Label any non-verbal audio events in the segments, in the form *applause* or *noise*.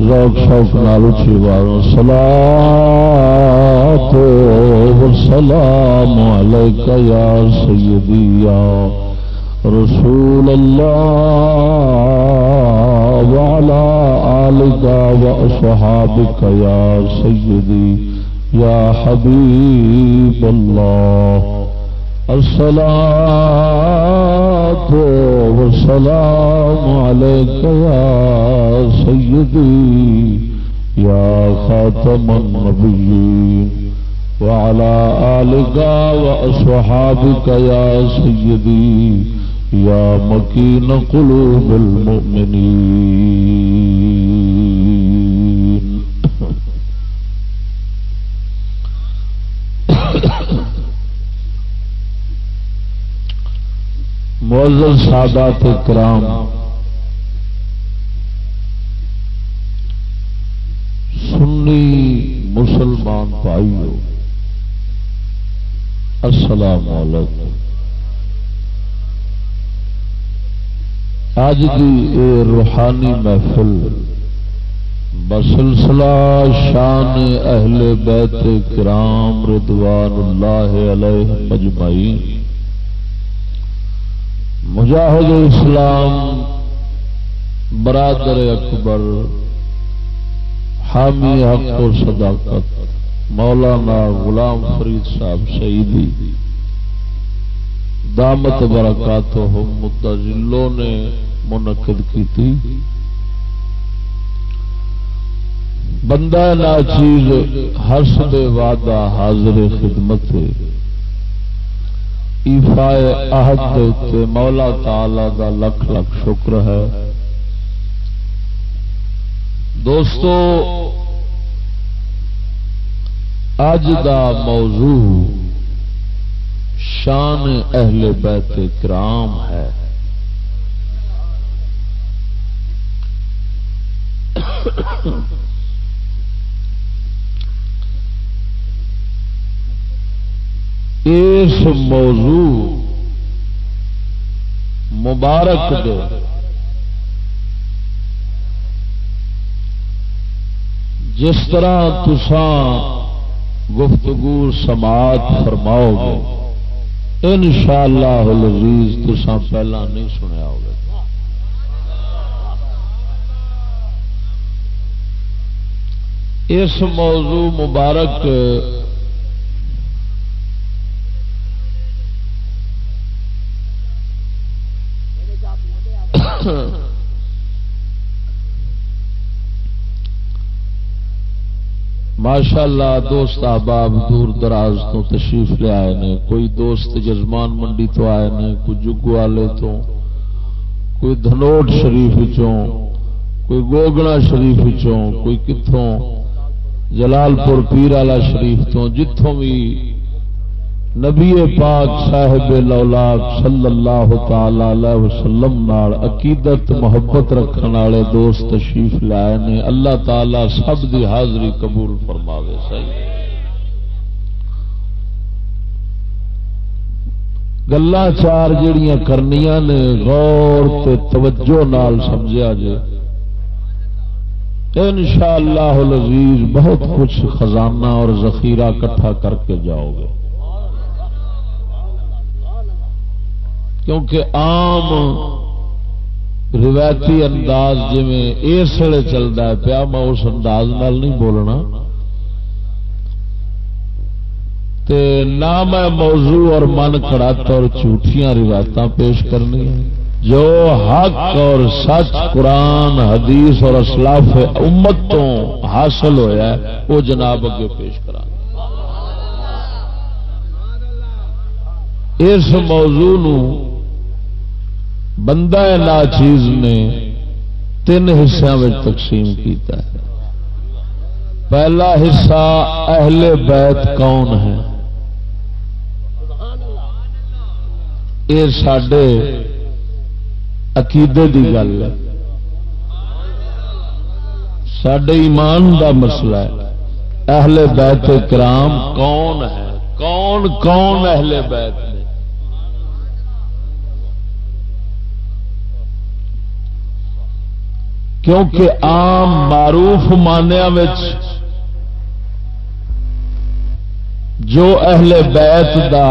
ذوق شوق نال اچھی بار سلا تو سلام علیک یا سیدی، یا رسول اللہ وعلى آلك وأصحابك يا سيدي يا حبيب الله الصلاة والسلام عليك يا سيدي، يا خاتم النبيين، وعلى آلك وأصحابك يا سيدي، يا مكين قلوب المؤمنين. معزز سادات کرام، سنی مسلمان بھائیو، السلام علیکم۔ اج کی اے روحانی محفل بسلسلہ شان اہل بیت کرام رضوان اللہ علیہ مجمعین مجاہد اسلام، برادر اکبر، حامی حق و صداقت، مولانا غلام فرید صاحب شہیدی، دامت برکات متضلوں نے منعقد کی تھی بندہ نا چیز ہرس دے وعدہ حاضر خدمت ایفائے عہد مولا تعالی دا لکھ لکھ شکر ہے۔ دوستو اج دا موضوع شان اہل بیت کرام ہے۔ اس موضوع مبارک دے۔ جس طرح تسان گفتگو سماعت فرماؤ گے ان شاء اللہ لذیذ تسان پہلا نہیں سنیا ہوگا۔ اس موضوع مبارک ماشاء اللہ دوست احباب دور دراز تو تشریف لے آئے نے، کوئی دوست جزمان منڈی تو آئے نے، کوئی جگو والے تو، کوئی دھنوٹ شریف چوں، کوئی گوگڑا شریف چوں، کوئی کتوں جلال پور پیر والا شریف تو جتوں بھی نبی پاک صاحب لولاک صلی اللہ تعالی وسلم نال عقیدت محبت رکھنے والے دوست تشریف لائے نے، اللہ تعالی سب دی حاضری قبول فرماوے، صحیح۔ گلا چار جڑیاں کرنیاں نے، غور تے توجہ نال سمجھا جے۔ ان شاء اللہ بہت کچھ خزانہ اور ذخیرہ کٹھا کر کے جاؤ گے۔ کیونکہ عام روایتی انداز جی اس ویلے چلتا ہے پیا میں اس انداز نال نہیں بولنا۔ تے نہ میں موضوع اور من کڑت اور جھوٹیاں روایت پیش کرنی جو حق اور سچ قرآن، حدیث اور اسلاف امت تو حاصل ہوا ہے، وہ جناب اگے پیش کرا۔ اس موضوع نو بندہ نا چیز نے تین حصوں میں تقسیم کیتا ہے۔ پہلا حصہ اہل بیت کون ہے؟ یہ سڈے عقیدے کی گل ہے۔ سڈے ایمان دا مسئلہ ہے۔ اہل بیت کرام کون ہے؟ کون کون اہل بیت نے کیونکہ عام معروف مانیا جو اہل بیت دا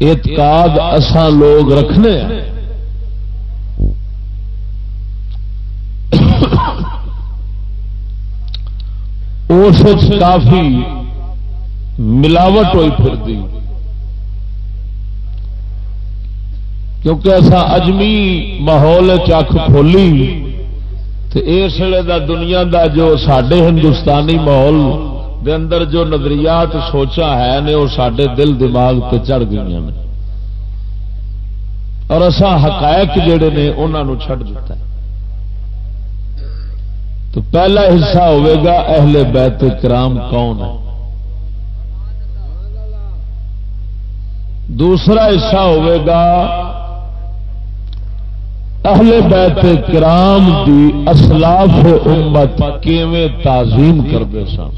اعتقاد اسان لوگ رکھنے اس کافی ملاوٹ ہوئی پھر دی کیونکہ ایسا اجمی ماحول چک کھولی۔ تو اس ویلے دا دنیا دا جو سڈے ہندوستانی ماحول دے اندر جو نظریات سوچا ہے نے وہ سڈے دل دماغ پہ چڑھ گئی ہیں اور اصا حقائق جڑے نے انہوں چھڑ دیتا ہے۔ تو پہلا حصہ ہوئے گا اہل بیت کرام کون ہے دوسرا حصہ ہوئے گا اہل بیت کرام دی اسلاف امت کیویں تعظیم کرتے سن؟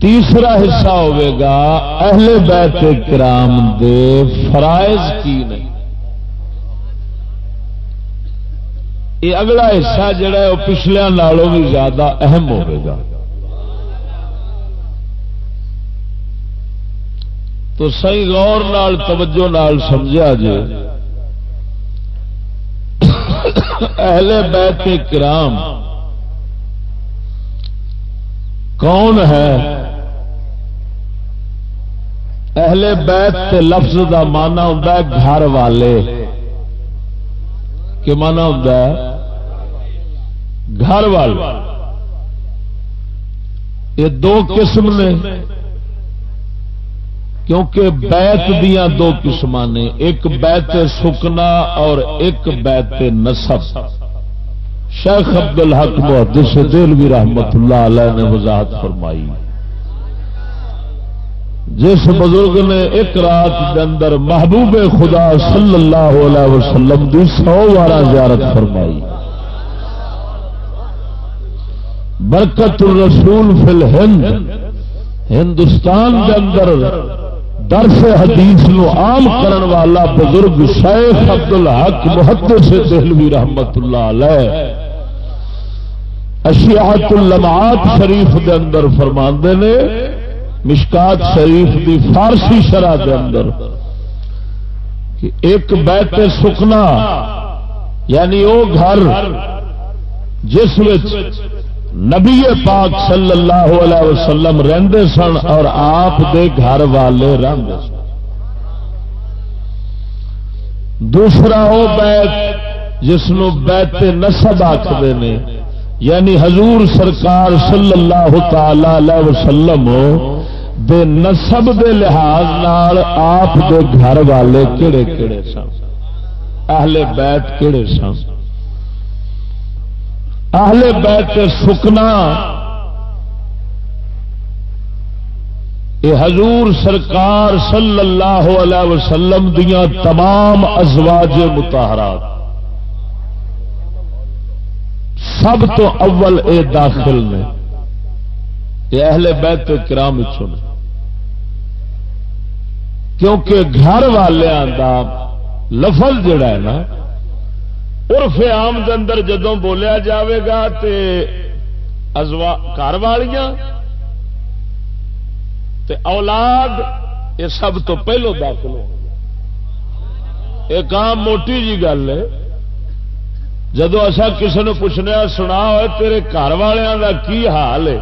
تیسرا حصہ ہوئے گا اہل بیت کرام دے فرائض کی نہیں یہ اگلا حصہ جڑا ہے، وہ پچھلے نالوں بھی زیادہ اہم ہوگا تو سی غور نال، توجہ نال سمجھا جے۔ اہل بیت کرام، کون ہے؟ اہل بیت کے لفظ کا مانا ہوں گھر والے۔ کہ مانا ہوں گھر والے۔ یہ دو قسم نے۔ کیونکہ بیت دیا دو قسم نے ایک بیت سکنا اور ایک بیت نسب شیخ عبد الحق محدث دلوی رحمت اللہ علیہ نے وضاحت فرمائی۔ جس بزرگ نے ایک رات کے اندر محبوب خدا صلی اللہ علیہ وسلم دی سو بارہ زیارت فرمائی۔ برکت الرسول فی الہند ہندوستان کے اندر درس حدیث نو عام کرن والا بزرگ شیخ عبد الحق محدث دہلوی رحمت اللہ علیہ اشیات اللمعات شریف دے اندر فرماندے نے، مشکات شریف دی فارسی شرح دے اندر کہ ایک بیت سکنا یعنی او گھر جس وچ نبی پاک صلی اللہ علیہ وسلم رہندے سن اور آپ دے گھر والے رہندے سن۔ دوسرا وہ بیت جس بیت نسب آخر نے یعنی حضور سرکار صلی اللہ تعالی وسلم دے نسب دے لحاظ نال آپ دے گھر والے کہڑے کہڑے سن؟ اہل بیت کہڑے سن؟ اہل بیت سکنا۔ یہ حضور سرکار صلی اللہ علیہ وسلم دیا تمام ازواج متحرات سب تو اول اے داخل نے۔ یہ اہل بیت کرام چن کیونکہ گھر والوں کا لفظ جڑا ہے نا عرف عام دے اندر جدو بولیا جاوے گا تے گھر والیاں تے اولاد یہ سب تو پہلو داخل ہو ایک عام موٹی جی گل ہے۔ جدو اصا کسی نے پوچھنے سنا ہوئے تیرے گھر والوں کا کی حال ہے؟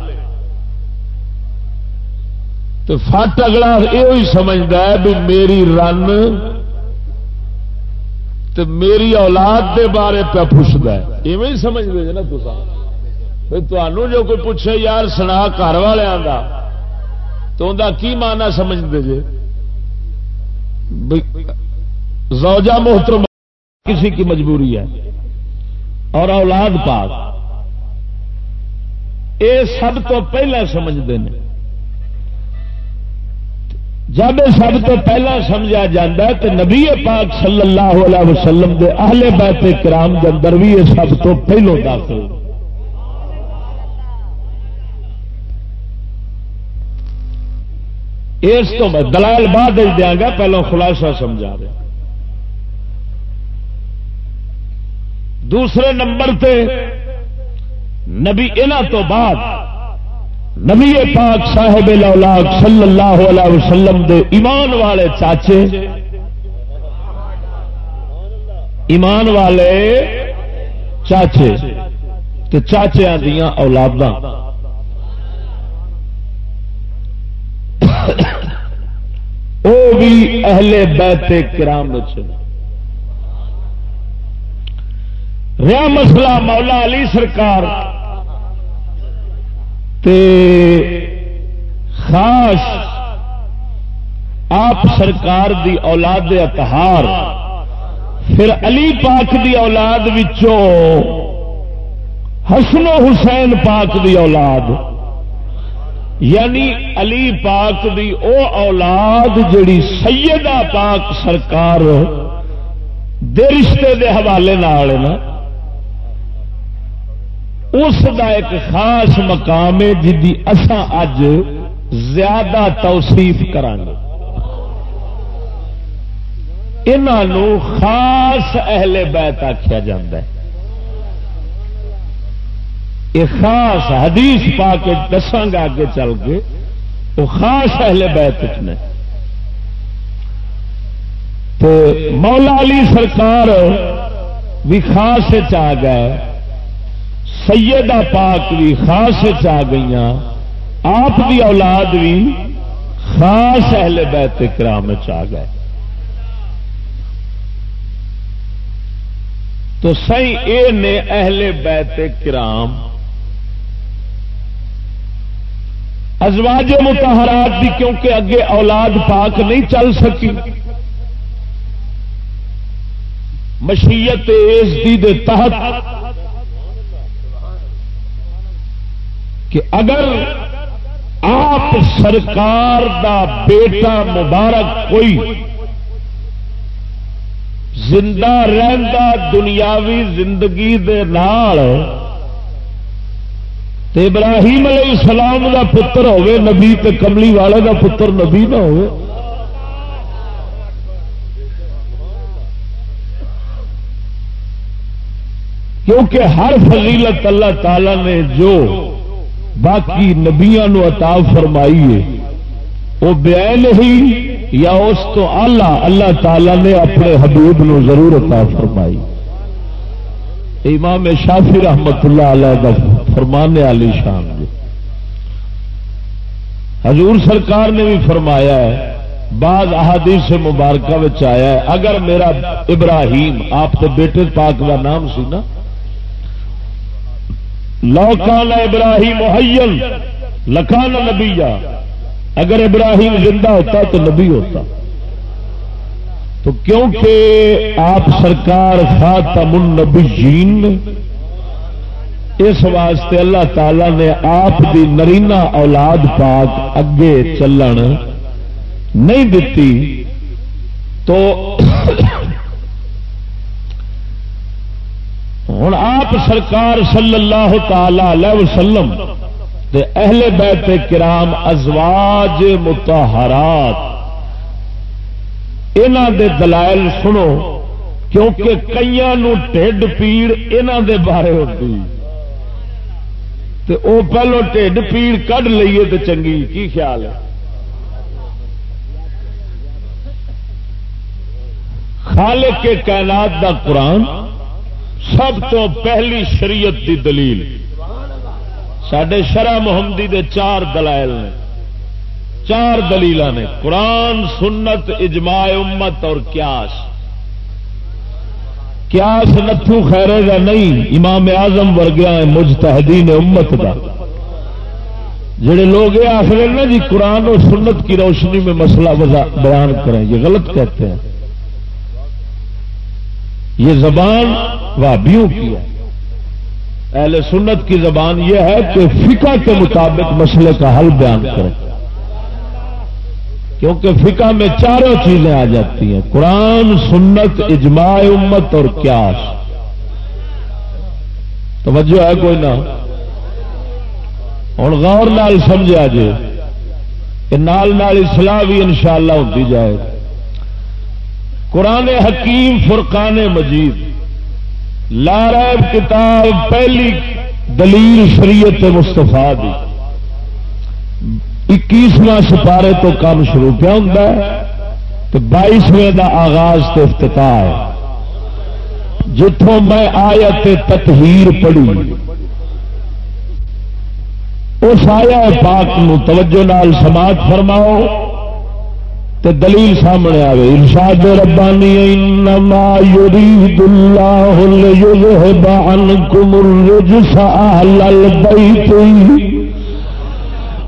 تو فٹ اگلا یہ سمجھتا ہے بھی میری رن تو میری اولاد دے بارے پہ پوچھتا ہے۔ ایویں سمجھ دے نا تمہوں جو کوئی پوچھے یار سنا گھر والوں کا تو ان کی مانا سمجھتے جی زوجہ محترم، کسی کی مجبوری ہے۔ اور اولاد پاک۔ یہ سب تو پہلا سمجھتے ہیں جب سب تو پہلا سمجھا جا تو نبی پاک صلی اللہ علیہ وسلم دے اہل بیت کرام کے اندر بھی یہ سب تو پہلو داخل۔ اس تو میں دلائل بعد دیا گا، پہلو خلاصہ سمجھا رہا دوسرے نمبر تے نبی تو بعد نبی پاک صاحب الاولاد صلی اللہ علیہ وسلم دے ایمان والے چاچے، ایمان والے چاچے، تے چاچیا دیا اولادا *coughs* وہ بھی اہل بیت کرام رہا مسئلہ مولا علی سرکار تے خاص آپ سرکار دی اولاد اتہار پھر علی پاک دی اولاد وچوں حسن و حسین پاک دی اولاد یعنی علی پاک دی او اولاد جڑی سیدہ پاک سرکار دے رشتے دے حوالے نال نا۔ اس دا ایک خاص مقام ہے جی اساں اج زیادہ توصیف کریں انہوں خاص اہل بیت آخیا جا یہ خاص حدیث پا کے دساگا اگے چل کے وہ خاص اہل بیت نے۔ تو مولا علی سرکار بھی خاص آ گئے۔ سیدہ پاک بھی خاص آ گئی آپ کی اولاد بھی خاص اہل بیت کرام آ گئے۔ تو سی اے نے اہل بیت کرام ازواج متحرات بھی کیونکہ اگے اولاد پاک نہیں چل سکی۔ مشیت اس دی تحت کہ اگر آپ سرکار دا بیٹا مبارک کوئی زندہ رہندا دنیاوی زندگی دے نال تے ابراہیم علیہ السلام دا پتر ہوے نبی تے کملی والے دا پتر نبی نہ ہو کیونکہ ہر فضیلت اللہ تعالی نے جو باقی نبیا عطا فرمائی ہے وہ بیا نہیں یا اس تو آلہ اللہ تعالی نے اپنے حبیب نو ضرور عطا فرمائی۔ امام شافی رحمت اللہ علیہ کا فرمانے والی شان جی حضور سرکار نے بھی فرمایا ہے، بعض احادیث سے مبارکہ آیا ہے، اگر میرا ابراہیم آپ کے بیٹے پاک کا نام سی نا لوکان ابراہیم محل لکھان نبی اگر ابراہیم زندہ ہوتا تو نبی ہوتا۔ تو کیونکہ آپ سرکار خاتم النبیین اس واسطے اللہ تعالی نے آپ دی نرینا اولاد پاک اگے چلن نہیں دتی تو ہوں۔ آپ سرکار صلی اللہ تعالی وسلم دے اہل بیت کرام ازواج متحرات دے دلائل سنو، کیونکہ کئی ٹھڈ پیڑ دے بارے ہوتی وہ پہلو ٹھڈ پیڑ کھ لیے تو چنگی، کی خیال ہے؟ خالق کے کائنات دا قرآن سب تو پہلی شریعت دی دلیل۔ سڈے شرح محمدی دے چار دلائل نے۔ چار دلیل نے۔ قرآن، سنت، اجماع امت اور کیاس کیاس نتھو خیرے گا نہیں، امام اعظم ورگیا ہے مجتہدین امت کا جڑے لوگ یہ آخر نا جی قرآن اور سنت کی روشنی میں مسئلہ بیان کریں، یہ غلط کہتے ہیں۔ یہ زبان وابیوں کی ہے۔ اہل سنت کی زبان یہ ہے کہ فقہ کے مطابق مسئلے کا حل بیان کریں۔ کیونکہ فقہ میں چاروں چیزیں آ جاتی ہیں۔ قرآن، سنت، اجماع امت اور کیاس توجہ ہے کوئی نہ؟ ہوں غور نال سمجھا جی کہ نال نال اصلاح بھی انشاءاللہ ہوتی جائے۔ قرآن حکیم فرقان مجید لاریب کتاب پہلی دلیل شریعت مستفا دی۔ اکیسواں سپارے تو کام شروع کیا ہوں تو بائیسویں کا آغاز تو افتتاح ہے۔ جتوں میں آیت تطہیر پڑھی۔ اس آیا پاک نو توجہ نال سماعت فرماؤ۔ تے دلیل سامنے آئے ارشاد ربانی، انما یرید اللہ لیذہب عنکم الرجس اہل البیت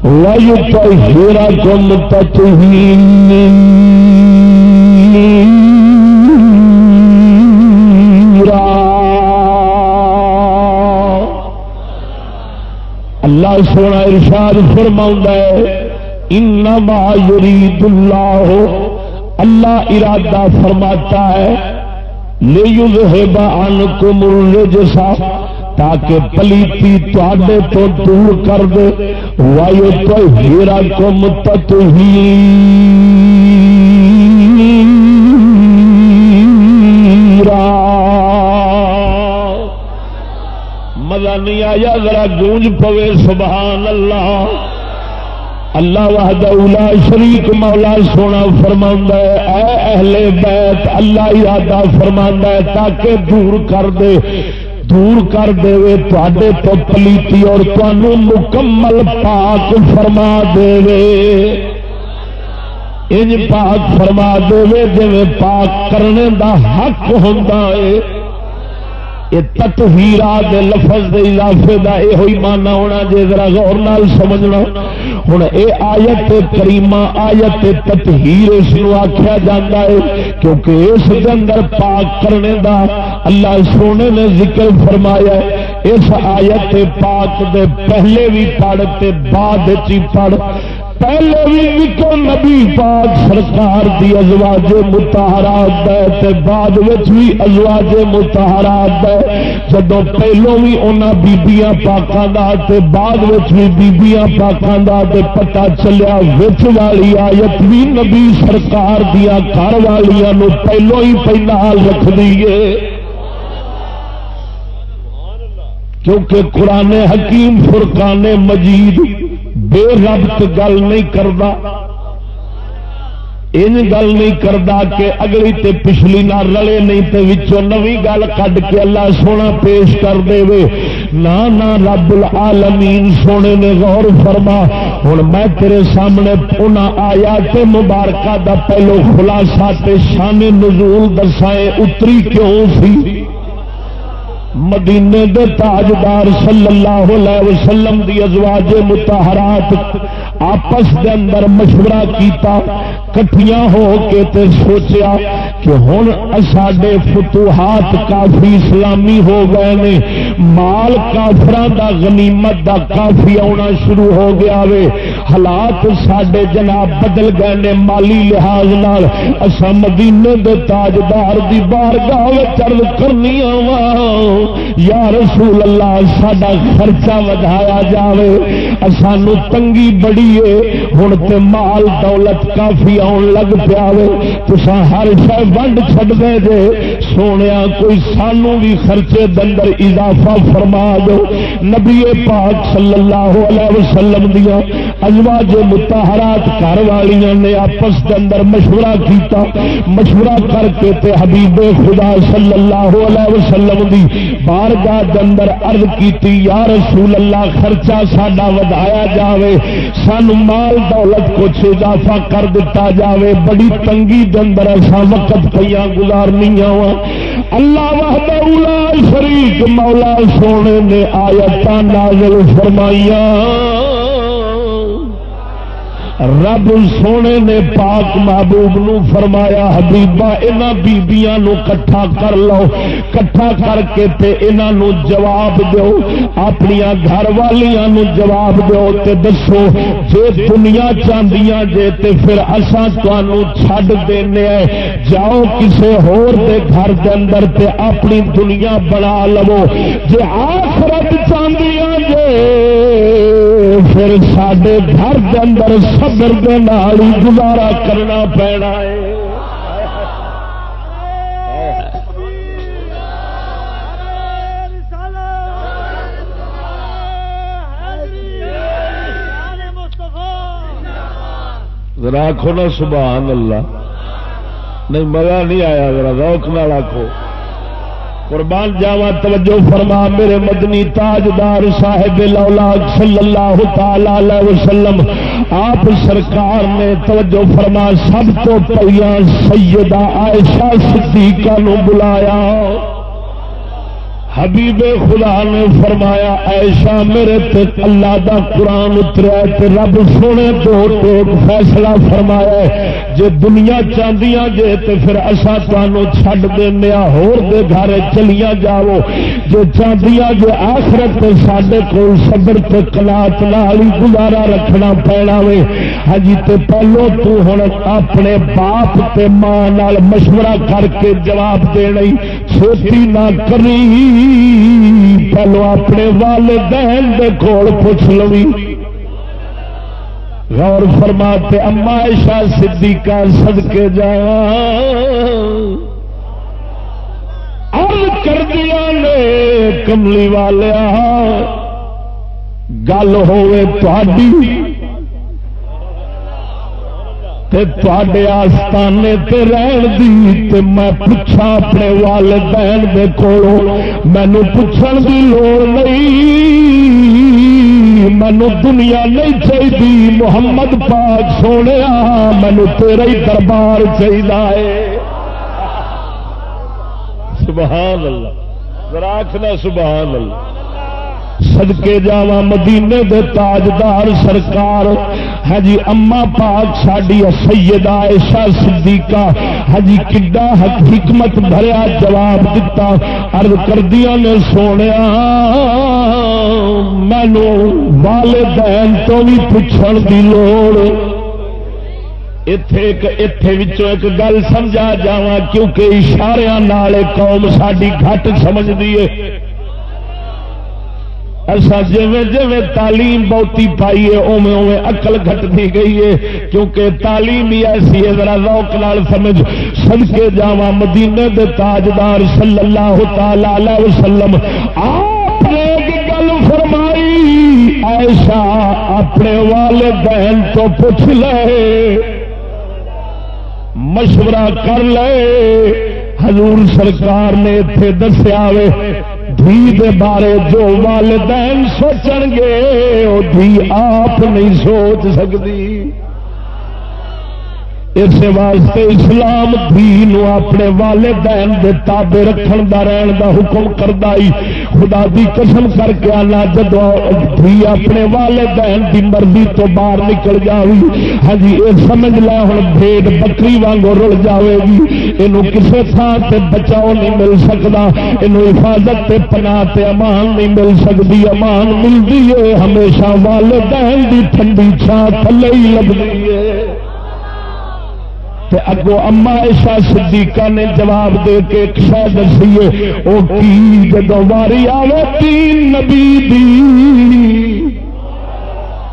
ویطہرکم تطہیرا۔ اللہ سونا ارشاد فرماؤں ہے انما یرید اللہ اللہ ارادہ فرماتا ہے لیذہب عنکم الرجسا تاکہ پلیتی تے تو دور کر دے وایو تو ہیرا کم تطہیرا مزہ نہیں آیا، ذرا گونج پوے، سبحان اللہ۔ اللہ وحدہ اولا شریک مولا سونا فرما ہے، اے اہل بیت، اللہ ارادہ فرما ہے تاکہ دور کر دے، دور کر دے تے تو پلیتی اور تمہوں مکمل پاک فرما دے انج پاک فرما دے جی پاک کرنے دا حق ہوتا ہے۔ یہ تطہیرا دے لفظ دے اضافے دا اے ہوئی مانا ہونا جے ذرا غور نال سمجھنا۔ ہن اے آیت کریمہ، آیت تطہیر اس نو آکھیا جاندا ہے کیونکہ اس دے اندر پاک کرنے دا اللہ سونے نے ذکر فرمایا ہے۔ اس آیت پاک دے پہلے بھی پڑھ تے بعد وچ پڑھ۔ پہلے بھی ذکر نبی پاک سرکار دی ازواج متحرات دے بعد وچ بھی ازواج متحرات دے۔ جدو پہلو بھی انہوں بیبیاں پاکوں کا بعد وچ بھی بیبیاں پاکوں کا پتا چلیا وچ والی آیت بھی نبی سرکار دیا گھر والیاں نو پہلو ہی پہلا رکھ دیے کیونکہ قرآن حکیم فرقان مجید بے ربط گل نہیں کرتا ان گل نہیں کرتا کہ اگلی تے پچھلی نہ رلے، نہیں تے وچوں نوی گل کڈ کے اللہ سونا پیش کر دے وے نہ نہ رب العالمین سونے نے غور فرما۔ ہوں میں تیرے سامنے پونا آیا تے مبارکہ دا پہلو خلاصہ تے شان نزول دسائے، اتری کیوں سی؟ مدینے دے تاجدار صلی اللہ علیہ وسلم دی ازواج متحرات آپس دے اندر مشورہ کیتا، کٹھیاں ہو کے تے سوچیا کہ ہن ساڈے فتوحات کافی اسلامی ہو گئے نے، مال کافران دا، غنیمت دا کافی آنا شروع ہو گیا وے۔ حالات ساڈے جناب بدل گئے نے مالی لحاظ نال۔ اسا مدینے دے تاجدار دی بارگاہ وچ چرد کرنی وا یا رسول اللہ، ساڈا خرچہ ودایا جاوے سانو تنگی بڑی ہے ہوں تے مال دولت کافی آن لگ پیا تو ہر شہ ونڈ چڈ دے جے سونے کوئی سانو بھی خرچے دندر اضافہ فرما دو۔ نبی پاک صلی اللہ علیہ وسلم دیا ازواج متحرات گھر والیاں نے آپس کے اندر مشورہ کیتا۔ مشورہ کر کے تے حبیب خدا صلی اللہ علیہ وسلم دی بارگاہ اندر عرض کیتی، یا رسول اللہ، خرچہ ساڈا ودایا جاوے سن مال دولت کچھ اضافہ کر دیتا جاوے، بڑی تنگی اندر ایسا وقت پہ گزارنی اللہ وحدہ اولا شریک، مولا سونے نے آیتاں نازل فرمائیاں۔ رب سونے نے پاک محبوب نو فرمایا، حبیبا یہاں بیبیاں نو کٹھا کر لو، کٹھا کر کے تے انہاں نو جواب دو اپنی گھر والیاں نو جواب دو تے دسو، جے دنیا چاندیاں جے تے پھر اساں تانوں چھڈ دینے جاؤ کسے ہور دے گھر دے اندر تے اپنی دنیا بنا لو۔ جے آخرت چاندیاں جے پھر سڈے گھر کے اندر سبر کے نال گزارا کرنا پینا ہے۔ راکھو نا، سبحان اللہ۔ نہیں، مزہ نہیں آیا، ذرا روک نہ راکھو قربان جاوا توجہ فرما، میرے مدنی تاجدار صاحب صلی اللہ تعالی علیہ وسلم، آپ سرکار نے توجہ فرما، سب تو پہلے سیدہ عائشہ صدیقہ نو بلایا۔ حبیب خدا نے فرمایا ایشا میرے تے اللہ دا قرآن اتریا تے رب سونے تو ٹوک فیصلہ فرمایا جے دنیا چاندیاں جے تے پھر اصا تمہوں چھڈ دینا ہور دے گھر چلیاں جاؤ۔ جے چاندیاں جے آخرت سڈے کول صبر تے کلات نال ہی گزارا رکھنا پینا وے۔ ہاں جی، تے پہلو تو ہن اپنے باپ تے ماں نال مشورہ کر کے جواب دینا چھوٹی نہ کری پہلو اپنے والدین دے کول پوچھ لو غور فرماتے اما ایشا سدھی کا سد کے جا کر دیا نے کملی والیا۔ گل ہوئے تھی آستانے تے رہن دی تے میں پوچھا اپنے والدین دے کولو مینو پوچھن دی لوڑ نہیں۔ مینو دنیا نہیں چاہیے محمد پاک سونے مینو تیرا ہی دربار چاہیے سبحان اللہ۔ راکھنا سبحان اللہ۔ سدکے جا مدینے دے تاجدار سرکار۔ ہجی ہاں جی، اما پاک ساڈی سیدہ عائشہ صدیقہ۔ ہجی ہاں جی، کڈا حکمت بھریا جواب دتا۔ عرض کردیا نے سونے مینو والدین تو بھی پوچھن دی لوڑ۔ اتے ایک گل سمجھا جا کیونکہ اشارے قوم ساری گھٹ سمجھتی ہے۔ اچھا، ایسا جی جی تعلیم بہتی پائی ہے اوے اوے اقل گھٹتی گئی ہے۔ کیونکہ تعلیم ہی ایسی ہے، ذرا روک لال سمجھ۔ سن کے جا مدینے دے تاجدار صلی اللہ تعالی وسلم، آپ نے ایک گل فرمائی ایسا اپنے والدین تو پوچھ لے، مشورہ کر لے۔ حضور سرکار نے اتنے دسیا دھی بارے جو والدین سوچن گے وہ دھی آپ نہیں سوچ سکتی اس واسطے اسلام دین اپنے والدین دے تابے رکھن دا رہن دا حکم کردا ہی خدا دی قسم کر کے آنا جدو دھی اپنے والدین دی مرضی تو باہر نکل جاوی۔ ہاں جی یہ سمجھ لے ہوں بھیڑ بکری وانگو رل جاوے گی یہ کسی تھان سے بچاؤ نہیں مل سکتا یہ حفاظت تے پناہ تے امان نہیں مل سکتی امان ملتی ہے ہمیشہ والدین دی ٹھنڈی چھان تھلے ہی لگتی ہے تے اگو اما ایشا صدیقہ نے جواب دے کے ایک شہ دسیے وہ کی جدو واری آئے تین نبی دی؟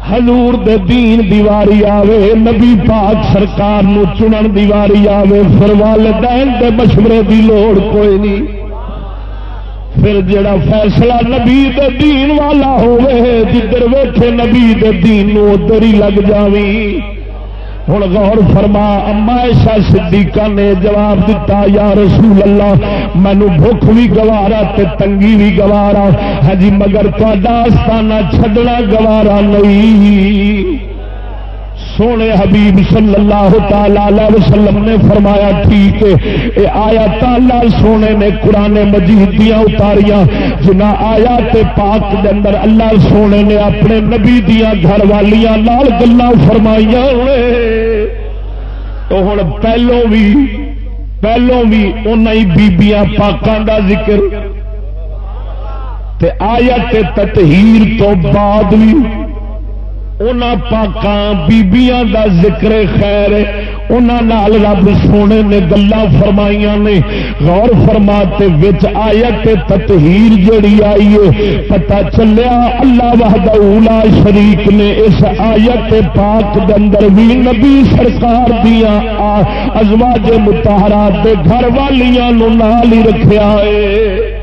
حضور دے دین دیواری آوے، نبی پاک سرکار نو چنن دیواری آوے، پھر والدین دے مشورے دی لوڑ کوئی نہیں۔ پھر جڑا فیصلہ نبی دے دین والا ہوئے جدھر ویٹھے نبی دے دین نو ادھر ہی لگ جاوی ہوں غور فرما، اما ایشا صدیقہ نے جواب دیتا، یا رسول اللہ مینو بھوک بھی گوارا تے تنگی بھی گوارا۔ ہجی مگر تا آستانہ چھڈنا گوارا نہیں سونے حبیب صلی اللہ تعالی وسلم نے فرمایا، ٹھیک ہے۔ آیا تالا سونے نے قرآن مجید دیا اتاریاں جنا آیا تے پاک دے اندر اللہ سونے نے اپنے نبی دیا گھر والیاں لال گلا فرمائیاں تو ہوں پہلو بھی پہلو بھی ان بیبیاں پاکوں کا ذکر۔ تے آیا تے تطہیر تو بعد بھی پاکاں بیبیاں دا ذکر خیر انہوں رب سونے نے گلا فرمائیاں نے۔ غور فرماتے وچ آیت تطہیر جڑی آئی ہے پتا چلیا اللہ وحدہ اولا شریک نے اس آیت پاک دے اندر بھی نبی سرکار دیا ازواج متحرات گھر والیاں نو نال ہی رکھیا ہے۔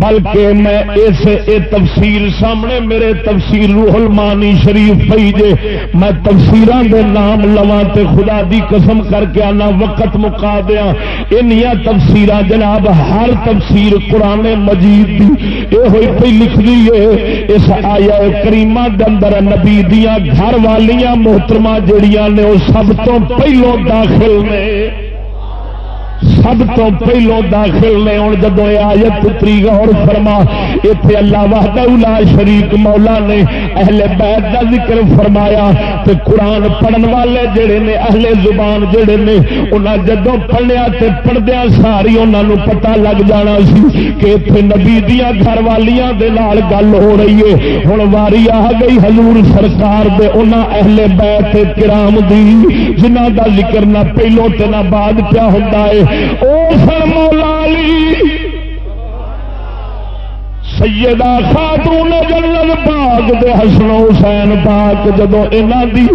بلکہ میں اس تفسیر سامنے میرے تفسیر روح المانی شریف پی جے۔ میں تفسیر دے نام لوا تے خدا دی قسم کر کے آنا وقت مکا دیا انیا تفسیر جناب ہر تفسیر قرآن مجید دی اے ہوئی پہ لکھ دیئے اس آیا کریمہ دندر نبی دیا گھر والیاں محترمہ جڑیاں نے وہ سب تو پہلو داخل نے۔ سب تو پہلو داخل نے ہوں جب آیت پتری غور فرما اتنے اللہ وحدہ شریک مولا نے اہل بیت کا ذکر فرمایا تو قرآن پڑھن والے جڑے نے اہل زبان جڑے نے انہیں جدو پڑھیا تو پڑھدیا ساری انہوں پتا لگ جانا سی کہ اتنے نبی دیا گھر والیاں دے نال گل ہو رہی ہے۔ ہوں واری آ گئی حضور سرکار دے انہاں اہل بیت کرام دی جنہ دا ذکر نہ پہلو تے نہ بعد پیا ہوتا ہے۔ او فرمولا علی سیدہ خاتون جنت پاک دے حسن حسین پاک جدو دی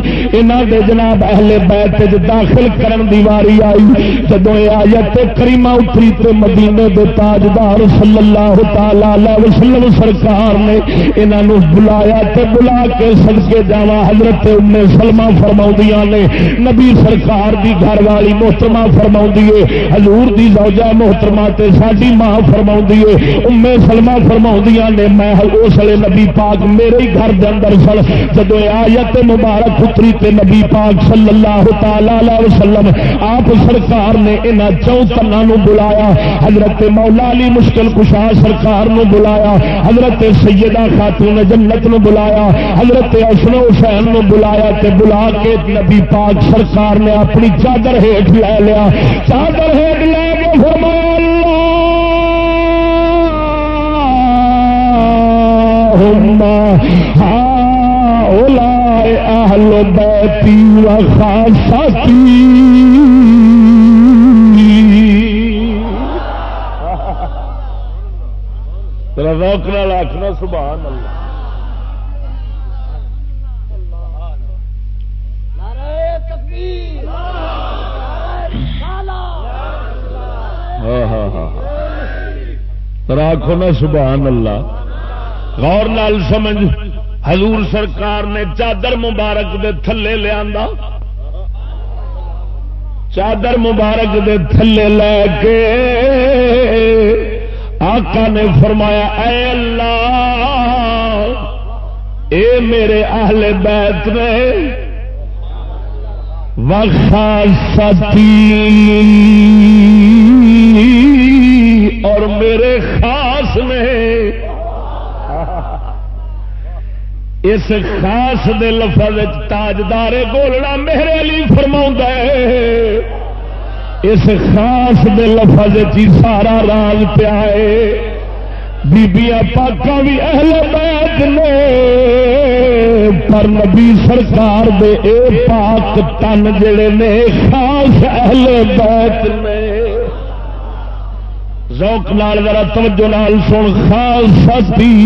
دے جناب اہل بیت داخل کرن دی واری آئی جدو یہ آیت کریمہ اتری تے مدینے دے تاجدار صلی اللہ تعالی وسلم سرکار نے انہوں بلایا تے بلا کے صدقے جاوا حضرت ام سلمہ فرماؤں نے، نبی سرکار دی گھر والی محترمہ فرماؤں ہے، حضور دی زوجہ محترمہ تے ساڈی ماں فرماؤں ہے، ام سلمہ فرماؤ فرماؤں نے میں اس لیے نبی پاک میرے ہی گھر کے اندر سن جب آیت مبارک پتری تے نبی پاک صلی اللہ تعالی وسلم، آپ سرکار نے یہاں چوتنا بلایا، حضرت مولا علی مشکل کشا سرکار نو بلایا، حضرت سیدہ خاتون جنت نو بلایا، حضرت حسن حسین نو بلایا تے بلا کے نبی پاک سرکار نے اپنی چادر ہیٹ لے لیا۔ چادر ہیٹ لے اہل بیتی روک نال آخنا سبحان اللہ۔ ہاں ہاں ہاں, ہاں۔ راکھو نا سبحان اللہ۔ غور نال سمجھ۔ حضور سرکار نے چادر مبارک دے تھلے لیا چادر مبارک دے تھلے لے کے آقا نے فرمایا، اے اللہ، اے میرے اہل بیت نے وخاصتی اور میرے خاص نے اس خاص دے لفظ تاجدار گولڑا میرے علی فرما اس خاص دے لفظ ہی سارا راز پیا بیبیا پاکا بھی اہل بیت نے۔ پر نبی سرکار دے اے پاک تن جڑے نے خاص اہل بیت نے ذوق نال ذرا توجہ نال سن، خاص ساتھی،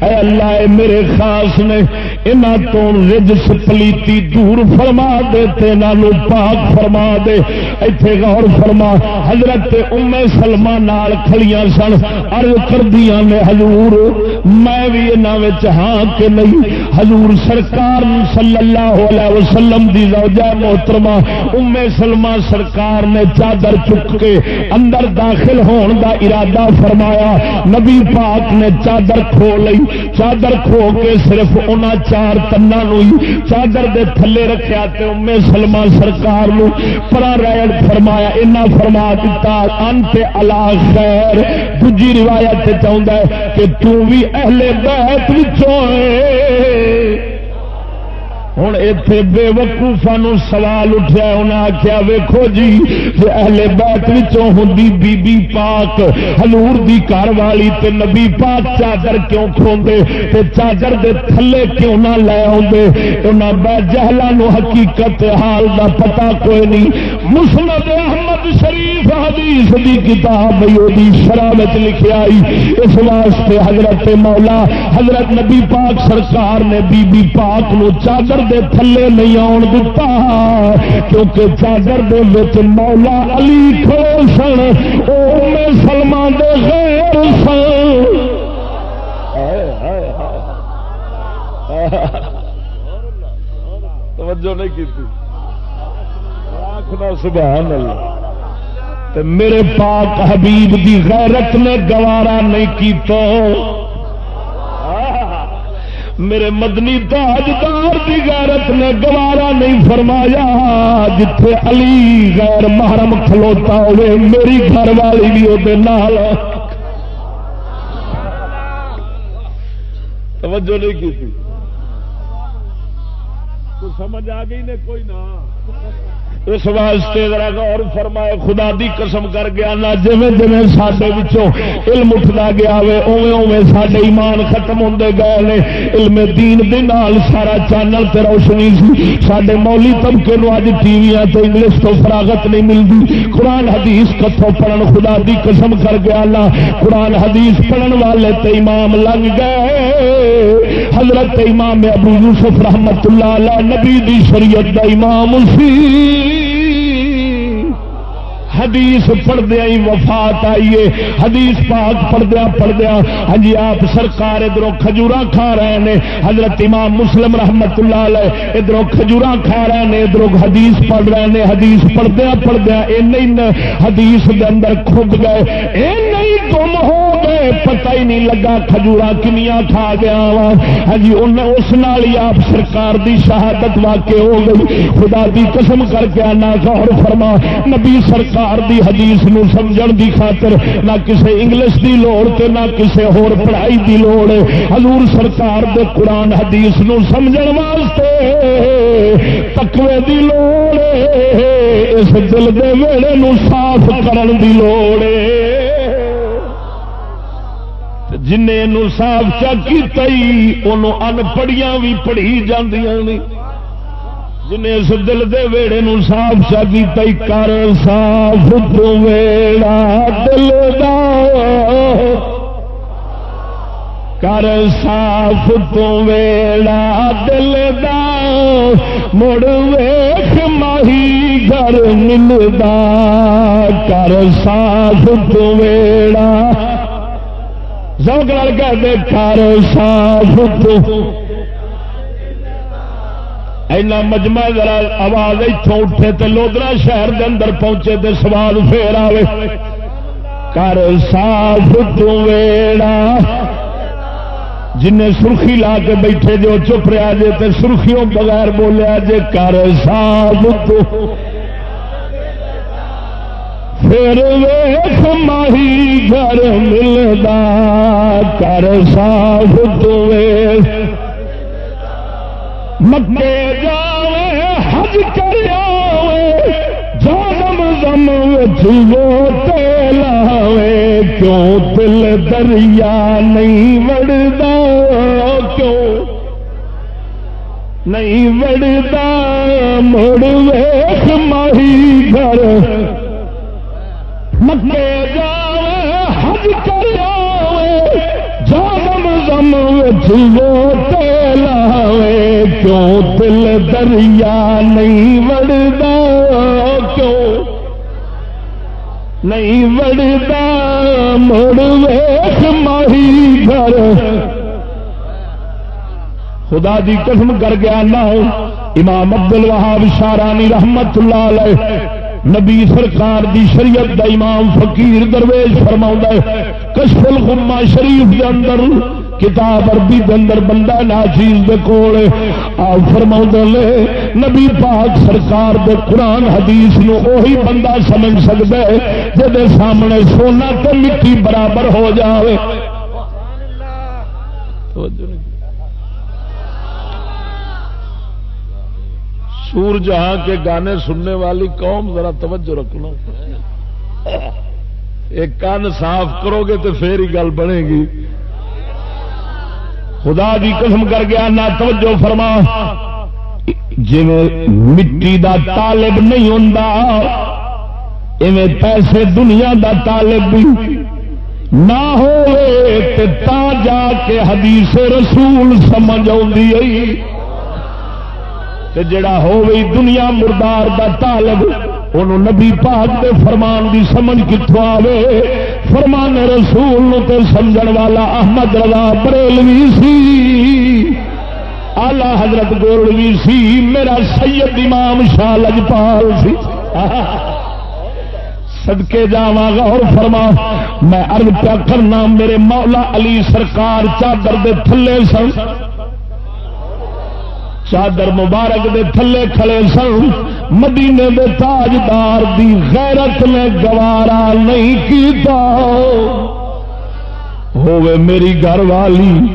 اے اللہ، اے میرے خاص نے، انہاں تو رجس پلیتی دور فرما دے، تے نالو پاک فرما دے۔ ایتھے غور فرما، حضرت ام سلمہ نال کھڑیاں سن، عرض کردیاں نے، حضور، میں بھی انہاں وچ ہاں کہ نہیں؟ حضور سرکار صلی اللہ علیہ وسلم دی زوجہ محترمہ ام سلمہ سرکار نے چادر چک کے اندر داخل ہون دا ارادہ فرمایا۔ نبی پاک نے چادر کھو لئی چادر کھو کے صرف انہاں چار تنا چادر دے تھلے رکھیا تے ام سلمہ سرکار نو پرا ریڑ فرمایا۔ اینا فرما دیتا، انت الا خیر۔ دوجی روایت چاہندا ہے کہ تو بھی اہل بیت وچوں ہوں اتے بے وقوفا سوال اٹھا انہیں آخیا ویکو جی اہل بیت ہوں بی بی پاک ہلور دی گھر والی تے نبی پاک چادر کیوں کھوندے تے چادر دے تھلے کیوں نہ لے آدھے انہیں بے جہلا حقیقت حال دا پتا کوئی نہیں مسلم احمد شریف حدیث دی کتاب دی شرح لکھی آئی۔ اس واسطے حضرت مولا، حضرت نبی پاک سرکار نے بی بی پاک نو چادر دے تھلے نہیں آن دتا، کیونکہ چادر دے وچ مولا علی کھو سن، او میں سلمان دے غیر سن۔ توجہ نہیں کی سبحان اللہ. میرے پاک حبیب دی غیرت نے گوارا نہیں کی تو میرے مدنی تاجدار کی غیرت نے گوارا نہیں فرمایا. جتھے علی غیر محرم کھلوتا ہوئے، میری گھر والی بھی وہ توجہ نہیں کی تھی؟ تو سمجھ آ گئی نے کوئی نہ اس واسطے ذرا غور فرمائے، خدا دی قسم کر گیا نہ جی جی سڈے علم اٹھتا گیا اوے اوے سڈے ایمان ختم ہوتے گئے نے۔ علم دین دے نال سارا چینل تے روشنی سی۔ سڈے مولی طبقے نو اج ٹی وی تو انگلش تو فراغت نہیں ملتی قرآن حدیث کتوں پڑھن، خدا دی قسم کر گیا نہ قرآن حدیث پڑھن والے تے امام لنگ گئے۔ حضرت امام ابو یوسف رحمت اللہ علیہ نبی دی شریعت دا امام سی۔ حدیث پڑھدیا ہی وفات آئیے حدیث پاک پڑھدیا پڑھدیا ہاں جی آپ سرکار ادھر کھجورا کھا رہے ہیں حضرت امام مسلم رحمت اللہ علیہ ادھر کھجورا کھا رہے ہیں ادھر حدیث پڑھ رہے ہیں حدیث پڑھدیا پڑھدیا نہیں حدیث کے اندر کھب گئے نہیں گم ہو۔ گئے پتہ ہی نہیں لگا کھجورا کنیا کھا گیا وا۔ ہاں جی اس نال ہی آپ سرکار دی شہادت واقع ہو گئی۔ خدا دی قسم کر کے آنا غور فرما۔ نبی سرکار دی حدیث نو سمجھن دی خاطر نہ کسے انگلش دی لوڑ تے نہ کسے ہور پڑھائی دی لوڑ۔ حضور سرکار دے قرآن حدیث نو سمجھن واسطے تقوی دی لوڑ۔ اس دل دے ویڑے نو صاف کرن دی لوڑ۔ جن صاف چا ان پڑھیاں بھی پڑھی جاندیاں نہیں جنہیں اس دل دے ویڑے نو صاف شادی تئی کر صاف تو ویڑا دل دا۔ کر صاف تو ویڑا دل دا۔ مڑ ویخ ماہی گھر ملدا کر صاف تو ویڑا زوگ لڑ کے کر صاف اینا مجمع ذرا آواز اتوں اٹھے تے لودرا شہر دے اندر پہنچے تے سوال پھر آوے۔ کر صاف تو ویڑا۔ جن سرخی لا کے بیٹھے جو چپ رہا جے تے سرخیوں بغیر بولیا جے کر صاف تو پھر ویخ ماہی گھر ملدا کر صاف تو مکے جاوے، حج کر جانم زم لاوے۔ کیوں دل دریا نہیں وڑدا، کیوں نہیں وڑدا؟ مڑ ویخ ماہی گھر مکے حج کیوں دل دریا نہیں وڑدا کیوں نہیں وڑدا مڑ ماہی گھر۔ خدا دی قسم کر گیا نہ امام عبد الوہاب شارانی رحمت اللہ علیہ نبی سرکار دی شریعت دا امام فقیر درویش فرما کشف الغمہ شریف دے اندر، کتاب عربی دے اندر بندہ ناچیز دے کول آپ فرما لے، نبی پاک سرکار دے قرآن حدیث نو اوہی بندہ سمجھ سکتا ہے جہد سامنے سونا تو مٹی برابر ہو جاوے۔ توجہ سور جہاں کے گانے سننے والی قوم ذرا توجہ رکھنا۔ ایک کان صاف کرو گے تو پھر ہی گل بنے گی۔ خدا کی قسم کر گیا نہ توجہ فرما۔ جی مٹی دا طالب نہیں ہوں پیسے دنیا دا طالب بھی نہ ہو جا کے حدیث رسول سمجھ آئی جڑا ہو گئی دنیا مردار دا طالب انہوں نبی پاک دے فرمان دی سمجھ کتوں آوے۔ فرمان رسول نو تے سمجھن والا احمد رضا بریلوی سی۔ آلہ حضرت گولوی سی، میرا سید امام شاہ لجپال سی۔ سدکے جا غور فرما، میں ارد پیا کرنا، میرے مولا علی سرکار چادر دے تھلے سن۔ چادر مبارک دے تھلے کھڑے سن، مدینے دے تاجدار دی غیرت نے گوارا نہیں کیتا۔ ہوئے میری گھر والی۔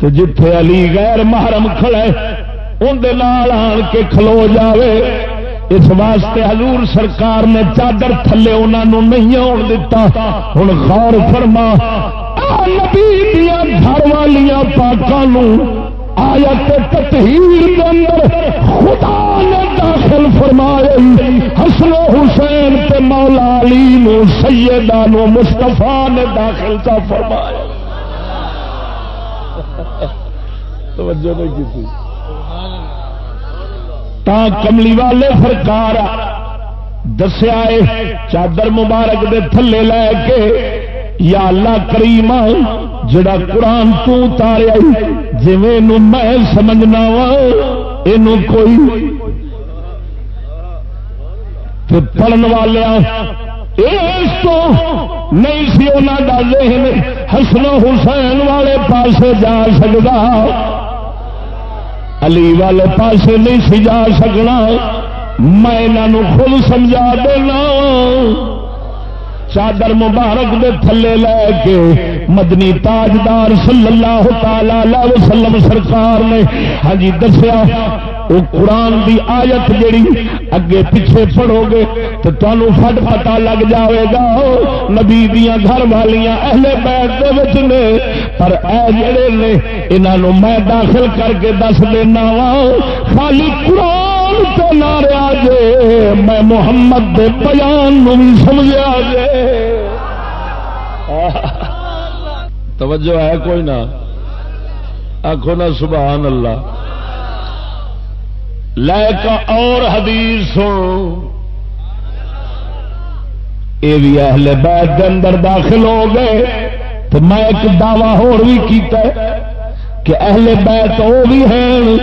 تو جتھے علی غیر محرم کھڑے اندر آن کے کھلو جاوے۔ اس واسطے حضور سرکار نے چادر تھلے انہوں نہیں آن دتا۔ ہوں غور فرما نبی دیا گھر والیا پاکوں آیت تطہیر کے اندر خدا نے داخل فرمائے حسن حسین تے مولا علی نو، سیدہ نو، مصطفیٰ نے داخل کا فرمایا۔ توجہ نہیں کی تھی۔ تا کملی والے سرکار دسیا چادر مبارک دے تھلے لے کے یا اللہ کریم جڑا قرآن تو تاریا جی میں سمجھنا وا یہ کوئی پڑھن والیا اس تو نہیں سی انہوں کا ذہن حسن حسین والے پاسے جا سکتا علی والے پاسے نہیں سی جا سکنا۔ میں انہوں خود سمجھا دینا۔ چادر مبارک دے تھلے لے کے مدنی تاجدار صلی اللہ تعالی وسلم سرکار نے ہاں جی دسیا، وہ قرآن دی آیت جڑی اگے پیچھے پڑھو گے تو تمہیں فٹ پتا لگ جاوے گا، نبی دیا گھر والیاں اہل بیت دے وچ نے۔ پر اے جڑے نے انہوں میں داخل کر کے دس دینا وا، خالی قرآن تو نہ رہا جے، میں محمد دے بیان نو بھی سمجھا جے۔ توجہ ہے کوئی نہ؟ آخو نا سبحان اللہ۔ لے کا اور حدیث یہ بھی اہل بیت کے اندر داخل ہو گئے۔ تو میں ایک دعوی ہور بھی کیتا ہے کہ اہل بیت وہ بھی ہیں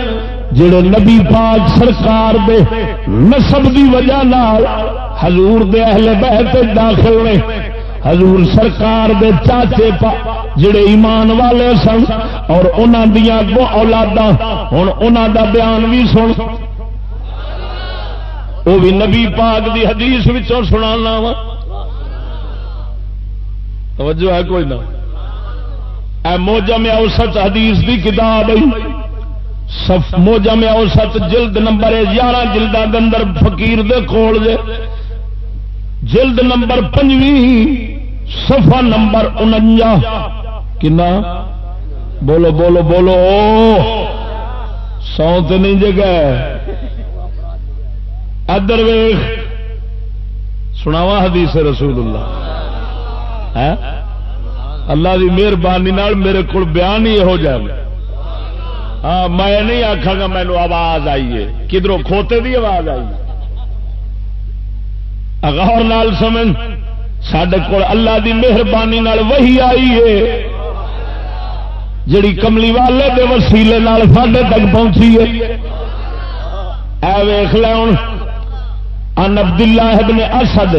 جڑے نبی پاک سرکار دے نسب دی وجہ نال حضور دے اہل بیت داخل نے۔ حضور سرکار دے چاچے پا جڑے ایمان والے سن اور انہوں دیا دو اولادا ہوں انہوں دا بیان بھی سن۔ وہ بھی نبی پاک دی حدیث سنا وا۔ توجہ ہے کوئی نہ؟ اے موجہ میں اوسط حدیث دی کتاب سف موجہ میں اوسط جلد نمبر یارہ جلدہ اندر فقیر دے کول دے جلد نمبر پنجویں۔ سفا نمبر انجا کنا؟ بولو بولو بولو۔ سو تو نہیں جگہ ادر ویخ سناوا حدیث رسول اللہ۔ اللہ کی مہربانی میرے کو بیان ہی یہو جائے۔ ہاں میں نہیں آخا گا مینو آواز آئیے کدھروں کھوتے دی آواز آئی اغور نال سمجھ۔ سڈے کو اللہ دی مہربانی وہی آئی ہے۔ جڑی کملی والے دے وسیلے سڈے تک پہنچی ہے۔ اے ویخ لون ان عبد اللہ ابن اسد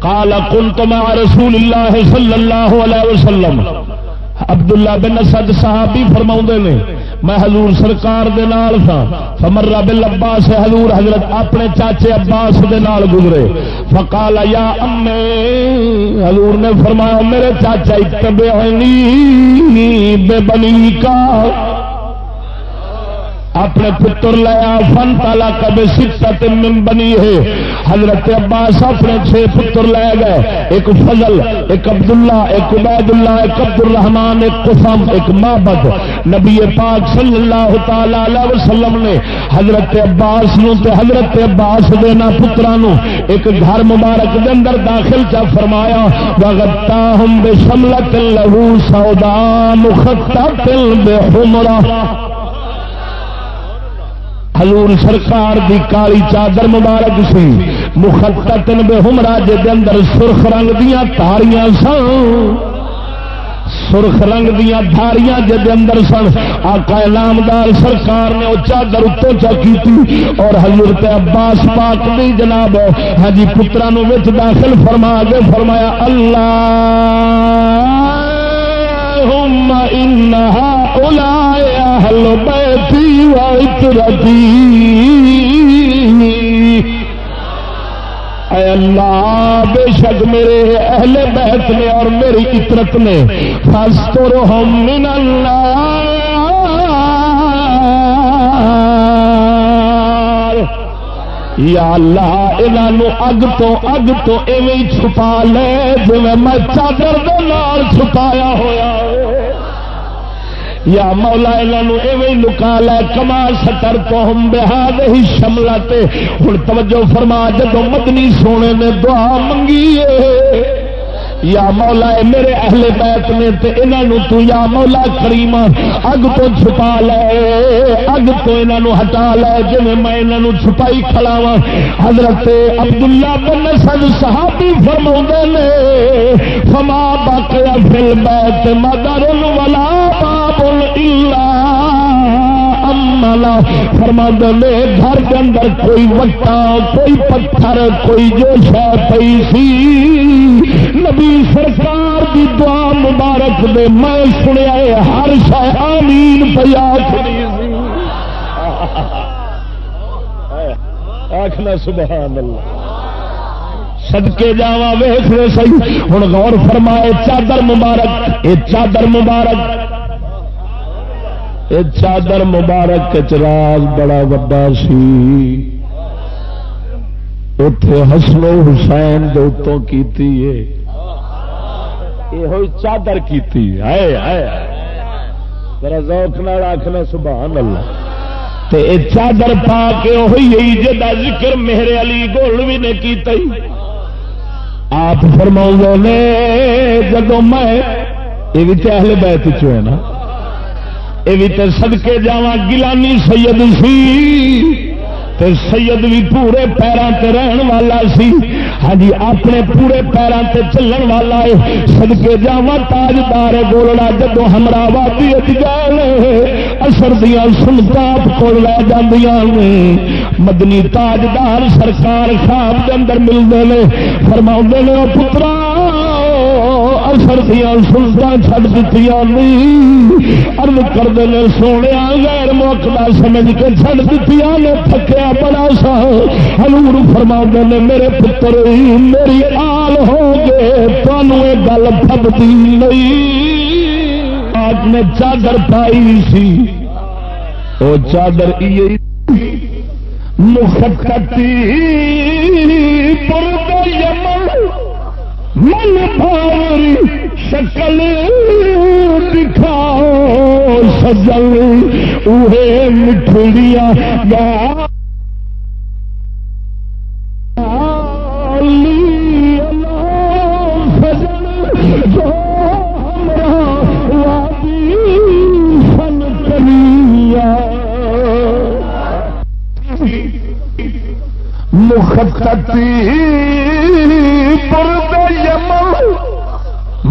قال كنت مع رسول الله صلى الله عليه وسلم. عبداللہ بن اسد صحابی فرماؤں نے میں حضور سرکار دے نال تھا فمر بل عباس حضور حضرت اپنے چاچے عباس دے نال گزرے۔ فقال، یا امے، حضور نے فرمایا، میرے چاچا اتبعنی بے بنی کا۔ اپنے پتر لیا فن تالا کبھی سکت من بنی ہے۔ حضرت عباس اپنے چھ پتر لے گئے۔ ایک فضل، ایک عبداللہ، ایک عبید اللہ ایک عبد الرحمان ایک قسم، ایک محبت نبی پاک صلی اللہ تعالی علیہ وسلم نے حضرت عباس نو تے حضرت عباس دینا پترانو ایک گھر مبارک دے اندر داخل چا فرمایا وغتاہم بشملت لہو سودا مخطط بحمرہ حضور سرکار دی کالی چادر مبارک سی۔ مخطن بے ہمرا جے اندر سرخ رنگ دیا تاریاں سن۔ سرخ رنگ دیا دھاریاں جے اندر سن۔ آقا نامدار سرکار نے وہ چادر اتو چا کی اور حضرت عباس پاک دی جناب ہاں جی پترا داخل فرما کے فرمایا، اللہ اہل بیتی و عطرتی اے اللہ، بے شک میرے اہل بیت نے اور میری عطرت نے فاسترہم من اللہ یا اللہ انہوں اگ تو اگ تو ایویں چھپا لے جی میں چادر دال چھپایا ہوا یا مولا یہ لکا لے کما سٹر تو ہم بہاد ہی شملہ تے۔ ہوں توجہ فرما جدو مدنی سونے نے دعا منگی یا مولا اے میرے اہل بیت نے تے انہوں تو یا مولا کریم، اگ تو چھپا لے، اگ تو انہوں ہٹا لے۔ جی میں انہوں چھپائی کھلاوا حضرت عبداللہ بن سد صحابی فرما نے، فما باقیا فل بیت مدر ولا باب فرما دے گھر کے اندر کوئی وٹا، کوئی پتھر، کوئی جو شہ پی سی۔ نبی سرکار کی دعا مبارک دے میں سنیا ہر شہ آمین پیا آخنا سبحان اللہ سدکے جا ویخ سی ہوں غور فرمائے، چادر مبارک یہ چادر مبارک۔ چادر مبارک چراغ بڑا وڈا سی۔ اتے حسن حسین دوتوں کیتی ہے یہ چادر کیتی ہے ذوق نال آخنا سبحان اللہ تے اے چادر پا کے وہی جا ذکر میرے علی گول بھی نے کیتا ہی۔ آپ فرما نے جدو میں، یہ بھی اہل بیت چ ہے نا۔ یہ بھی سدکے جا گلانی سید سی۔ تے سید بھی پورے پیروں تے رہن والا سی۔ ہاں جی اپنے پورے پیروں تے چلن والا ہے سدکے جا تاجدار گولڑا جدو ہمرا وادی اثر دیا سنتا کو لے جاندیاں مدنی تاجدار سرکار خواب کے اندر ملتے ہیں فرما نے پترا اثر دیا سلطا چڈ دیتی ارد کرتے ہیں سونے غیر موقع سمجھ کے چڈ دیتی نے تھکیا بڑا سا۔ ہلور فرما نے میرے پتر، میری آل ہو گئے تمہوں یہ گل پبتی نہیں۔ آج نے چادر پائی سی۔ وہ چادر مختی پر یمن من پاری شکل دکھاؤ سجل اوے مٹھڑیا گا مخططی برد یمن،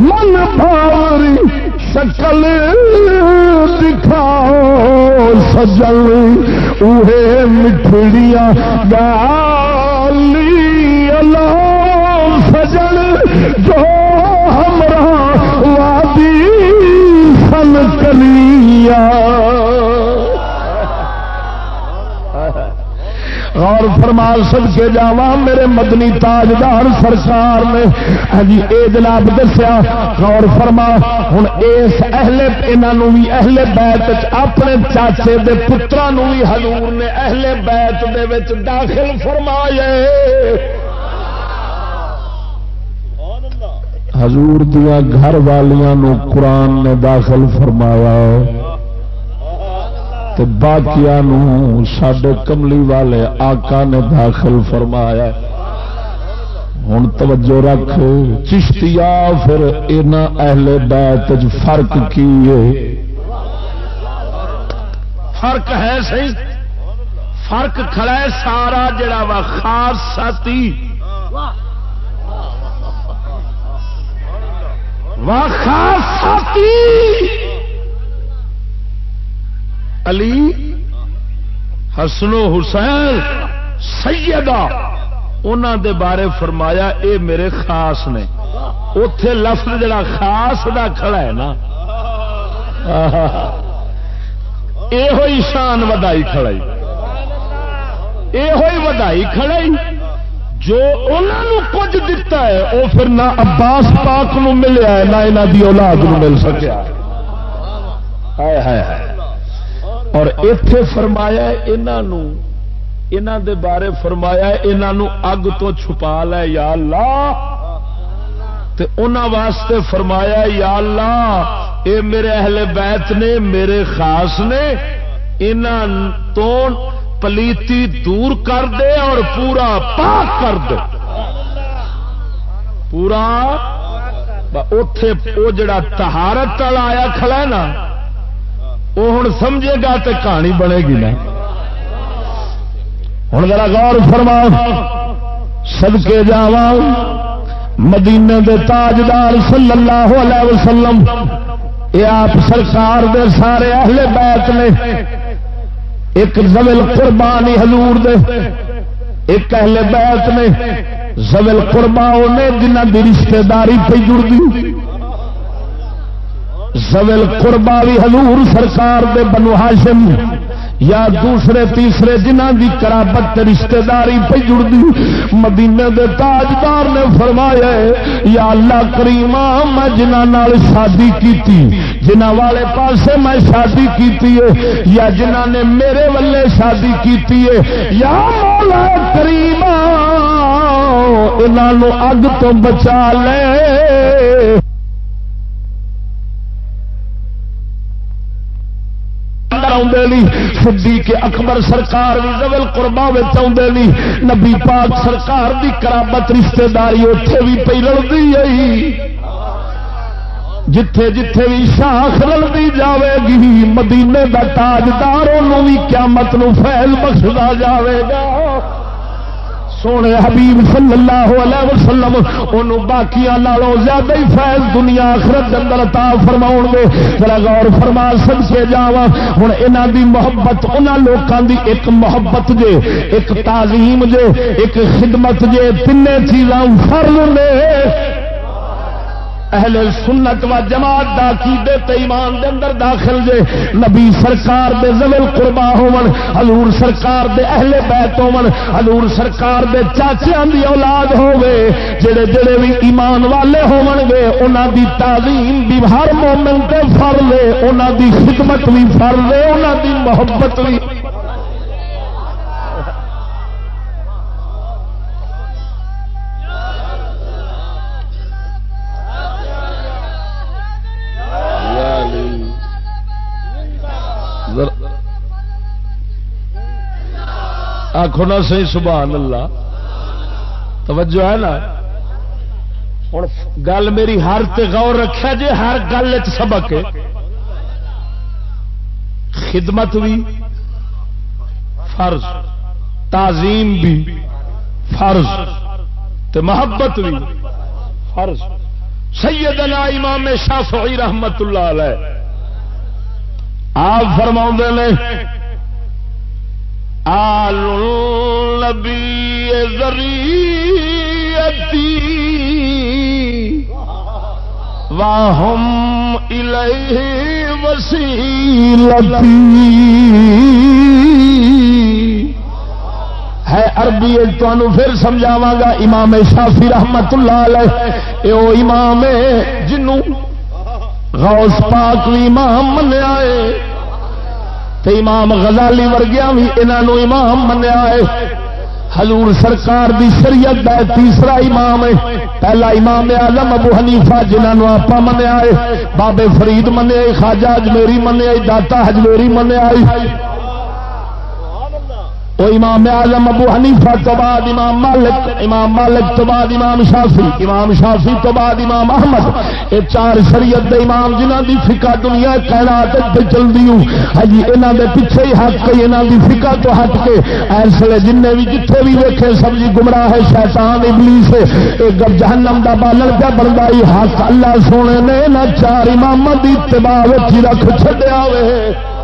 من بھاوری شکل دکھاؤ، سجل، اوہے مٹھڑیاں، گالی، اللہ سجل، جو ہمراہ وادی سن کریا اور فرما سب کے جاوا میرے مدنی تاجدار سرکار نے۔ ہاں جی اے جناب دسیا، اور فرما ہوں اس اہل انہوں بھی اہل بیت اپنے چاچے دے پترا بھی حضور نے اہل بیت دے وچ داخل فرمایا حضور دیا گھر والیاں قرآن نے داخل فرمایا باقیا سڈے کملی والے آقا نے داخل فرمایا ہوں توجہ رکھ چشتیا پھر یہاں اہل بیت فرق کی فرق ہے صحیح؟ فرق کھڑا ہے سارا جڑا وا خاص ساتھی۔ وا خاص ساتھی۔ علی، حسن و حسین، سیدہ انہوں دے بارے فرمایا، اے میرے خاص نے اتے لفظ جڑا خاص دا کھڑا ہے نا *laughs* یہ شان ودائی کھڑائی یہ ودائی کھڑائی جو انہوں کچھ دتا ہے وہ پھر نہ عباس پاک نو ملیا ہے، نہ یہاں دی اولاد نو مل سکیا۔ ہائے ہائے ہائے۔ اور اتے فرمایا انہوں دے بارے فرمایا انہوں اگ تو چھپا لے یا اللہ۔ تے انہوں واسطے فرمایا یا اللہ، اے میرے اہل بیت نے، میرے خاص نے انہوں تو پلیتی دور کر دے اور پورا پاک کر دے۔ پورا اتے وہ جڑا تہارت والا آیا کھڑا ہے نا وہ ہوں سمجھے گا تو کہانی بنے گی نا۔ ہوں ذرا غور فرما۔ سد کے جا مدینے دے تاجدار صلی اللہ علیہ وسلم یہ آپ سرکار دے سارے اہل بیت نے۔ ایک زمل قربانی حضور دے۔ ایک اہل بیت نے۔ زمل قربا نے جنہ کی رشتے داری پہ جڑ دی زویل قربا بھی حضور سرکار دے بنو ہاشم یا دوسرے تیسرے جنہ دی کرابت رشتہ داری پہ جڑ دی مدینے دے تاجدار نے فرمایا یا اللہ کریما میں جنہ نال شادی کیتی جنہ والے پاسے میں شادی کیتی ہے، یا جنہ نے میرے والے شادی کیتی ہے، یا مولا کریما انہوں اگ تو بچا لے۔ اندر آدھے سدی کے اکبر سرکار بھی زبل قربا آدھے نہیں۔ نبی پاک سرکار دی کرامت رشتے داری اتے بھی پی لڑتی جتھے جتھے بھی شاخ رلتی جاوے گی، مدینے کا تاجدار بھی قیامت نو فیل بخشا جاوے گا۔ سونے حبیب صلی اللہ علیہ وسلم انہوں باقی لالوں زیادہ ہی فیض دنیا آخرت اندر تا فرما گے۔ ذرا غور فرما سب سے جاوا ہوں یہاں دی محبت انہوں لوگوں دی ایک محبت جے، ایک تعظیم جے، ایک خدمت جے تین چیزاں فرض نے اہل سنت و جماعت دا عقیدے تے ایمان دے اندر داخل جے، نبی سرکار دے زویل قربا ہون حضور سرکار دے اہل بیت ہون حضور سرکار دے چاچیاں دی اولاد ہوے جڑے جڑے بھی ایمان والے ہون گے، انہاں دی تعظیم بھی ہر مومن تے فرض ہے، انہاں دی خدمت بھی فرض ہے، انہاں دی محبت بھی آخو نا سی سبحان اللہ۔ توجہ ہے نا؟ ہوں گل میری ہر تے غور رکھا جی ہر گل سبق خدمت بھی، فرض۔ تعظیم بھی، فرض۔ تے محبت بھی، فرض۔ سیدنا امام شافعی رحمت اللہ علیہ۔ آپ فرما نے آل نبی ذریعتی واہم الیہ وسیلتی۔ ہے عربی تمہوں پھر سمجھاوا گا، امام شافی رحمت اللہ علیہ، اے او امام جنوں غوث پاک بھی امام منیا ہے۔ تے امام غزالی ورگیا بھی انہوں امام منیا ہے۔ حضور سرکار دی شریعت دا تیسرا امام ہے۔ پہلا امام اعظم ابو حنیفہ جنہوں آپ منیا ہے۔ بابے فرید منیا خواجہ اجمیری منیا داتا ہجمیری منیا وہ امام اعظم ابو حنیفہ تو بعد امام مالک امام مالک تو بعد امام شافی امام شافی تو بعد امام احمد۔ یہ چار شریعت دے امام جنہ دی فقہ دنیا کائنات تے چلدی ہوں۔ ہجی انہاں دے پیچھے ہی ہٹ کے انہاں دی فقہ تو ہٹ کے ایسے جن بھی جتھے بھی ویکھے سبزی جی گمراہ ہے، شیطان، ابلیس ہے۔ اے گب جہنم دا بالل پہ بندا ہی حق اللہ سونے نے نہ چار امام دی اتباع وچ رکھ چھڈیا ہوئے۔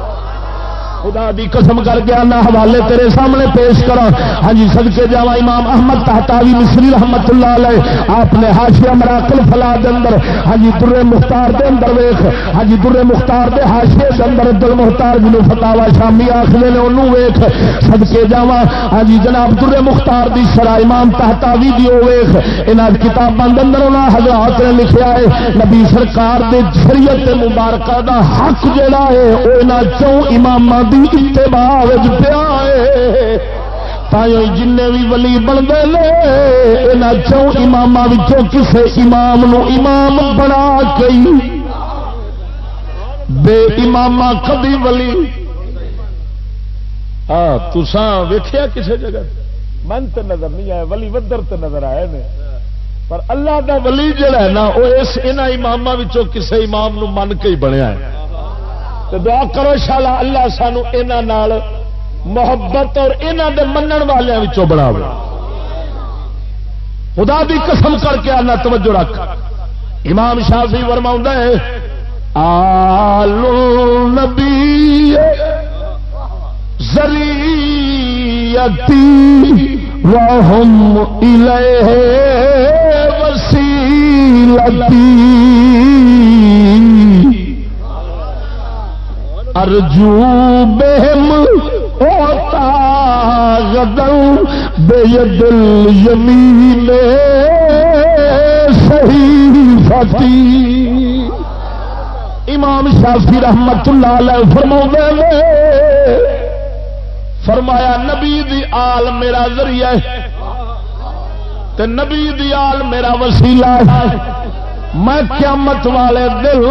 خدا دی قسم کر کے اللہ حوالے تیرے سامنے پیش کرا۔ ہاں جی سدکے جا امام احمد تحتاوی مصری رحمت اللہ علیہ۔ آپ نے ہاشیا مراکل فلا دے اندر ہاں جی در مختار دے اندر ویخ ہاں جی در مختار دے ہاشے دے اندر دل مختار جنو فتاوا شامی آخر نے انہوں ویخ سدکے جا ہاں جی جناب در مختار دی شرا امام تحتاوی دی او ویخ انہاں کتاباں دے اندر انہاں حضرات نے لکھیا ہے، نبی سرکار دے شریعت مبارکہ دا حق جڑا ہے، او انہاں چوں اماماں اتباع پیا جن بھی ولی بنتے لے چوں امام کسے امام نو امام بنا کے بے امام کبھی ولی۔ ہاں تسان ویخیا کسی جگہ؟ من تو نظر نہیں آیا ولی ودر تو نظر آئے نے۔ پر اللہ دا ولی جڑا ہے نا، وہ اس امام کسے امام نو من کے ہی بنیا ہے۔ تو دعا کرو شالا اللہ سانو انہوں محبت اور انہوں دے منن والوں بنا خدا بھی قسم کر کے آنا توجہ رکھ۔ امام شافی ورما ہے آلو نبی زریتی وهم إليه وسيلتي ارجو بہم ہوتا غدل بے دل یمین صحیح فتی امام شافی رحمت اللہ علیہ فرما فرمایا نبی دی آل میرا ذریعہ تے نبی دی آل میرا وسیلہ ہے۔ میں قیامت والے دل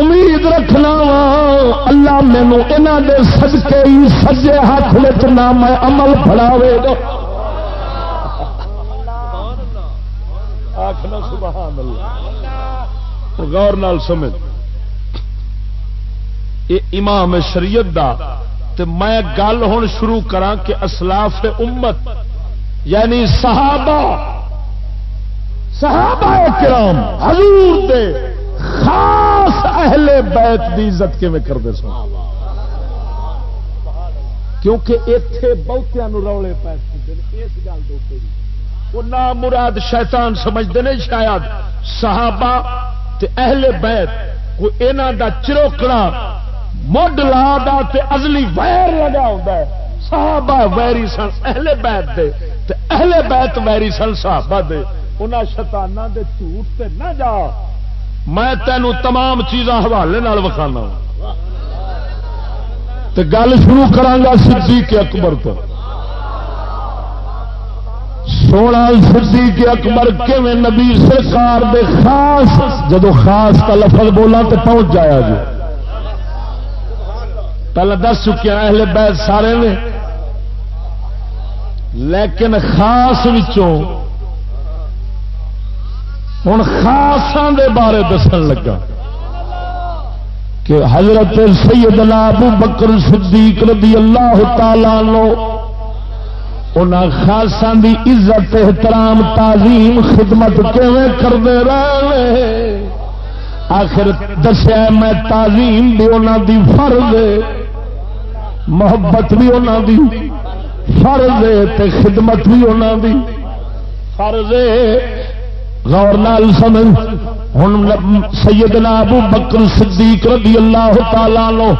امید رکھنا وا، اللہ مینو یہاں دے سدکے ہی سجے ہاتھ میں میں عمل فڑاوے گا۔ غور نال سمجھ۔ یہ امام شریعت دا، تے میں گل ہوں شروع کرا کہ اسلاف امت یعنی صحابہ صحابہ کرام حضور دے خاص اہل بیت دی عزت کے میں کرتے سو کیونکہ اتے بہتیا روڑے پیسے اس گل وہ نام مراد شیطان سمجھتے ہیں شاید۔ صحابہ تے اہل بیت، کوئی یہاں دا چروکڑا مڈ لا دا تے ازلی ویر لگا ہوتا ہے۔ صحابہ ویری سن اہل بیت دے تے اہل بیت ویری سن صحابہ دے۔ انہاں شیطاناں دے جھوٹ تے نہ جا۔ میں تینوں تمام چیزاں حوالے وکھانا تو گل شروع کرا صدیق اکبر تو۔ سونا صدیق اکبر کیون نبی سرکار دے خاص جدو خاص کا لفظ بولا تو پہنچ جایا جی۔ پہلے دس چکیا اہل بیت سارے نے۔ لیکن خاص وچوں ہوں خاصان دے بارے دسن لگا کہ حضرت سیدنا ابو بکر صدیق رضی اللہ تعالی لو ان خاصا دی عزت، احترام، تعظیم، خدمت کیویں کرتے رہے آخر دسیا میں تعظیم بھی انہوں دی فرض محبت بھی انہوں دی فرض تے خدمت بھی انہوں دی فرض غور نال سمجھ۔ ہوں سیدنا ابو بکر صدیق رضی اللہ تعالی لو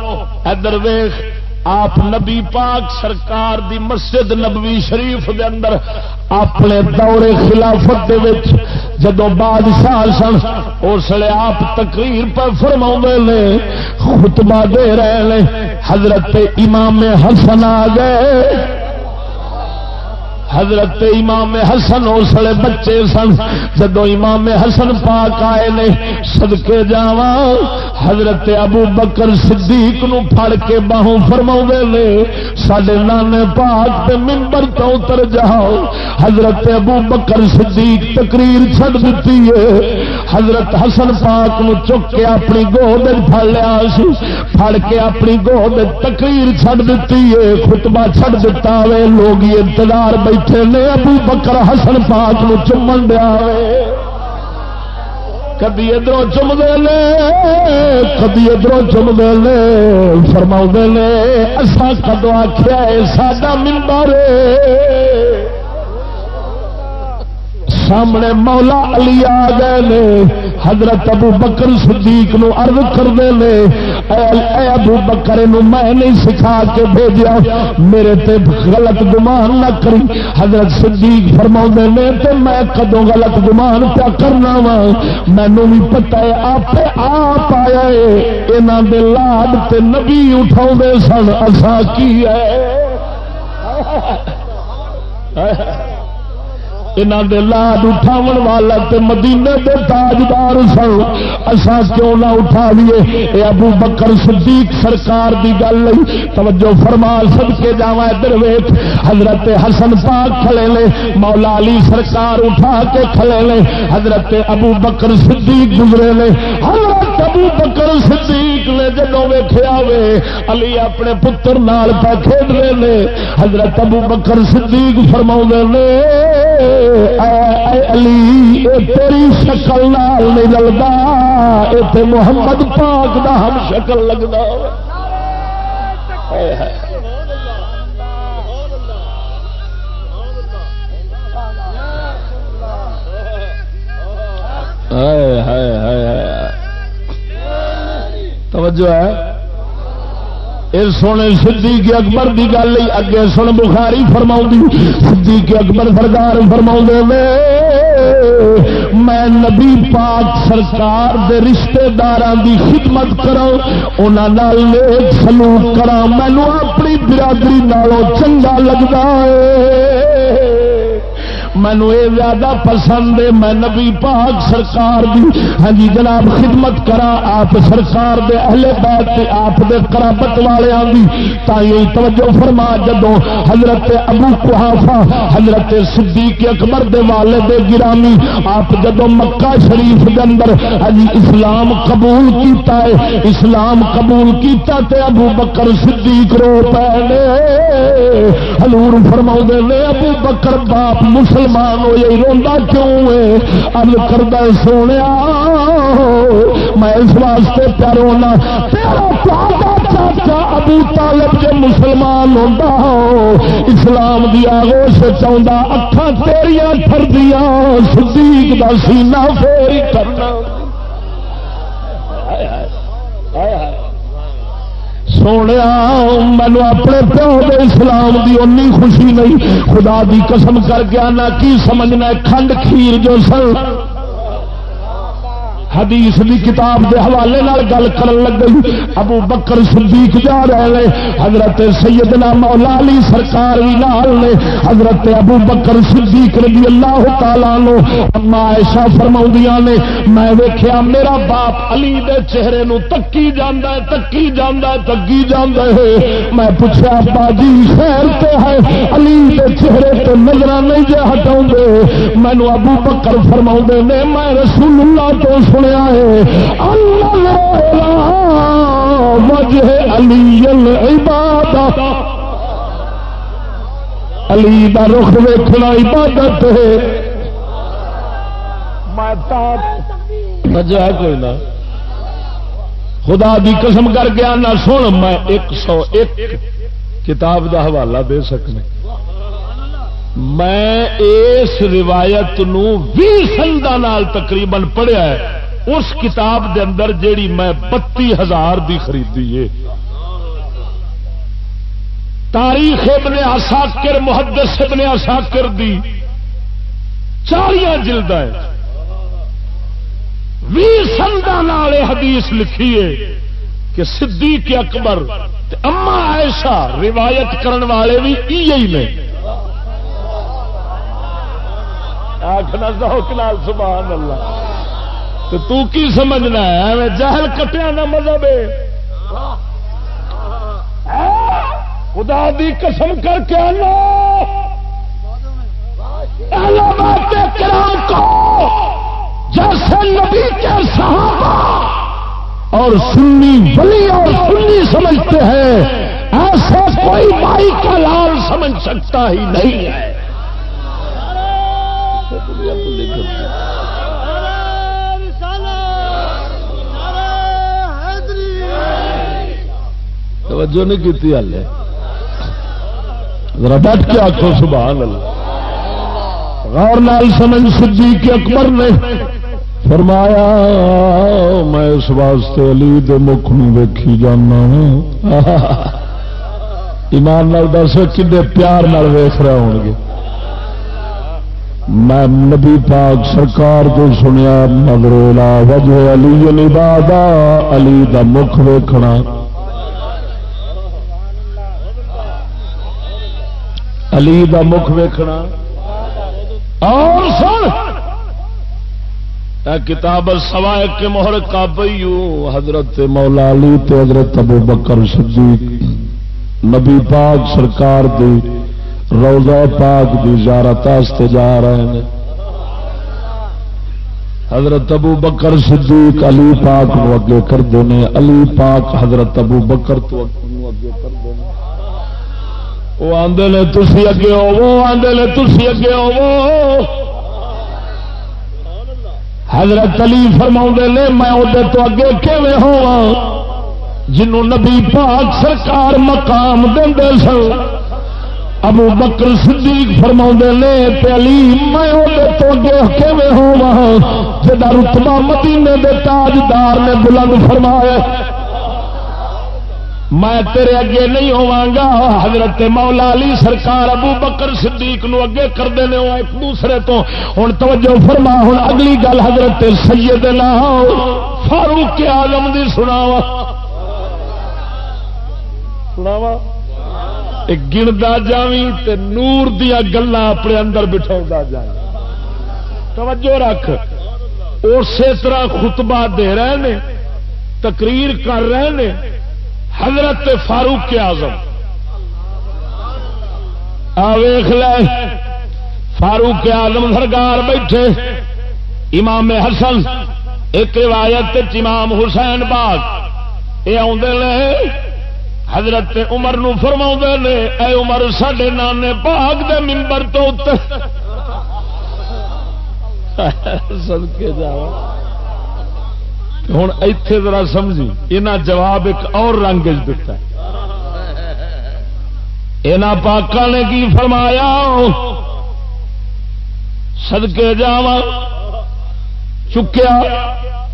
ادھر ویخ آپ نبی پاک سرکار دی مسجد نبوی شریف دے اندر اپنے دورے خلافت دے وچ جدو بادشاہ سن، اس لیے آپ تقریر پر فرما نے، خطبہ دے رہے ہیں حضرت امام حسن آ گئے۔ حضرت امام حسن اسلے بچے سن، جدو امام حسن پاک آئے نے سدکے جا حضرت ابو بکر صدیق نو پھڑ کے باہوں فرما نے سڈے نانے پاک تے ممبر تو اتر جاؤ، حضرت ابو بکر صدیق تقریر چھڑ دیتی ہے۔ حضرت حسن پاک نو چک کے اپنی گود پڑ لیا پھڑ کے اپنی گود تقریر چھڑ دیتی ہے، خطبہ چھڑ دیتا وے، لوگ انتظار بیٹھے بیٹھے نے ابو بکر حسن پاک نو چمن دیا کدی ادھر چمتے نے، کدی ادھر چمتے نے فرما نے اصا کدو آخیا ساڈا ممبر سامنے مولا علی آ گئے نے، حضرت ابو بکر صدیق نو عرض کرتے ہیں اے ابو بکر نو میں نہیں سکھا کے بھیجا میرے تے غلط گمان نہ کری۔ حضرت صدیق فرما نے، تے میں کدو غلط گمان پیا کرنا وا مینو بھی پتا ہے آپ آپ آیا یہاں دے لاڈ تے نبی اٹھا سن اصا کی ہے؟ یہاں دے لاڈ اٹھاو والا تے مدینے دے تاجدار سن۔ اسا کیوں نہ اٹھا لیے؟ اے ابو بکر صدیق سرکار دی گل نہیں توجہ فرما سب کے جاوا ادھر ویخ حضرت حسن پاک کھلے لے مولا علی سرکار اٹھا کے کھلے لے حضرت ابو بکر صدیق گزرے لے حضرت ابو بکر صدیق نے جدو ویخیا وے علی اپنے پتر نال پہ کھیل رہے نے۔ حضرت ابو بکر صدیق فرما نے علی تیری شکل نال نہیں لگتا اتنے محمد پاک دا ہم شکل لگتا توجہ ہے۔ سونے سدھی کے اکبر کی گل اگے سن بخاری فرما سدھی کے اکبر سرکار فرما میں نبی پاک سرکار دے رشتے دار کی خدمت کرا سلوک کرا مینو اپنی برادری نالوں چنگا لگتا ہے۔ مینو یہ زیادہ پسند ہے، میں نبی پاک سرکار دی ہاں جی جناب خدمت کرا آپ سرکار دے اہل بیت آپ دے کرابت والے دی تھی توجہ فرما جدو حضرت ابو کوحافا حضرت صدیق اکبر دے والے دے گرامی آپ جدو مکہ شریف دے اندر ہاں جی اسلام قبول کیتا ہے، اسلام قبول کیتا تے ابو بکر صدیق رو پے حضور فرما نے، ابو بکر باپ مسلم مسلمان ہو جی روا کیوں ہے ارد کردہ سونے۔ میں اس واسطے پیارونا چاچا ابو طالب جو مسلمان ہوتا ہو، اسلام دی آگوش چاہتا اکھان تیریا تھردیا صدیق دا سینہ فیری کرنا۔ سونے مینو اپنے پیو دے اسلام دی امی خوشی نہیں، خدا دی قسم کر کے آنا کی سمجھنا کھنڈ کھیر جو سن۔ حدیث دی کتاب دے حوالے نال گل کرن لگ گئی۔ ابو بکر صدیق جا رہے ہیں حضرت سیدنا مولا علی سرکار بھی نال نے، حضرت ابو بکر صدیق رضی اللہ تعالی نو اما عائشہ فرماؤندیاں نے، میں ویکھیا میرا باپ علی دے چہرے نو تکی جاندا ہے، تکی جاندا ہے، تکی جاندا ہے۔ میں پوچھا ابا جی خیر تے ہے، علی دے چہرے تے نظر نہیں جے ہٹاوندے مینوں ابو بکر فرماوندے نے، میں رسول اللہ تو سن سنیا ہے وجہ علی العباد علی دا رخ ویکھنا عبادت ہے۔ میں کوئی نہ۔ خدا دی قسم کر کے آنا، سن، میں ایک سو ایک کتاب دا حوالہ دے سکنے۔ میں اس روایت نو بھی سندا تقریباً پڑھیا ہے۔ اس کتاب دے اندر جیڑی میں بتی ہزار دی خریدی ہے۔ تاریخ ابن اساکر محدث ابن اساکر دی چالیاں جلد ہے۔ بھی سندا حدیث لکھی ہے کہ صدیق اکبر اما عائشہ روایت کرن والے بھی یہی نے۔ آخنا ذوق لال سبحان اللہ۔ تو تو کی سمجھنا ہے؟ جہل کٹیا نہ مذہب خدا دی قسم کر کے آنا۔ کرام کو جیسے نبی کے صحابہ اور سنی ولی اور سنی سمجھتے ہیں، ایسے کوئی مائی کا لال سمجھ سکتا ہی نہیں ہے۔ توجہ نہیں کی ہل ذرا بیٹھ کے آخو سبحان اللہ۔ غور نال سمجھ، صدیق اکبر نے فرمایا، میں اس واسطے علی دے مکھ ویکھی جانا۔ ایمان نال دس کھے پیار نال ویخ رہے ہو گے۔ میں نبی پاک سرکار کو سنیا، مگر وجہ علی علی بابا علی دا مکھ ویکھنا۔ علی دا مکھ ویکھنا۔ اور سن۔ کتاب سوائے کے مہر کا حضرت مولا علی تے حضرت ابو بکر صدیق، نبی پاک سرکار دی روزہ پاک دی زیارت جا رہے ہیں۔ حضرت ابو بکر صدیق علی پاک نو اگے کرتے ہیں علی پاک حضرت ابو بکر تو اگے۔ وہ آدھے نے تھی اگے ہو آدھے نے تھی اگے ہو حضرت علی فرما نے میں وہ تو اگے کیون ہوا جنوں نبی پاک سرکار مقام دے سن ابو بکر صدیق فرما نے علی میں وہ تو اگے کیون ہوا جا رتبہ مدینے دے تاجدار نے بلند فرمایا میں تیرے اگے نہیں ہوا حضرت مولا علی سرکار ابو بکر صدیق نو اگے کرتے ہیں ایک دوسرے تو۔ ہوں توجہ فرما ہوں اگلی گل حضرت سید فاروق آلم دی سناوا سناوا گنتا جاوی تے نور دیا گلا اپنے اندر بٹھا جا توجہ رکھ۔ اسی طرح خطبہ دے رہے نے، تقریر کر رہے ہیں حضرت فاروق کے آزم آویخ لے، فاروق کے آزم سرکار بیٹھے۔ امام حسن، ایک روایت امام حسین باغ یہ آدھے لے حضرت عمر نو فرما نے، اے عمر سڈے نانے باغ دے ممبر تو سد *laughs* کے جاؤ۔ ہوں اتے ذرا سمجھی یہاں جواب ایک اور رنگ دتا یہاں پاکا نے کی فرمایا؟ سدکے جا چکیا،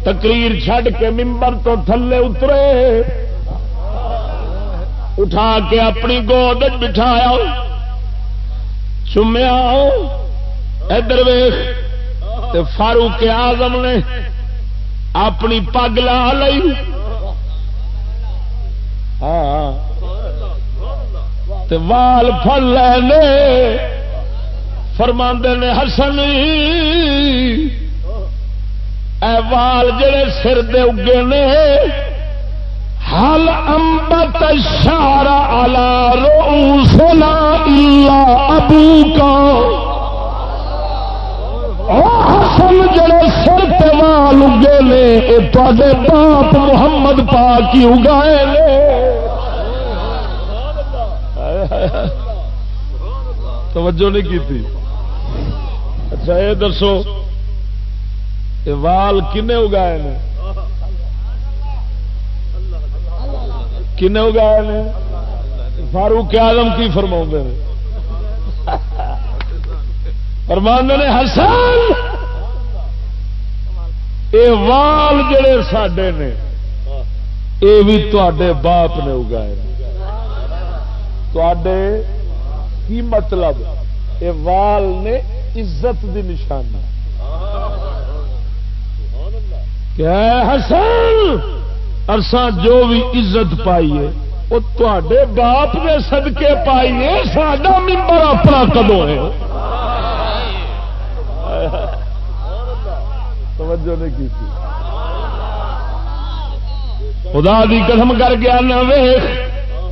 تقریر چھڈ کے ممبر تو تھلے اترے۔ اٹھا کے اپنی گود بٹھایا۔ چومیا۔ ادھر ویخ فاروق آزم نے اپنی پگ لا لی ہاں۔ وال فل لے فرما نے ہسن اے وال جڑے سر دے اگے نے ہل امبت شارا آلہ رو سونا ابو کا حسن جڑے سر تال اگے نے یہ تے باپ محمد پاک ہی اگائے نے۔ توجہ نہیں کی اچھا یہ دسو یہ وال کنے اگائے نے؟ کنے اگائے نے؟ فاروق آدم کی فرما نے۔ فرمانے نے، حسن! اے وال جڑے ساڈے نے، اے بھی تے باپ نے اگائے تے کی مطلب؟ اے وال نے عزت دی نشانی۔ کیا حسن! ارسان جو بھی عزت پائیے وہ تے باپ نے سدکے پائیے ساڈا ممبر اپنا کدو ہے؟ توجہ نہیں کی خدا دی قسم کر گیا نہ ویخ،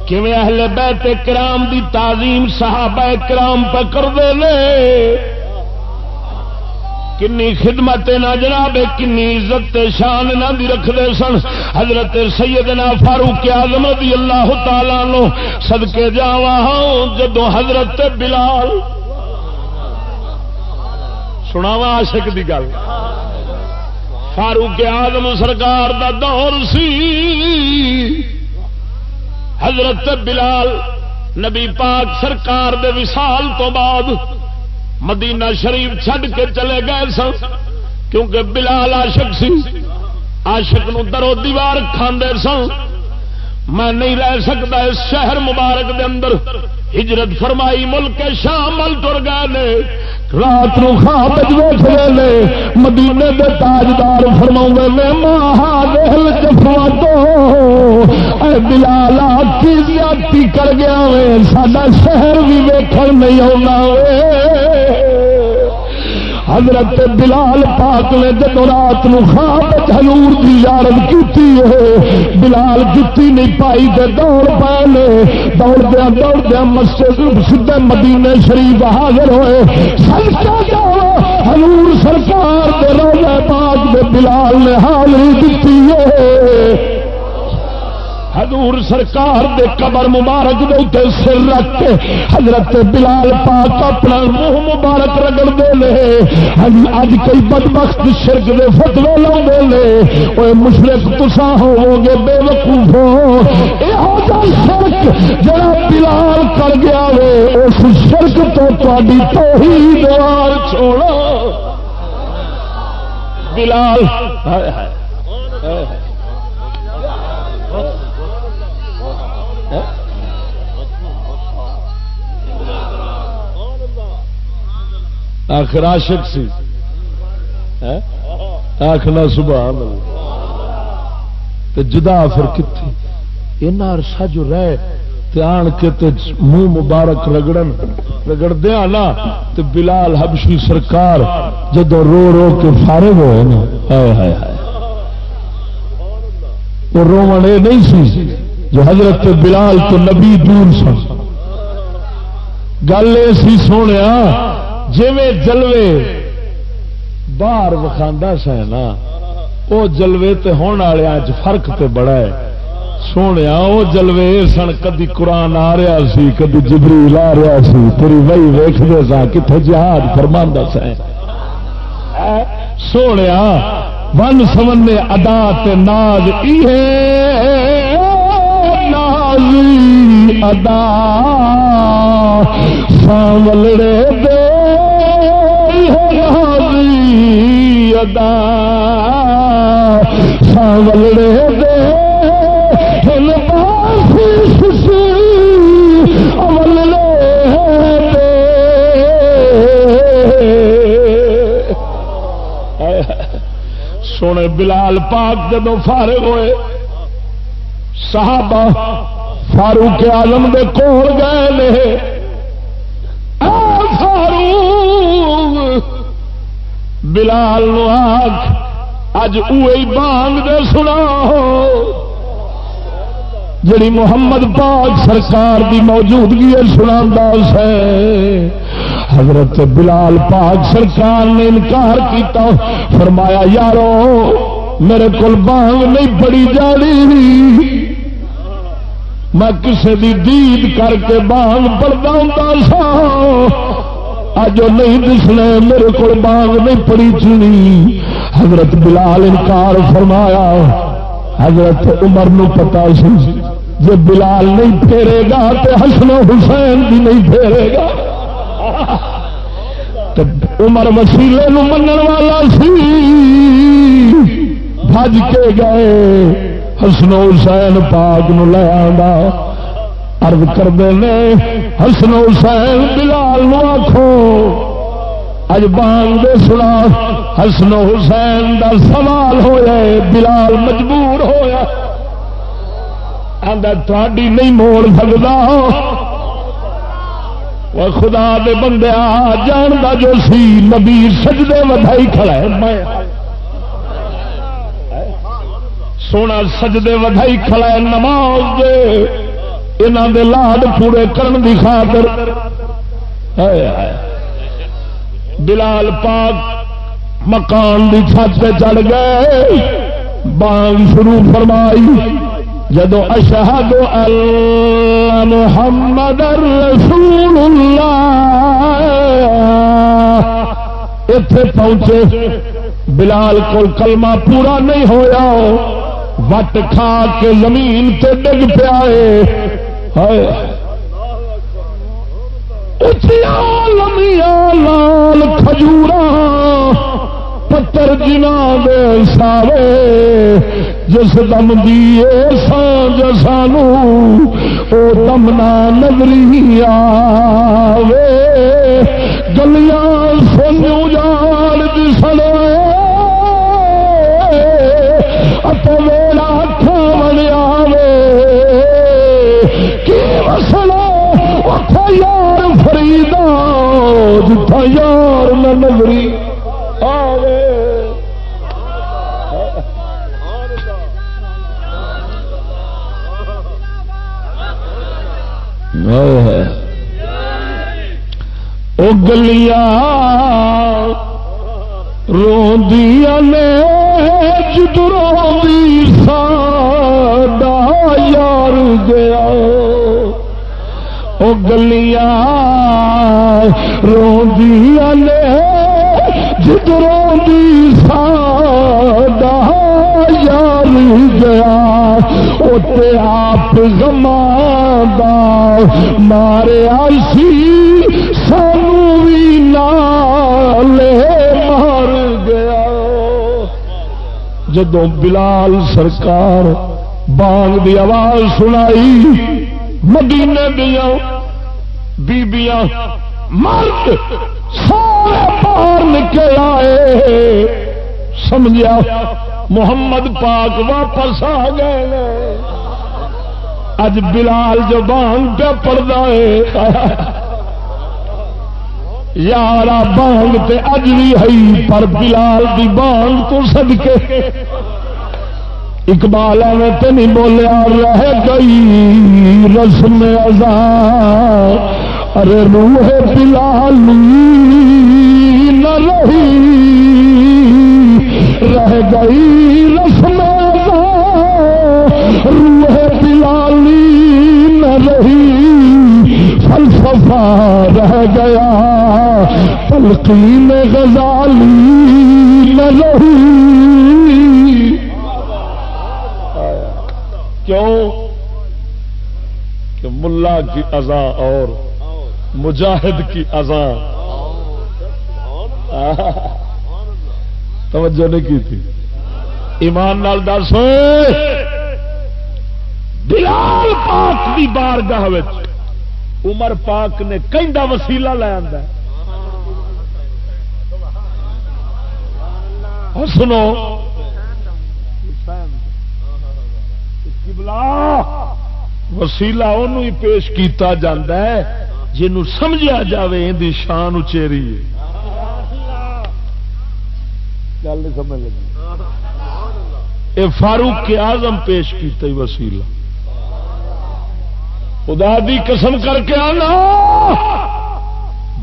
کیویں اہل بیت کرام دی تعظیم صحابہ کرام پہ کرتے ہیں کنی خدمت نہ جناب، کنی عزت شان نہ دی رکھتے سن۔ حضرت سیدنا فاروق آزم رضی اللہ تعالی نو سدکے جا ہاں، جدو حضرت بلال سناوا عاشق دی گل۔ فاروق آزم سرکار دا دور سی۔ حضرت بلال نبی پاک سرکار دے وصال تو بعد مدینہ شریف چھڈ کے چلے گئے سن۔ کیونکہ بلال عاشق سی۔ عاشق نو درو دیوار کھاندے سن۔ میں نہیں رہ سکتا اس شہر مبارک دے اندر۔ ہجرت فرمائی، ملک شام تر گئے رات نو خواب ویچ لے مدینے دے تاجدار فرما میں ماہا دل جفا تو اے بلالا کی زیادتی کر گیا وے سڈا شہر بھی ویکھن نہیں آنا وے۔ حضرت بلال پاک نے جب رات نو خواب حضور کی یارت کی بلال جتی نہیں پائی تے دوڑ پائے دوڑ دیا دوڑ دیا مسجد سدھے مدینے شریف حاضر ہوئے۔ حضور سرکار دے روزے پاک دے بلال نے حاضری دیتی ہے۔ حضور سرکار دے قبر مبارک دے اتنے سر رکھ کے حضرت بلال پاک اپنا منہ مبارک رگڑ دے لے۔ اج کئی بدبخت شرک دے فتوے لاؤ لے۔ وہ مشرق تسا ہو گے بے وقوف ہو شرک جڑا بلال کر گیا وے، اس شرک تو تاری توحید وار چھوڑو۔ بلال ہائے ہائے۔ آخر عاشق سی۔ آخلا سبحان جدا پھر کتنی اینا عرصہ جو رہے تے آن کے تے منہ مبارک رگڑن۔ رگڑ دیا نا تے بلال حبشی سرکار جدو رو رو کے فارغ ہوئے نا۔ ہائے ہائے ہائے۔ وہ رومن یہ نہیں سی جو حضرت بلال تو نبی دور سن۔ گل یہ سی سونے جی جلوے باہر وکھا سا نا وہ جلوے تے ہونے والے اج فرق تے بڑا ہے۔ سونے وہ جلوے سن، کدی قرآن آ رہا سی، کدی جبریل آ رہا سی، تیری وہی ویختے سا کتنے جہاد فرما سا سونے ون سمنے ادا تے ناز ناز ادا۔ سانولڑے دے ادا سانولڑے دے سونے بلال پاک جدو فارغ ہوئے صحابہ فاروق آلم دے کول گئے فاروق بلال نو آخ اج بانگ دے سنا جڑی محمد پاک سرکار دی موجودگی سنا سے حضرت بلال پاک سرکار نے انکار کیتا۔ فرمایا، یارو، میرے کو بانگ نہیں پڑی جانی۔ میں کسی دی دید کر کے بانگ پڑتا ہوں سا اج نہیں دسنا، میرے کو باغ نہیں پڑی چنی حضرت بلال انکار فرمایا، حضرت عمر نو پتا سی جی بلال نہیں پھیرے گا تو حسن حسین بھی نہیں پھیرے گا۔ عمر وسیلے من والا سی۔ بج کے گئے، حسن حسین پاک نو لے آ ارد کرتے ہیں حسن حسین بلال نو آخو اج بان دے سنا، حسن حسین دا سوال ہوا بلال مجبور ہوا تھوڑی نہیں موڑ سکتا وہ خدا دے بندے آ جو سی، نبی سجدے ودائی کھڑا ہے۔ میں سونا سجدے ودائی کھڑا ہے، نماز دے انہوں دے لاڈ پورے کرن دی خاطر بلال پاک مکان دی چھت پہ چڑھ گئے۔ بانگ شروع فرمائی، جدو اشہد محمد رسول اللہ۔ اتے پہنچے۔ بلال کو کلمہ پورا نہیں ہویا۔ وٹ کھا کے زمین تے ڈگ پیا لمیاں لال کھجورا، پتر جنا دے سارے جس دم دیے سانج سانو، او دم نہ نگری آوے۔ گلیاں سن اجاڑ دسل میرا کی یار فریدا جتھا یار نہ نگری او گلیا روندیا نے جدروں ساڈا یار گیا۔ او گلیا روندیا نے جدروں ساڈا یار گیا اتے آپ گما مارے آسی سانو بھی نالے مار گیا۔ جدو بلال سرکار بانگ دی آواز سنائی مدینے دیا بیبیاں مرد سارے باہر نکل آئے۔ سمجھا محمد پاک واپس آ گئے اج بلال جو بانگ پہ پڑتا ہے۔ یار بانگ تے اج بھی ہے پر بلال دی بانگ تو سد کے اقبال میں تو نہیں بولیا رہ گئی رسم ازا ارے روح بلال نہ رہی، رہ گئی رسم روح پلالی نہ رہی، فلسفہ رہ گیا۔ تلقین غزالی نہ رہی۔ کیوں کہ ملا کی ازا اور مجاہد کی ازا *laughs* توجہ نہیں کی تھی۔ ایمان نال دس بلال پاک کی بار گاہ عمر پاک نے کہیں وسیلہ لے آتا سنو وسیلہ انہوں ہی پیش کیتا جاندہ ہے جنہوں سمجھا جاوے ان شان اچیری۔ ہے گل نہیں سمجھ لگی۔ یہ فاروق کے آزم پیش کیتا ہی وسیلہ۔ خدا دی قسم کر کے آنا۔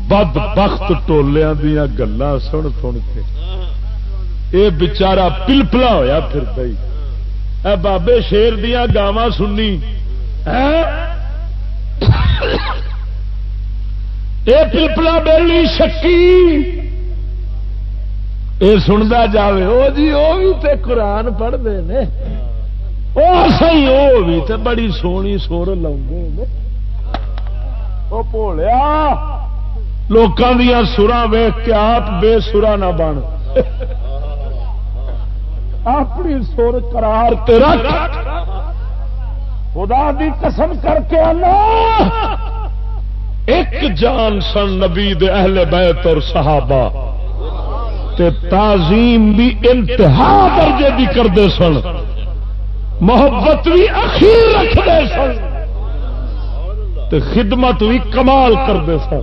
بد بخت ٹولیا دیا گلا سن سن کے۔ یہ بچارا پلپلا ہوا پھر پی اے بابے شیر دیا گاوا سنی اے؟ پلپلا بیلی شکی۔ اے سنتا جاوے۔ او جی وہ بھی تے قرآن پڑھتے ہیں وہ سی وہ بھی تے بڑی سونی سور لاؤں وہ بولیا لوگوں دیا سرا ویخ کے آپ بے سرا نہ بن۔ اپنی سر کرار رکھ۔ خدا دی قسم کر کے آنا۔ ایک جان سن نبی دے اہل بیت اور صحابہ۔ تے تعظیم بھی انتہا درجے دی کرتے سن۔ محبت بھی اخیر رکھتے سن۔ تے خدمت بھی کمال کرتے سن۔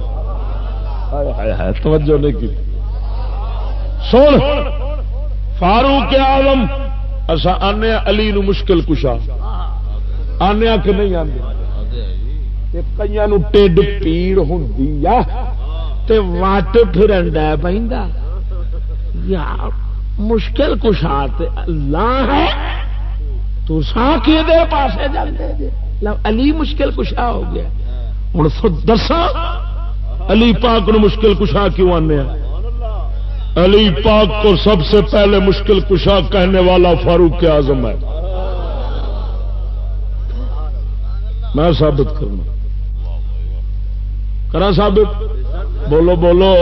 توجہ نہیں کی۔ سن۔ فاروق آلم اصا آنے علی نو مشکل کشا۔ آنے کہ نہیں آنے کئی ٹھڈ پیڑ ہوں وٹ پھر پہ مشکل کشا اللہ ہے۔ تو سا دے پاسے جانے علی مشکل کشا ہو گیا۔ ہوں دسا علی پاک نو مشکل کشا کیوں آنے علی پاک کو سب سے پہلے مشکل کشا کہنے والا فاروق اعظم ہے۔ میں ثابت کروں۔ کرا ثابت؟ بولو بولو۔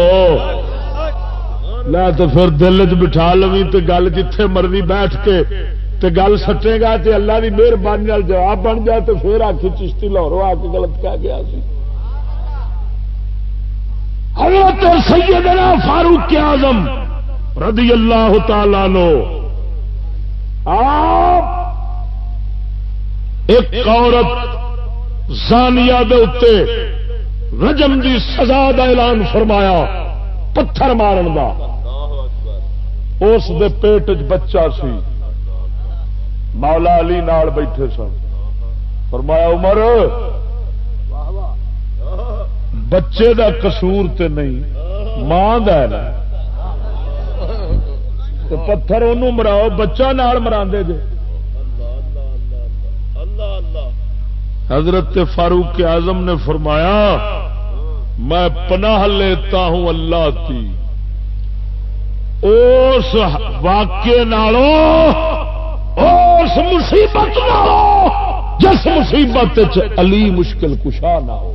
نہ تو پھر دل چ بٹھا لو تو گل جتھے مرضی بیٹھ کے تے گل سٹے گا تے اللہ کی مہربانی جواب بن جائے تو پھر آ کے چشتی لاہورو آ کے غلط کہہ گیا سی۔ حضرت سیدنا فاروق اعظم رضی اللہ تعالی لو آپ ایک عورت زانیہ دے اتے رجم دی سزا دا اعلان فرمایا، پتھر مارن دا۔ اس دے پیٹ بچہ سی۔ مولا علی نال بیٹھے سن۔ فرمایا، عمر بچے دا قصور تے نہیں، ماں دا نا۔ پتھر انہوں مراؤ، بچہ نال مرا دے جے۔ حضرت فاروق اعظم نے فرمایا، میں پناہ لیتا ہوں اللہ کی۔ اس واقعے نالوں، اس مصیبت نالوں، جس مصیبت علی مشکل کشا نہ ہو۔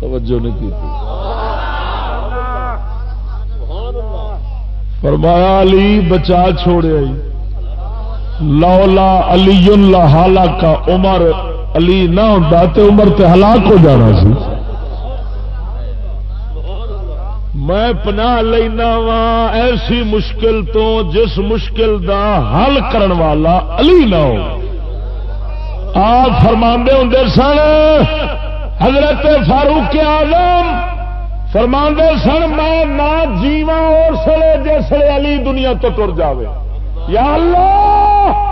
توجہ نہیں کی فرمایا، علی، بچا، چھوڑے لولا علی اللہ حالا کا عمر علی نہ ہوتا تو عمر تے ہلاک ہو جانا سی۔ میں پناہ لینا وا ایسی مشکل تو جس مشکل دا حل کرن والا علی نہ ہو۔ آپ فرما ہوں سن حضرت فاروق آزم فرما سن، میں نہ جیوا اور سڑے جسے علی دنیا تو تر جائے یا اللہ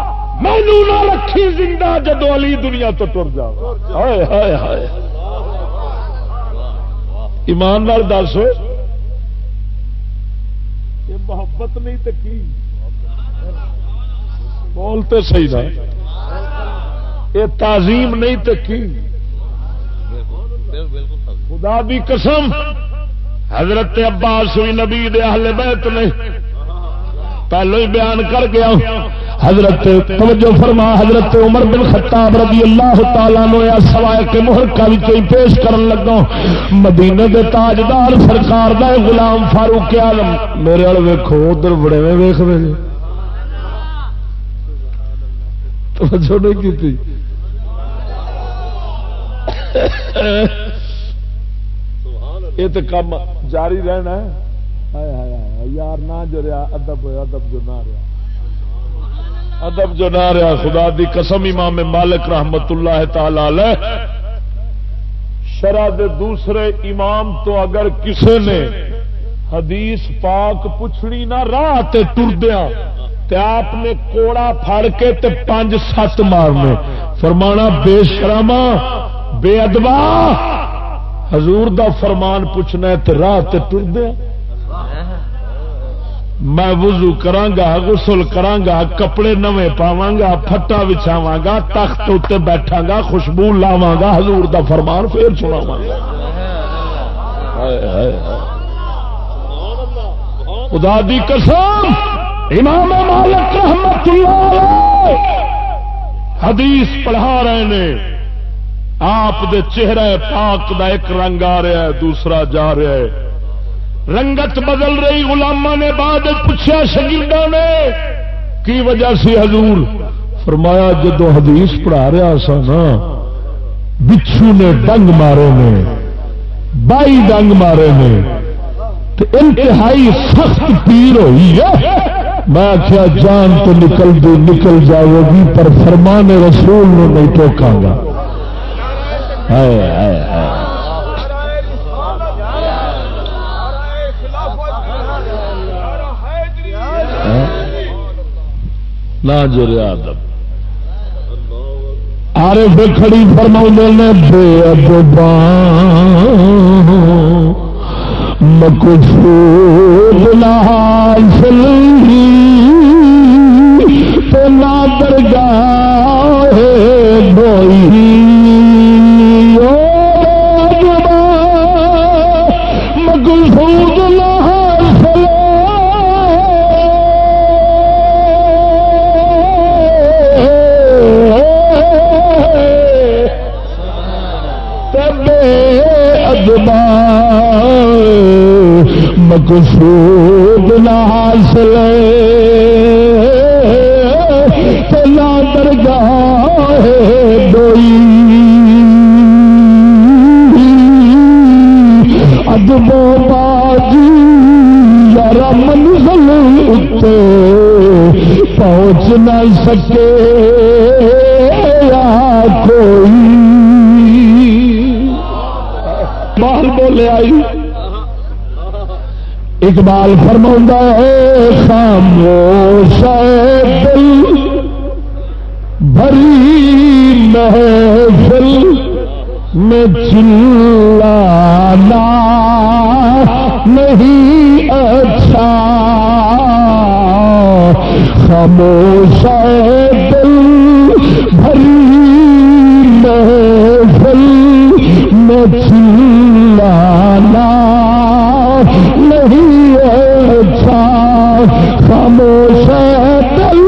مینو نہ رکھی زندہ جدو علی دنیا تو تر جائے ایمان دس۔ یہ محبت نہیں تو کی؟ بولتے صحیح نہ یہ تعظیم نہیں تو کی؟ خدا بھی قسم، حضرت عباس بھی نبی دے اہل بیت نے۔ پہلو ہی بیان کر گیا حضرت، توجہ فرما، حضرت عمر بن خطاب رضی اللہ تعالیٰ نو یا سوائے کے محرکہ بھی کوئی پیش کرن لگا۔ مدینے دے تاجدار سرکار دا غلام فاروق عالم میرے والے ویکھو، ادھر بڑے میں ویخ رہے توجہ نہیں کی یہ تو کام جاری رہنا یار نہ جو رہا، ادب ہوا ادب جو نہ رہا۔ ادب جو نہ رہا، خدا دی قسم امام مالک رحمت اللہ تعالی شرح دے دوسرے امام تو اگر کسی نے حدیث پاک پوچھنی نہ، راہ ٹردیا آپ نے کوڑا پھڑ کے تے پانچ سات مارنے۔ فرمانا، بے شرما بے ادبا حضور دا فرمان پوچھنا ہے تو راہ ٹر دیا میں وضو کرانگا، غسل کرانگا، کپڑے نوے پاواں گا پھٹا بچھاواں گا تخت اتنے بیٹھا گا خوشبو لاواں گا حضور دا فرمان پھر سناواں گا خدا دی قسم، امام مالک رحمت اللہ علیہ حدیث پڑھا رہے نے۔ آپ دے چہرے پاک دا ایک رنگ آ رہا ہے، دوسرا جا رہا ہے۔ رنگت بدل رہی، غلامہ نے بعد پوچھا شگردہ نے، کی وجہ سی حضور؟ فرمایا، جدو حدیث پڑھا رہا سا نا، بچھو نے ڈنگ مارے نے، بائی ڈنگ مارے نے انتہائی سخت پیر ہوئی ہے۔ میں آخیا جان تو نکل دی نکل جاؤ گی، پر فرمان رسول نے نہیں ٹوکا گا۔ نہ جرے آرے کھڑی فرما نے بے ادبان مکسود تو نہ درگاہ ڈوئی مکسود مقصود نہ حاصل پلا درگاہ دوئی۔ اتنے پہنچ نہ سکے یا کوئی۔ بال بولے آئی۔ اقبال فرما ہے، خاموش دل، بھری محفل میں چلانا نہیں اچھا۔ خاموش دل، بھری محفل میں چلانا نہیں اچھا۔ خاموش دل،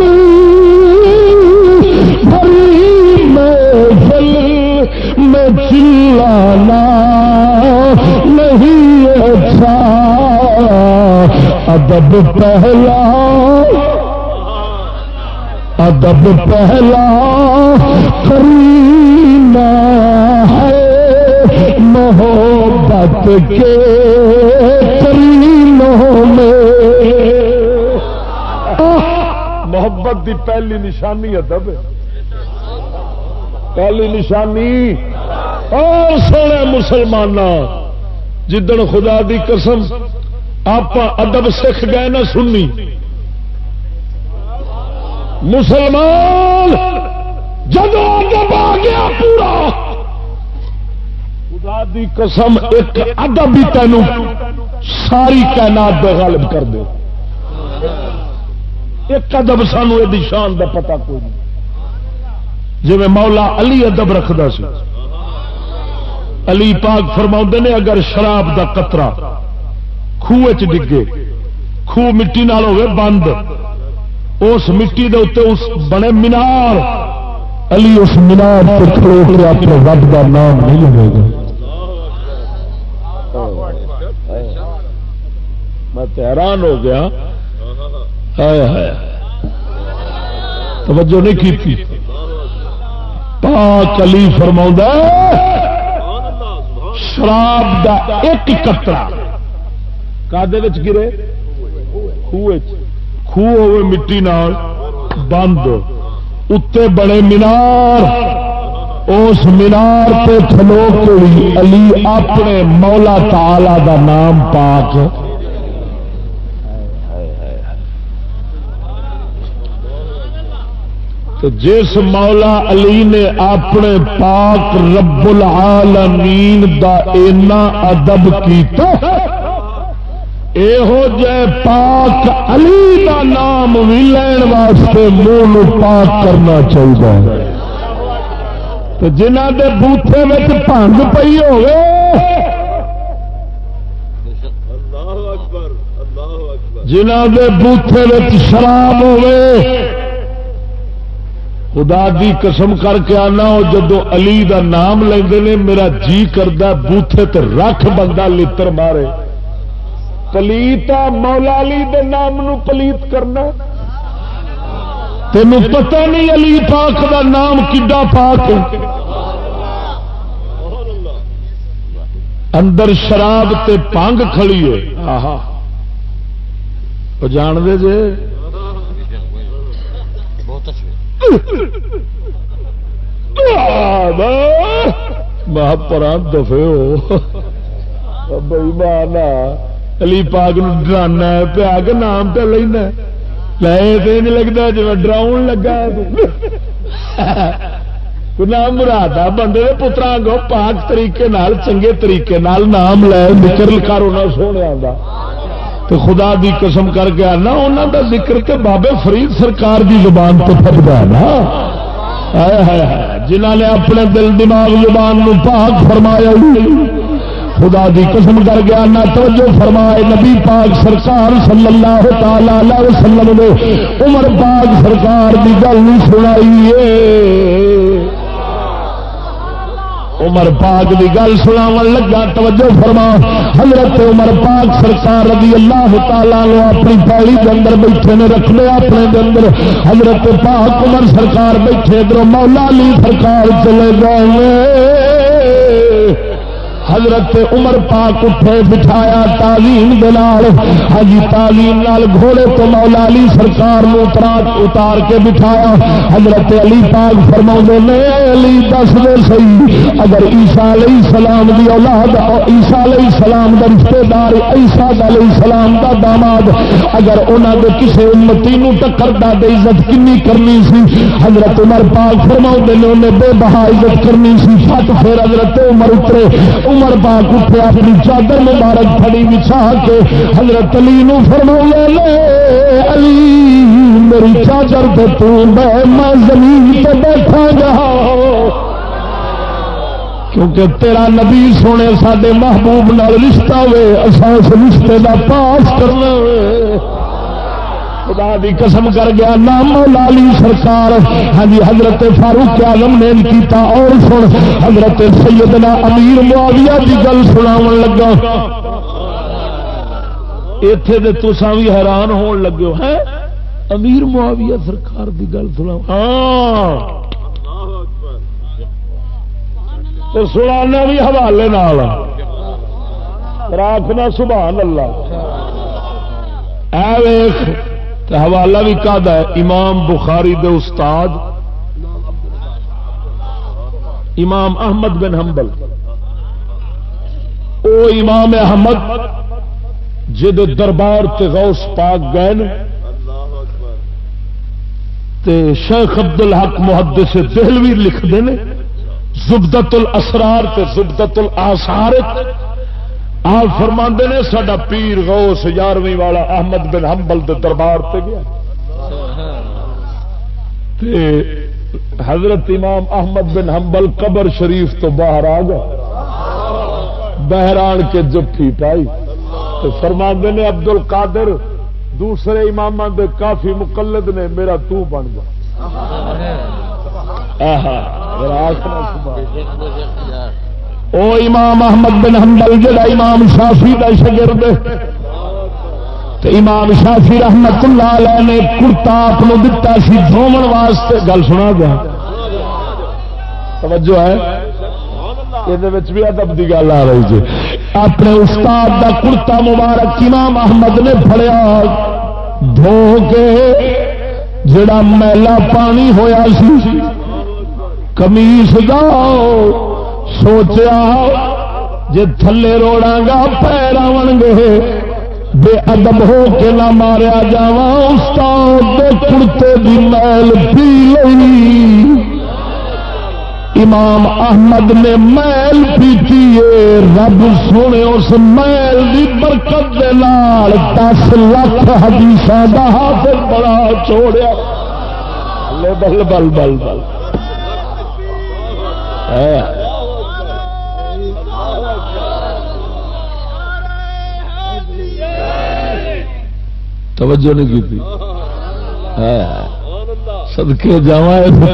بھری محفل میں چلانا نہیں اچھا۔ ادب پہلا ادب پہلا کرینا ہے، محبت کے کرینوں میں۔ محبت دی پہلی نشانی ادب پہلی نشانی۔ اور سونے مسلمان جدن خدا دی قسم آپ ادب سکھ گئے نا سننی مسلمان جب ادب آ گیا پورا۔ خدا دی قسم، ایک ادب ہی تینوں ساری کائنات بے غالب کر دے۔ ایک ادب سانو یہ شان کا پتا کوئی نہیں۔ جی مولا علی ادب رکھتا سی۔ علی پاک فرما نے، اگر شراب دا قطرہ خوہ چ ڈگے خوہ مٹی نال ہوئے بند اس مٹی دے اتنے اس بنے مینار، علی اس مینار سے کھڑو کے اپنے رب کا نام نہیں لے گا۔ میں حیران ہو گیا۔ توجہ نہیں کی تھی۔ پاک علی فرما شراب دا ایک کترا۔ کدے گرے؟ خوہ خوہ ہوئے مٹی نال، بند اتنے بڑے مینار، اس مینار پہ کھلو کے علی اپنے مولا تالا دا نام پاک تو جس مولا علی نے اپنے پاک رب العالمین دا اینا ادب کیتا یہو جہ پاک علی کا نام بھی لین واسطے منہ پاک کرنا چاہیے تو جنہ دے بوٹے میں پنگ پی ہوگی جنہ دے بوتھے شراب ہوئے خدا دی قسم کر کے آنا وہ جدو علی دا نام لے میرا جی کرتا بوتھے تے رکھ بندہ لتر مارے پلیتا مولا علی دے نام نو پلیت کرنا تین پتہ نہیں علی پاک دا نام کڈا پاک اندر شراب تے پانگ کھڑی ہے۔ آہا۔ جان دے جے پران دفے ہو۔ بئی مانا علی پاک ڈرانا پیا کے نام پہ لینا لے تو نہیں لگتا جی ڈراؤن لگا نام مراد بندے پترا گو پاک طریقے نال چنگے طریقے نال نام لے نکل کر سونے آتا تو خدا دی قسم کر کے آنا انہوں دا ذکر تے بابے فرید سرکار دی زبان تو پھٹتا ہے نا جنہ نے اپنے دل دماغ زبان نو پاک فرمایا خدا دی قسم کر گیا نہ توجہ فرمائے، نبی پاک سرکار صلی اللہ تعالی علیہ وسلم نے عمر پاک سرکار دی گل سنائی ہے عمر پاک کی گل سنا لگا، توجہ فرما۔ حضرت عمر پاک سرکار رضی اللہ تعالیٰ نے اپنی پالی کے اندر بیٹھے نے رکھ لیا اپنے اندر۔ حضرت پاک عمر سرکار بیٹھے، ادھر مولا علی سرکار چلے گئے۔ حضرت عمر پاک اٹھے، بٹھایا تعلیم دلال ہاں تعلیم نال گھوڑے تو مولا علی سرکار نو اتار کے بٹھایا۔ حضرت علی پاک فرما نے علی دس دے سی اگر عیسا علیہ السلام دی اولاد عیسا علیہ السلام کا رشتے دار عیسا علیہ السلام کا داماد، اگر انہوں نے کسی امتی نو ٹکر دا دے عزت کنی کرنی سی؟ حضرت عمر پاک فرما نے، انہیں بے بہا عزت کرنی سی۔ فٹ پھر حضرت عمر اترے۔ عمر پاک اٹھے اپنی چادر مبارک پھڑی بچھا کے حضرت علی نو فرما لے علی، میری چادر پہ تو میں زمین پہ بیٹھا جا کیونکہ تیرا نبی سونے سڈے محبوب نال رشتہ ہوئے اصا اس رشتے کا پاس کرنا ہوئے۔ خدا دی قسم کر گیا نام لالی سرکار۔ ہاں جی حضرت فاروق آلم نے کیتا اور سن، حضرت سیدنا امیر معاویہ دی گل سنا لگا۔ اتے تو تسا بھی حیران ہون لگے ہے امیر معاویہ سرکار دی گل سنا ہاں۔ تو بھی حوالے نال۔ راکھنا سبحان اللہ۔ اے ویخ حوالہ بھی کہا ہے، امام بخاری دے استاد، امام احمد بن حنبل۔ او امام احمد جد دربار تے غوث پاک گئے تے شیخ عبد الحق محدث دہلوی لکھ دے زبدت الاسرار تے زبدت الاسار آپ فرما نے سڈا پیر غوث یارویں والا احمد بن حنبل دے دربار تے گیا۔ تے حضرت امام احمد بن حنبل قبر شریف تو باہر آ گئے۔ بہران کے جفی پائی۔ تو فرما نے عبد القادر دوسرے امام دے کافی مقلد نے میرا تو بن گیا۔ آہا او امام احمد بن حنبل جڑا امام شافی کا شگرد امام شافی رحمت اللہ علیہ نے کرتا آپ دتا سی دھوم واسطے۔ گل سنا گیا۔ توجہ ہے۔ یہ بھی ادب کی گل آ رہی جی۔ اپنے استاد کا کرتا مبارک امام احمد نے فڑیا دھو کے جڑا میلا پانی ہویا سی کمیس دا۔ سوچیا جی تھلے روڑا گا پیر آن گے بے ادب ہو کے نہ ماریا جا استاد کڑتے کی میل پی لئی۔ امام احمد نے میل پیتی لیے رب سونے اس محل کی برکت دے نال دس لاکھ حدیث کا حافظ بڑا چھوڑیا۔ بل بل بل بل۔ بل توجہ نہیں کی سدکے جا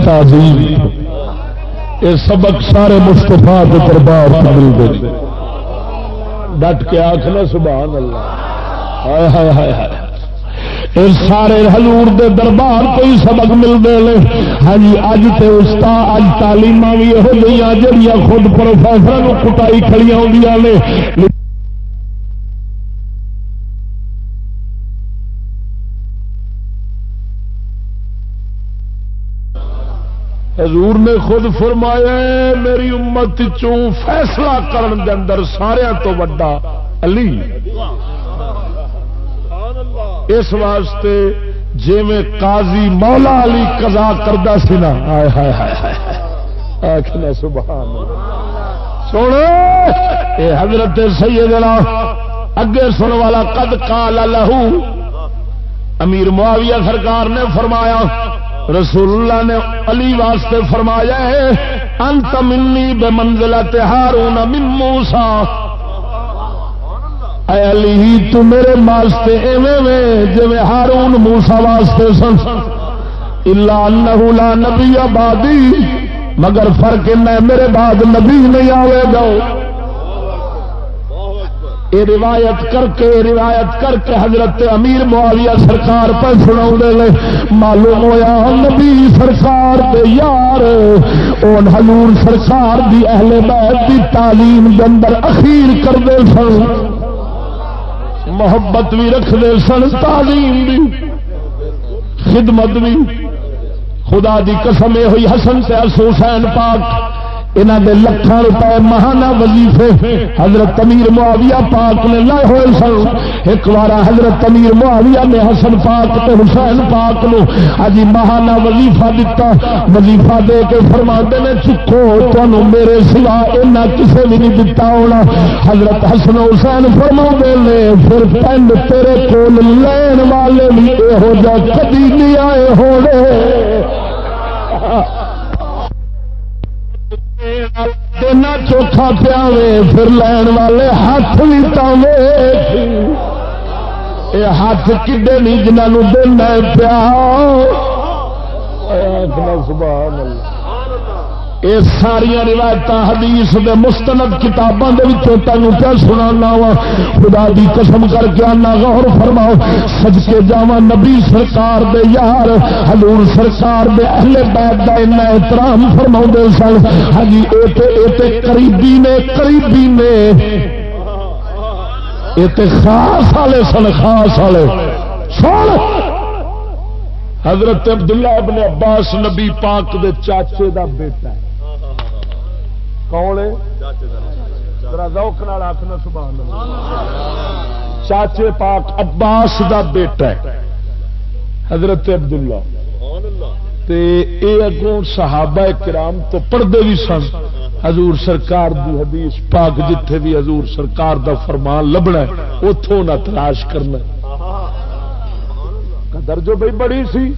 تعظیم۔ یہ سبق سارے مستفا کے دربار ملتے ڈٹ کے آخنا سبحان اللہ ہائے ہائے ہائے۔ ہائے سارے ہلور دے دربار کو ہی سبق ملتے ہیں ہاں جی اج تے استاد، اج تعلیم بھی یہ جہیا خود پروفیسر کٹائی کھڑی ہو حضور نے خود فرمایا میری امت چوں فیصلہ کرن دے اندر سارا تو وڈا علی۔ اس واسطے جی میں قاضی مولا علی قضا کرتا سنا ہائے ہائے ہائے آخنا سبحان سن اے حضرت سیدنا اگے سن والا قد قال لہو۔ امیر معاویہ سرکار نے فرمایا رسول اللہ نے علی واسطے فرمایا ہے، انت منی بے منزلت ہارون من موسا اے علی، تو میرے واسطے ایویں وے، جویں ہارون موسا واسطے سن۔ الا انه لا نبی آبادی، مگر فرق میرے بعد نبی نہیں آئے گا۔ یہ روایت کر کے روایت کر کے حضرت امیر معاویہ سرکار پر سنا معلوم ہوا نبی سرکار دے یار، اون حضور سرکار دی اہل بیت دی تعلیم دے اندر اخیر کرتے سن، محبت بھی رکھتے سن، تعلیم بھی، خدمت بھی۔ خدا دی قسم ہوئی حسن سے حسین پاک یہاں دے لکھان روپئے مہانا وظیفے حضرت امیر معاویہ پاک نے لائے ہوئے سن۔ ایک بار حضرت امیر معاویہ نے حسن پاک تے حسین پاک نو اج مہانا وظیفہ دتا۔ وظیفہ دے کے فرما نے، چکو تمہوں میرے سوا اینا کسے بھی نہیں دتا ہونا۔ حضرت حسن حسین فرما نے، پھر پنڈ تیرے کول لین والے بھی یہو جہ کدی نہیں آئے ہونے۔ دینا چوکھا پیا پھر لین والے ہاتھ بھی تاوے یہ ہاتھ کڈے نہیں جنہوں دینا پیا سبحان اللہ یہ ساریا روایت حدیث دے مستند کتابوں کے تینوں کیا سنا وا۔ خدا دی قسم کر کے آنا غور فرماؤ۔ سج کے جا نبی سرکار دے یار، حضور سرکار دے اہل بیت دا اتنا احترام فرما سن۔ ہاں جی، اے قریبی نے قریبی نے۔ یہ خاص والے سن، خاص والے۔ سن! حضرت عبداللہ ابن عباس نبی پاک دے چاچے دا بیٹا ہے۔ کون آخنا سبحان اللہ۔ چاچے پاک عباس دا بیٹا ہے، حضرت عبداللہ۔ تے اے اگوں صحابہ کرام تو پڑھتے بھی سن۔ حضور سرکار دی حدیث پاک جتھے بھی حضور سرکار دا فرمان لبنا ہے اتوں نہ تلاش کرنا۔ قدر جو بھائی بڑی سی۔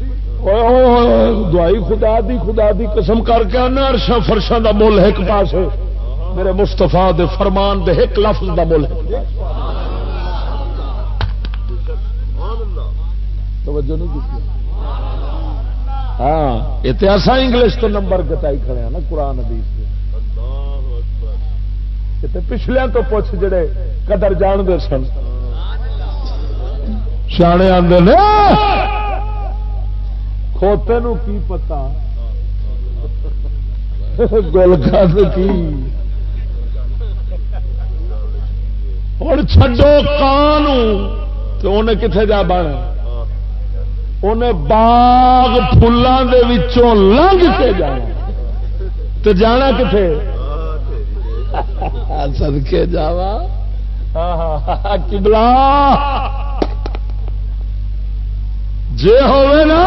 دعائی خدا دی خدا دی قسم کر کے آنا ارشا فرشاں دا مل ایک پاس میرے مستفا دے فرمان دے ایک لفظ دا مل توجہ نہیں ہاں اتہاس انگلش تو نمبر کٹائی کھڑے ہیں نا قرآن حدیث پچھلے تو پوچھ جڑے قدر جان دے سن سیانے آدھے کھوتے نو کی پتا؟ گل کس کی۔ ہوں چڈو کان تو انہیں کتنے جا بن انہیں باغ فلان لنگ کے جانا۔ تو جانا کتنے سدکے جاوا۔ کبلا جے ہوئے نا،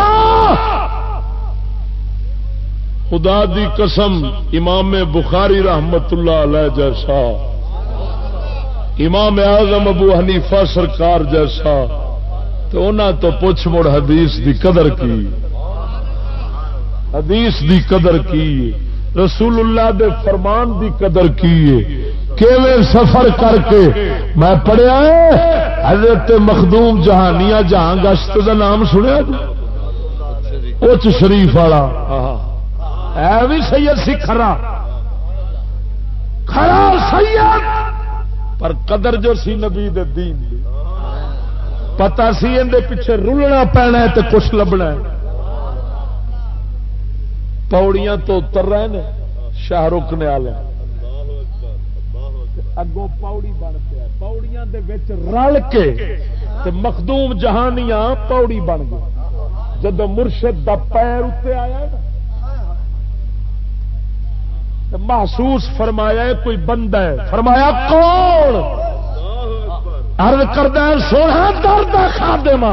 خدا دی قسم امام بخاری رحمت اللہ علیہ جیسا، امام اعظم ابو حنیفہ سرکار جیسا تو انہوں تو پوچھ مڑ حدیث دی قدر کی۔ حدیث دی قدر کی۔ رسول اللہ دے فرمان دی قدر کی۔ کیویں سفر کر کے میں پڑھیا حضرت مخدوم جہانیاں جہاں گشت کا نام سنیا اچ شریف والا۔ ہے بھی سید سی کھرا۔ کھرا سید۔ پر قدر جو سی نبی دے دین دی۔ پتا سی اندے پیچھے رلنا پینا ہے تو کچھ لبنا ہے۔ پوڑیاں تو اتر رہے ہیں شاہ رخ نے آلے اگوں پاؤڑی بن پیا۔ پاؤڑیاں دے وچ رل کے تے مخدوم جہانیاں پاؤڑی بن گئی جب مرشد دا پیر اتنے آیا محسوس فرمایا کوئی بندہ ہے فرمایا، کون؟ ارد کردہ سونا درد خادم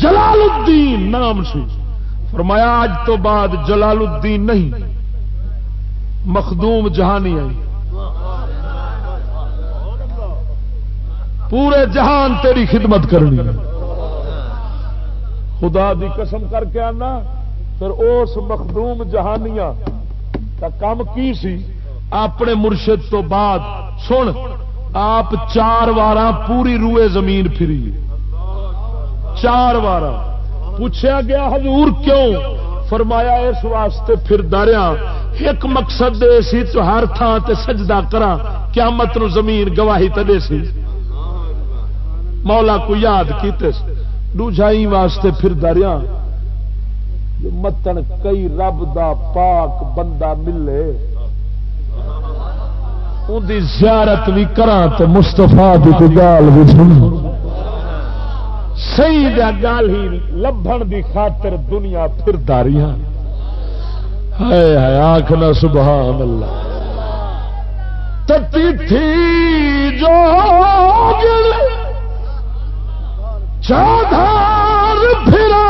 جلال الدین نام سی۔ فرمایا، آج تو بعد جلال الدین نہیں مخدوم جہانی آئی۔ پورے جہان تیری خدمت کرنی خدا دی قسم کر کے آنا، پھر اس مخدوم جہانیاں کا کام کی سی؟ اپنے مرشد تو بعد، سن، آپ چار وار پوری روئے زمین پھری۔ چار وار پوچھا گیا، حضور کیوں؟ فرمایا اس واسطے پھر دریا ایک مقصد دے سی تو ہر تھان تے سجدہ کرا قیامت نو زمین گواہی تے سی۔ مولا کو یاد کیتے دوجائی واسطے پھر دریا متن کئی رب دا پاک بندہ ملے ان دی زیارت بھی کرا تو مستفا کی گال بھی سن سی گال ہی لبن دی خاطر دنیا پھر داریاں ہے آخنا سبحان اللہ۔ تتی تھی جو چادھار پھرا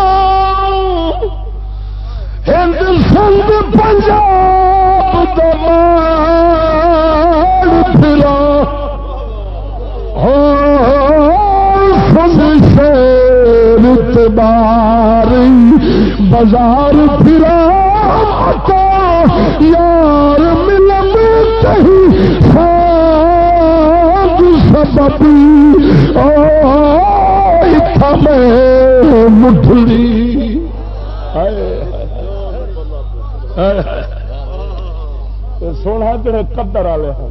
ہند سند پنجاب دمار پھرا بار بازار پھرا یار ملم کہیں سببی۔ میں مٹھلی۔ سونا جڑے قدر والے ہیں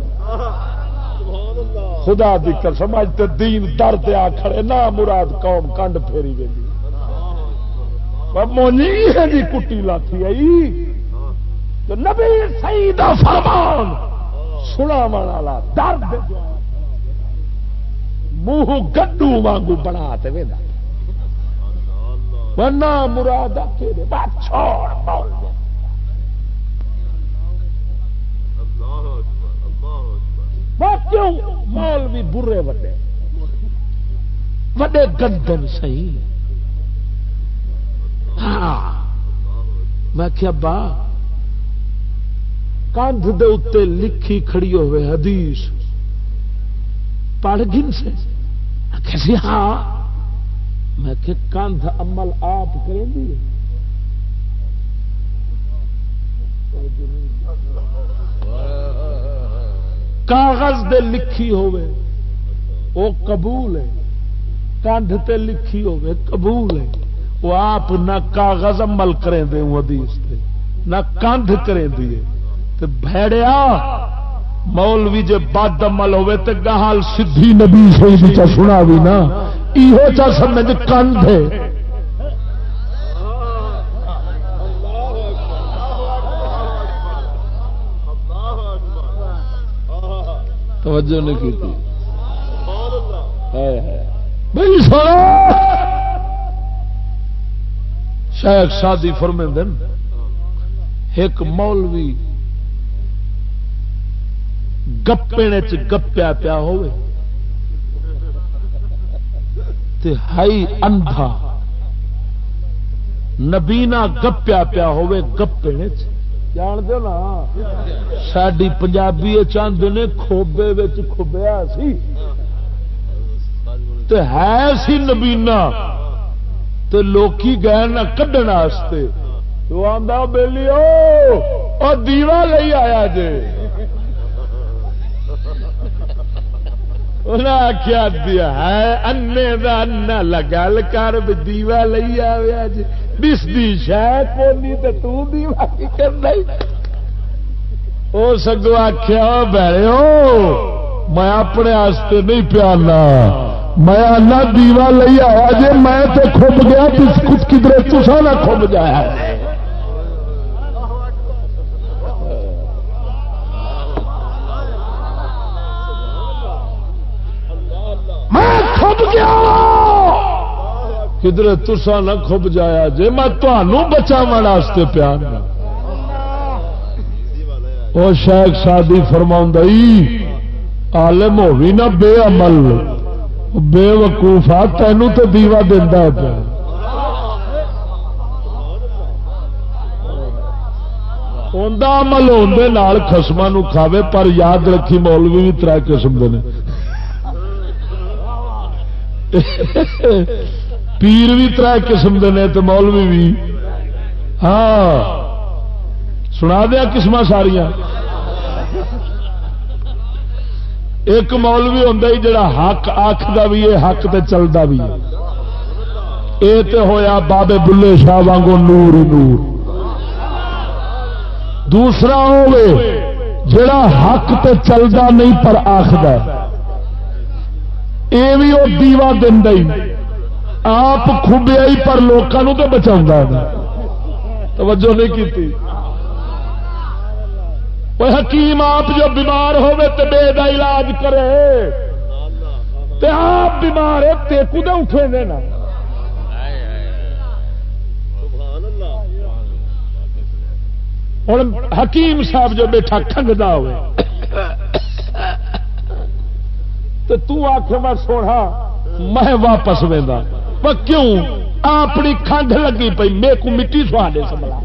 خدا دی قسم اج تے دین درد آ کھڑے نہ مراد قوم کنڈ پھیری گئی مونی جی کٹی لاتی آئی۔ تو نبی سی فرمان سنا والا درد منہ گڈو وانگو بنا تے ورنہ مراد چھوڑ بول کیوں؟ مال بھی برے وڈے۔ وڈے گندن سی ہاں ہاں۔ میں کیا با کندھ دے اتنے لکھی کھڑی ہوئے حدیث۔ پڑھ گن سے۔ کیسی ہاں۔ میں کہ کندھ عمل آپ کریں گی؟ کاغذ دے لکھی ہوئے وہ قبول ہے۔ کندھ تے لکھی ہوئے قبول ہے۔ وہ آپ نہ کاغذ عمل کریں دے حدیث تے نہ کندھ کریں دیے تے بھیڑیا، مولوی جے بد عمل ہوئے تے گہال سدھی نبی سے چا سنا بھی نا۔ یہ چا سمجھ کندھ ہے۔ توجہ نہیں کی تھی۔ بھائی سونا شاید شادی فرمندن ایک مولوی گپے گپیا پیا ہوئے تے ہائی اندھا۔ نبینا گپیا پیا ہوے گپے جان نا؟ ساری پنجابی چاہتے نے کھوبے کھبیا سی۔ ہے سی نبینا۔ تو لوکی گئے نہ کھڈن تو آدھا بہلی وہ دیوا لے آیا جے۔ آخیا دیا ہے انے کا انا لگل کر دیوا لے آیا جی دستی شاید کونی تو تو دیوا کی کرنا وہ سگو آخیا بہو میں اپنے آستے نہیں پیانا۔ میں دیوا لے آیا جی میں تو کھب گیا کچھ کدھر تسا نہ کھب جایا۔ کدھر تسا نہ کھب جایا جی میں تمہوں بچا واسطے پیا وہ شیخ شادی فرما عالم ہوئی نہ بے عمل۔ بے وقوفا تینوں تو دیوا دینا پیا۔ عمل خسما کھاوے، پر یاد رکھی مولوی بھی تر قسم کے پیر بھی تر قسم کے تو مولوی بھی ہاں سنا دیا قسم ساریا ایک مولوی ہوں جڑا حق آخر بھی ہے، حق تے چلتا بھی یہ تو ہوا بابے بلے شاہ وانگو نور نور۔ دوسرا ہوے جڑا حق تے چلتا نہیں پر آخر یہ بھی وہ دیوا دینا آپ خوبیا ہی پر لوگوں تو بچا توجہ نہیں کی حکیم آپ جو بیمار ہوئے تو بے دا علاج کرے تے آپ بیمار ہے تے کدے اٹھے دینا ہوں حکیم صاحب جو بیٹھا کھنگتا ہوئے تو تو آخ میں سوڑا میں واپس وہدا کیوں؟ اپنی کھنڈ لگی پی میرے کو مٹی سوا دے سملا۔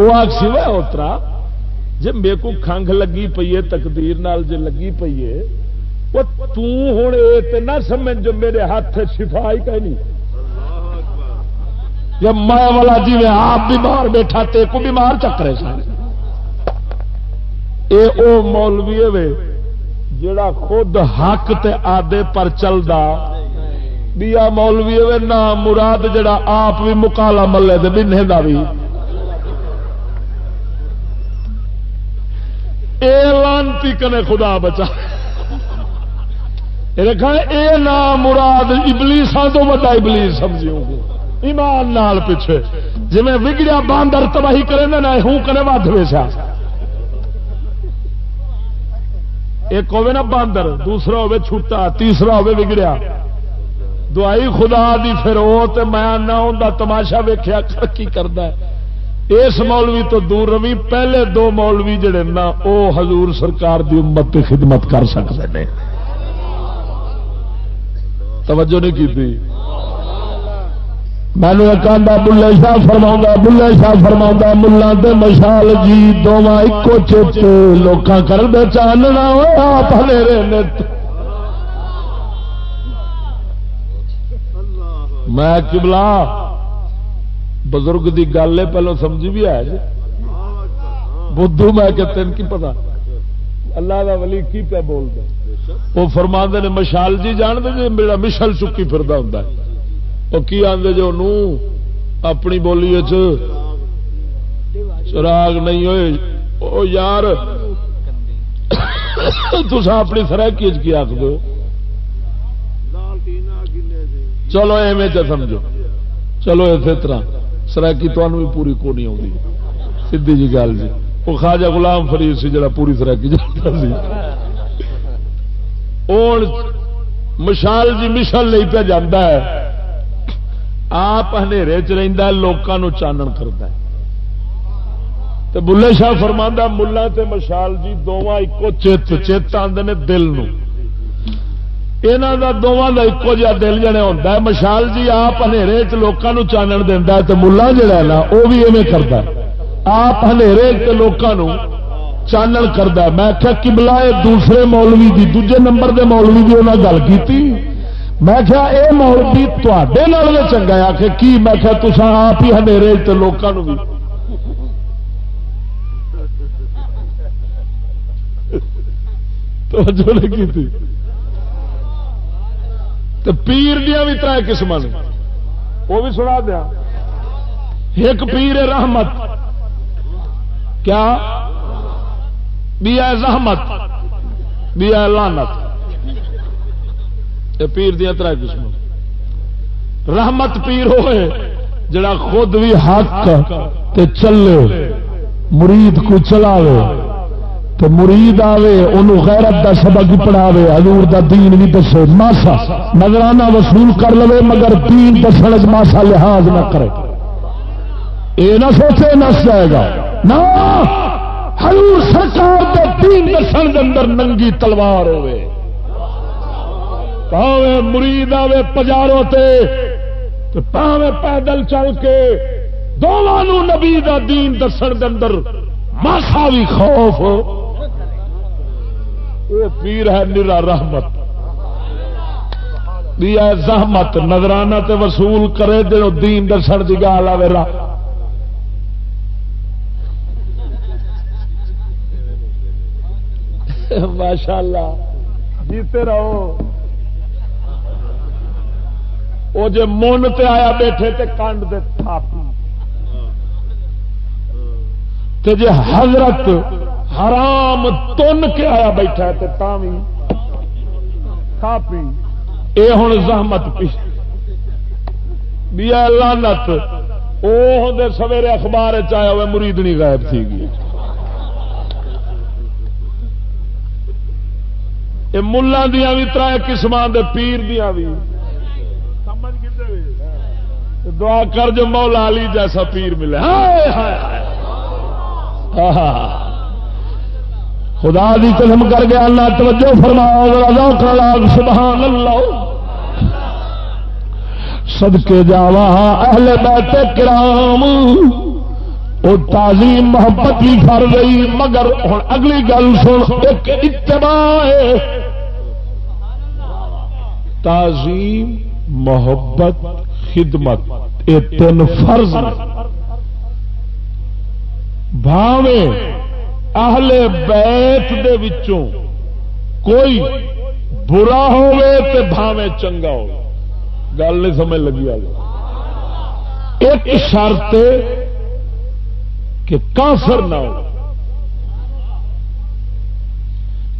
وہ آگ سی اترا جی میرے کو کھنگ لگی پی ہے، تقدیر نال جی لگی پی ہے، وہ توں یہ نہ سمجھ جو میرے ہاتھ شفا ہی کہ نہیں۔ جب میں والا جی میں آپ بیمار بیٹھا، تے کو بیمار چکرے سارے۔ اے او مولوی وے جڑا خود حق تے آدے پر چلدا۔ بیا مولوی ہوے نا مراد جڑا آپ بھی مکالا ملے تے بننے دا بھی۔ اے لانتی کنے خدا بچا۔ رکھا اے نا مراد ابلیساں تو بڑا ابلیس سمجھو ایمان نال پیچھے۔ جی میں وگڑیا باندر تباہی کرے نا ہوں کرے ود ویسا ایک ہوے نا باندر، دوسرا ہوے چھوٹا، تیسرا ہوے بگڑیا دعائی خدا دی پھر وہ میں نہ ہوں تماشا ویخیا کی کرتا ہے۔ اس مولوی تو دور روی، پہلے دو مولوی جڑے نا، او حضور سرکار دی امت کی خدمت کر سکتے ہیں توجہ نہیں کی تھی؟ مینو ایک بلے شاہ فرما بلے شاہ فرما ملا مشال جی دونوں ایکو چیت لوگ کر دے چاننا آپ میں کبلا بزرگ دی گل ہے، پہلو سمجھی بھی ہے جی۔ بدھو میں کہ تین کی پتا۔ اللہ دا ولی کی پہ بول دے وہ فرما نے، مشال جی جان دے جی، میرا مشل چکی پھردا ہوں وہ کی آدھے جو جی، نو اپنی بولی چراغ نہیں ہوئے۔ او یار تسا اپنی سرکی کی آخ دو چلو ایویں سمجھو۔ چلو اسی طرح۔ سرکی تمہیں بھی پوری کو نہیں آتی سی جی گل جی۔ وہ خواجہ غلام فرید سی جڑا پوری سرکی جانتا سی۔ مشال جی مشل نہیں پہ جانا ہے۔ آپ چ لوگوں چانن کرتا ہے۔ تو بلے شاہ فرما ملا تے مشال جی دونوں ایکو چیت چیت آدھے دل یہاں کا دونوں کا ایکو جہا دل جنے ہوتا ہے مشال جی آپ لوگوں چانن دینا تو ملا جڑا نا وہ بھی ایویں کرتا آپ لوگوں چانن کرتا میں کیا کملا دوسرے مولوی دی دوجے نمبر دے مولوی کی انہیں گل کی میں کیا اے مولوی تے چنگا آ کے کی میں کیا تسا آپ ہی ہیں لوگوں بھی توجہ نہیں کی تو پیر دیا بھی تر قسم نے۔ وہ بھی سنا دیا۔ ایک پیر رحمت۔ کیا؟ بھی ہے زحمت۔ بھی ہے لانت یہ پیر دیا تر قسم رحمت پیر ہوئے جڑا خود بھی حق تے چلے مرید کو چلاوے۔ تو مرید آوے انہوں غیرت دا سبق پڑھاوے، حضور دا دین بھی دسے، ماسا، نظرانہ وصول کر لو مگر دین دسن ماسا لحاظ نہ کرے۔ اے نہ سوچے نس جائے گا۔ نہ! حضور سرکار دے دین دسن دے اندر ننگی تلوار ہوئے پاوے مرید آوے پجاروں تے تو پاوے پیدل چل کے دونوں نبی دا دین دسن دے اندر ماسا بھی خوف ہو۔ وہ پیر ہے نرا رحمت۔ دیا زحمت نظرانہ تے وصول کرے دے دین دسن کی گال آئے ماشاء اللہ جیتے رہو۔ وہ جے من تے آیا بیٹھے تے کانڈ دے تھاپی۔ تے جے حضرت حرام تن کے آیا بیٹھا ہے تا بھی کھا پی اے ہوں زحمت پی بیا لانت وہ ہوں سویرے اخبار چیا ہوئے مریدنی غائب تھی گئی۔ یہ ملان دیا بھی تر قسم کے پیر دیا بھی دعا کر جو مولا علی جیسا پیر ملے۔ ہائے ہائے ہائے۔ خدا دی قسم کر گیا اللہ توجہ فرماؤ سبحان اللہ۔ صدقے جاوا اہل بیت کرام۔ وہ تعظیم محبت بھی کر رہی مگر ہوں اگلی گل سن، ایک اتباع تعظیم، محبت، خدمت، یہ تین فرض بھاویں اہل بیت دے وچوں کوئی برا ہوے بھاوے چنگا ہو گل نہیں سمجھ لگی ایک شرط کہ کافر نہ ہو۔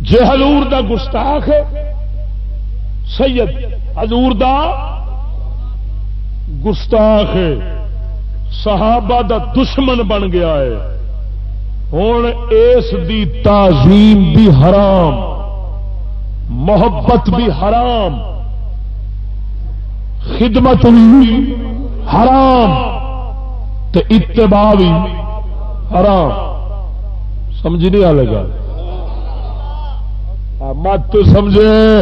جی حضور دا گستاخ ہے، سید حضور دا گستاخ ہے، صحابہ دا دشمن بن گیا ہے۔ ہوں اس دی تعظیم بھی حرام، محبت بھی حرام، خدمت بھی حرام تو اتباع بھی حرام۔ سمجھ نہیں آ لگا مت سمجھے۔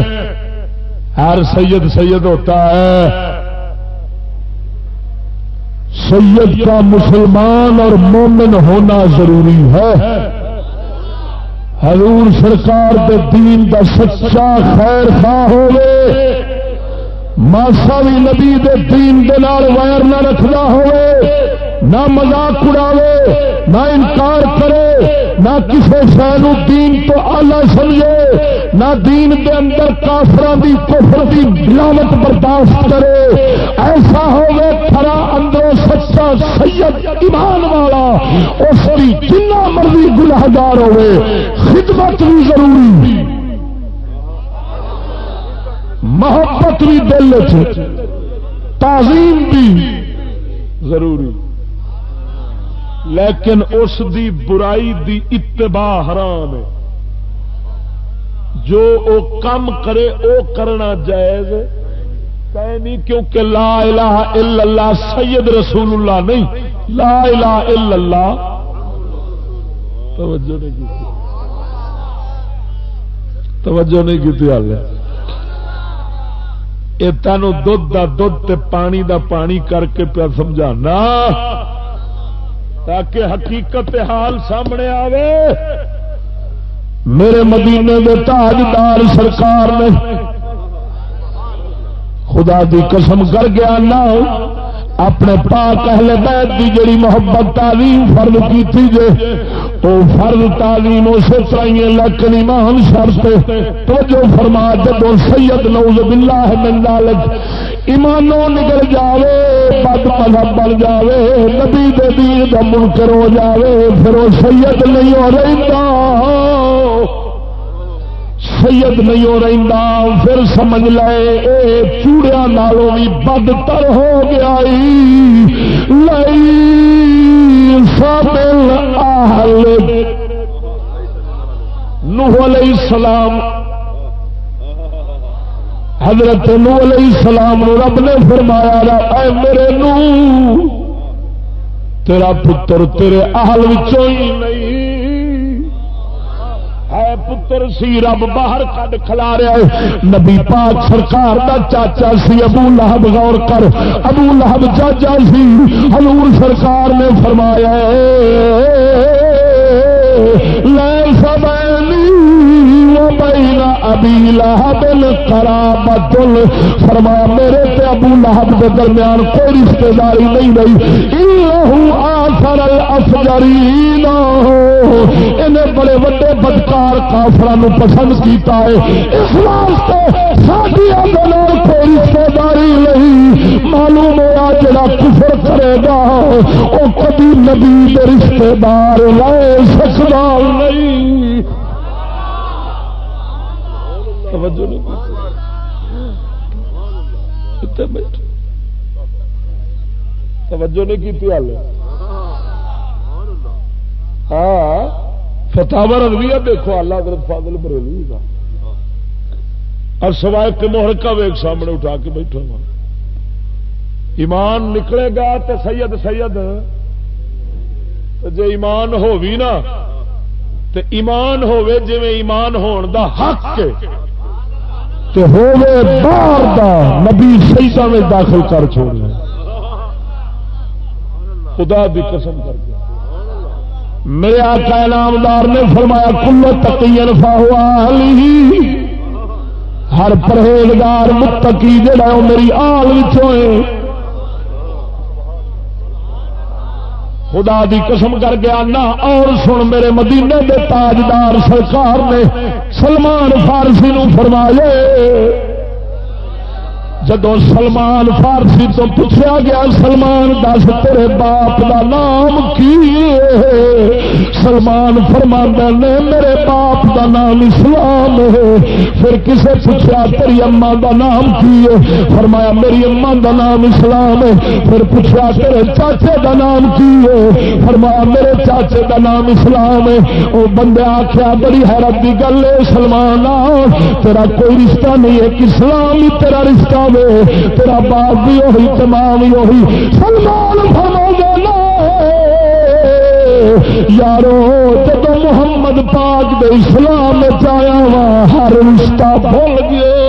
ہر سید سید ہوتا ہے۔ سید کا مسلمان اور مومن ہونا ضروری ہے۔ حضور سرکار دے دین دا سچا خیر خواہ ہوئے۔ ماسا بھی نبی دے دین دے نال وائر نہ رکھنا ہوئے، نہ مزاق اڑاوے، نہ انکار کرے، نہ کسی شہر دین تو آلہ سمجھے، نہ دین دے اندر کافران دی کفر دی ملاوت برداشت کرے۔ ایسا ہوئے کھرا اندر سچا سید ایمان والا، اس کی جنہ مرضی گناہگار ہوئے، خدمت بھی ضروری۔ محبت بھی دل تعظیم بھی ضروری۔ لیکن اس دی برائی دی اتباع حرام ہے۔ جو او کم کرے او کرنا جائز نہیں، کیونکہ لا الہ الا اللہ، سید رسول اللہ نہیں۔ لا الہ الا اللہ۔ توجہ نہیں کی توجہ نہیں کی یہ تینوں دھد کا دھد پانی دا پانی کر کے پیا سمجھانا۔ تاکہ حقیقت حال سامنے آوے۔ میرے مدینے دے تاجدار سرکار نے خدا دی قسم کر گیا نہ اپنے پاک اہل بیت دی جڑی محبت تعلیم فرض کی تھی جے، او فرض تعلیم اسے طرح لیکن ایمان شرط تو جو فرما جدو سید نوز باللہ من ذالک۔ ایمانوں نکل جاوے، بد مذہب بن جاوے، نبی دے دین دا منکر ہو جاوے، پھر وہ سید نہیں ہو رہتا سید نہیں ہو رہا پھر سمجھ لے، اے چوڑیا نالوں بھی بدتر ہو گیا نوح علیہ السلام۔ حضرت نو علیہ السلام رب نے فرمایا اے میرے نو تیرا پتر تیرے اہل ہی نہیں۔ ہے پتر سی رب باہر کڈ کھلا رہا ہے نبی پاک سرکار دا چاچا سی ابو لہب غور کر ابو لہب چاچا سی حضور سرکار نے فرمایا لے سبینی بین ابی لہب القرابت فرما میرے تے ابو لہب کے درمیان کوئی رشتہ داری نہیں رہی۔ انہو آخر الافجرین۔ انہیں بڑے بڑے بدکار کافران پسند کیتا ہے۔ اس واسطے ساتھی کوئی رشتہ داری نہیں۔ معلوم ہوا جڑا کفر کرے گا وہ کبھی نبی رشتہ دار لے سکتا نہیں۔ توجہ نہیں توجہ نہیں کی حال ہاں فتح رویہ دیکھو، اللہ حضرت فاضل بریلوی کا اور سوائے کے محرکہ ویگ سامنے اٹھا کے بیٹھا ہوا۔ ایمان نکلے گا تو سید سید۔ جی ایمان ہو بھی نا تو ایمان ہوے جی ایمان ہون دا حق باہر دا نبی سیدا میں داخل کر چھوڑ خدا بھی قسم کر کے۔ میرے آقا انعامدار نے فرمایا کلو تقین علی ہر پرہیزگار متقی جڑا میری آل ہے۔ خدا دی قسم کر گیا نہ اور سن میرے مدینے دے تاجدار سرکار نے سلمان فارسی نو فرمائے جدو سلمان فارسی تو پوچھا گیا، سلمان، دس تیرے باپ دا نام کی سلمان فرما نے میرے باپ دا نام اسلام ہے۔ پھر کسے پوچھا تیری اما دا نام کی ہے؟ فرمایا، میری اما دا نام اسلام ہے۔ پھر پوچھا تیرے چاچے دا نام کی ہے؟ فرمایا، میرے چاچے دا نام اسلام ہے۔ وہ بندے آخیا بڑی حیرت کی گل ہے سلمان تیرا کوئی رشتہ نہیں ہے۔ اسلام ہی تیرا رشتہ تیرا باپ بھی وہی تمام بھی وہی سلمان فرما یارو جب محمد پاک دے اسلام چایا وا، ہر رشتہ بھول گئے۔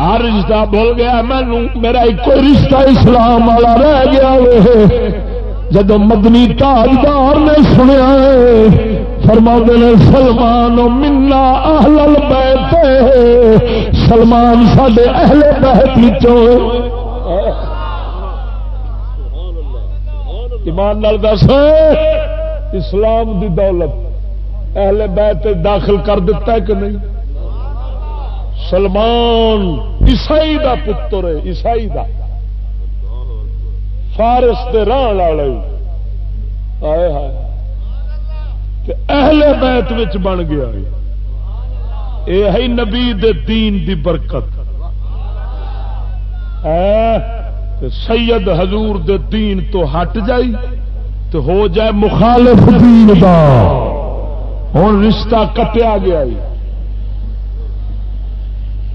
ہر رشتہ بول گیا مینو میرا ایک رشتہ اسلام والا رہ گیا جب مدنی تاجدار نے سنیا فرما نے، سلمان منا اہل بیت سلمان سڈے اہل بیت ایمان نال دس اسلام دی دولت اہل بیت داخل کر دیتا ہے کہ نہیں؟ سلمان عیسائی دا پتر ہے، عیسائی دا۔ فارس دے ران والے۔ آئے ہائے۔ اہل بیت وچ بن گیا یہ ہے نبی دے دین دی برکت۔ اے سید حضور دے دین تو ہٹ جائی تو ہو جائے مخالف دین دا۔ ہوں رشتہ کٹیا گیا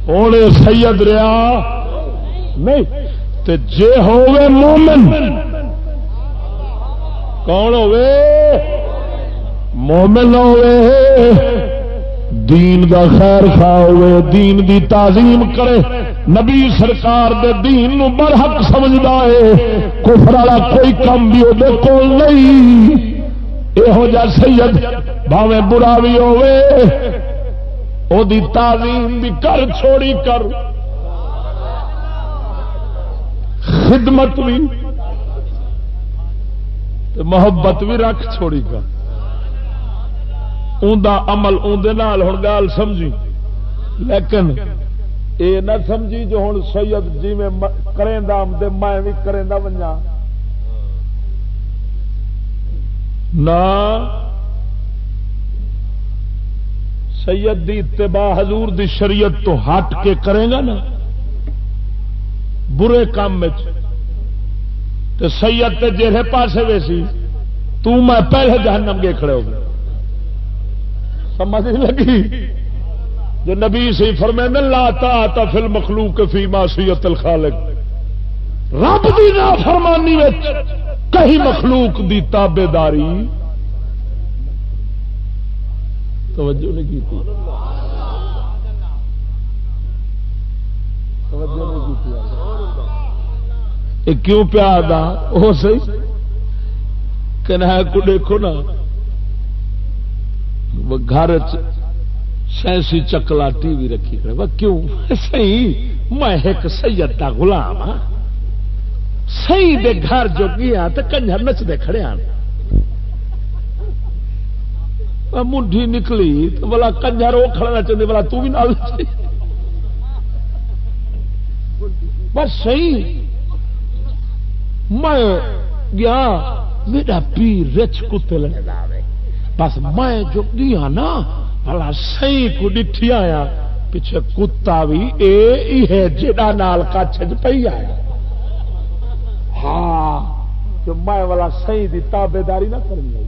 ہوں سید رہا نہیں تے جے ہوئے مومن، کون ہوئے مومن ہوئے دین دا خیر خواہ ہوئے دین دی تعظیم کرے۔ نبی سرکار دے دین نو برحق سمجھدا ہے، کفر والا کوئی کم بھی وہ کول نہیں۔ یہو جا سید بھاوے برا بھی ہوئے او دی تعظیم بھی کر، چھوڑی کر۔ خدمت بھی محبت بھی رکھ چھوڑی کر اوندا عمل اندر ہوں گال سمجھی۔ لیکن اے نہ سمجھی جو ہوں سید جی میں کریں دے میں بھی کریں بنیا نہ سید دی اتباع حضور دی شریعت تو ہٹ کے کرے گا نا۔ برے کام تو سید تے جہے پاسے ویسی تو میں پہلے جہنم گے کھڑے ہو گئے سمجھ لگی؟ جو نبی سی فرمائن لاتا آتا فل مخلوق فی معصیت الخالق۔ رب دی نا فرمانی کہیں مخلوق دی تابے داری توجہ نہیں کی توجہ نہیں کی تھی کیوں پیا دا؟ وہ صحیح؟ کہ کو دیکھو نا۔ گھر سینسی چکلا ٹی وی رکھی کرے کیوں؟ صحیح، میں ایک سید کا گلام ہاں۔ سی دے گھر جو گیا ہاں تو کنجر نچتے کھڑے ہاں۔ آنے منڈی نکلی تو بلا کنجر وہ کھڑا چاہتے بلا تو بھی نال بس صحیح۔ میں گیا میرا پیر رچ کتے لگے۔ بس میں جو گیا نا بلا سی کو ڈٹھی آیا۔ پیچھے کتا بھی اے ہے جا نال کچھ پی آیا۔ ہاں جو میں والا سی دی تابے داری نہ کرنی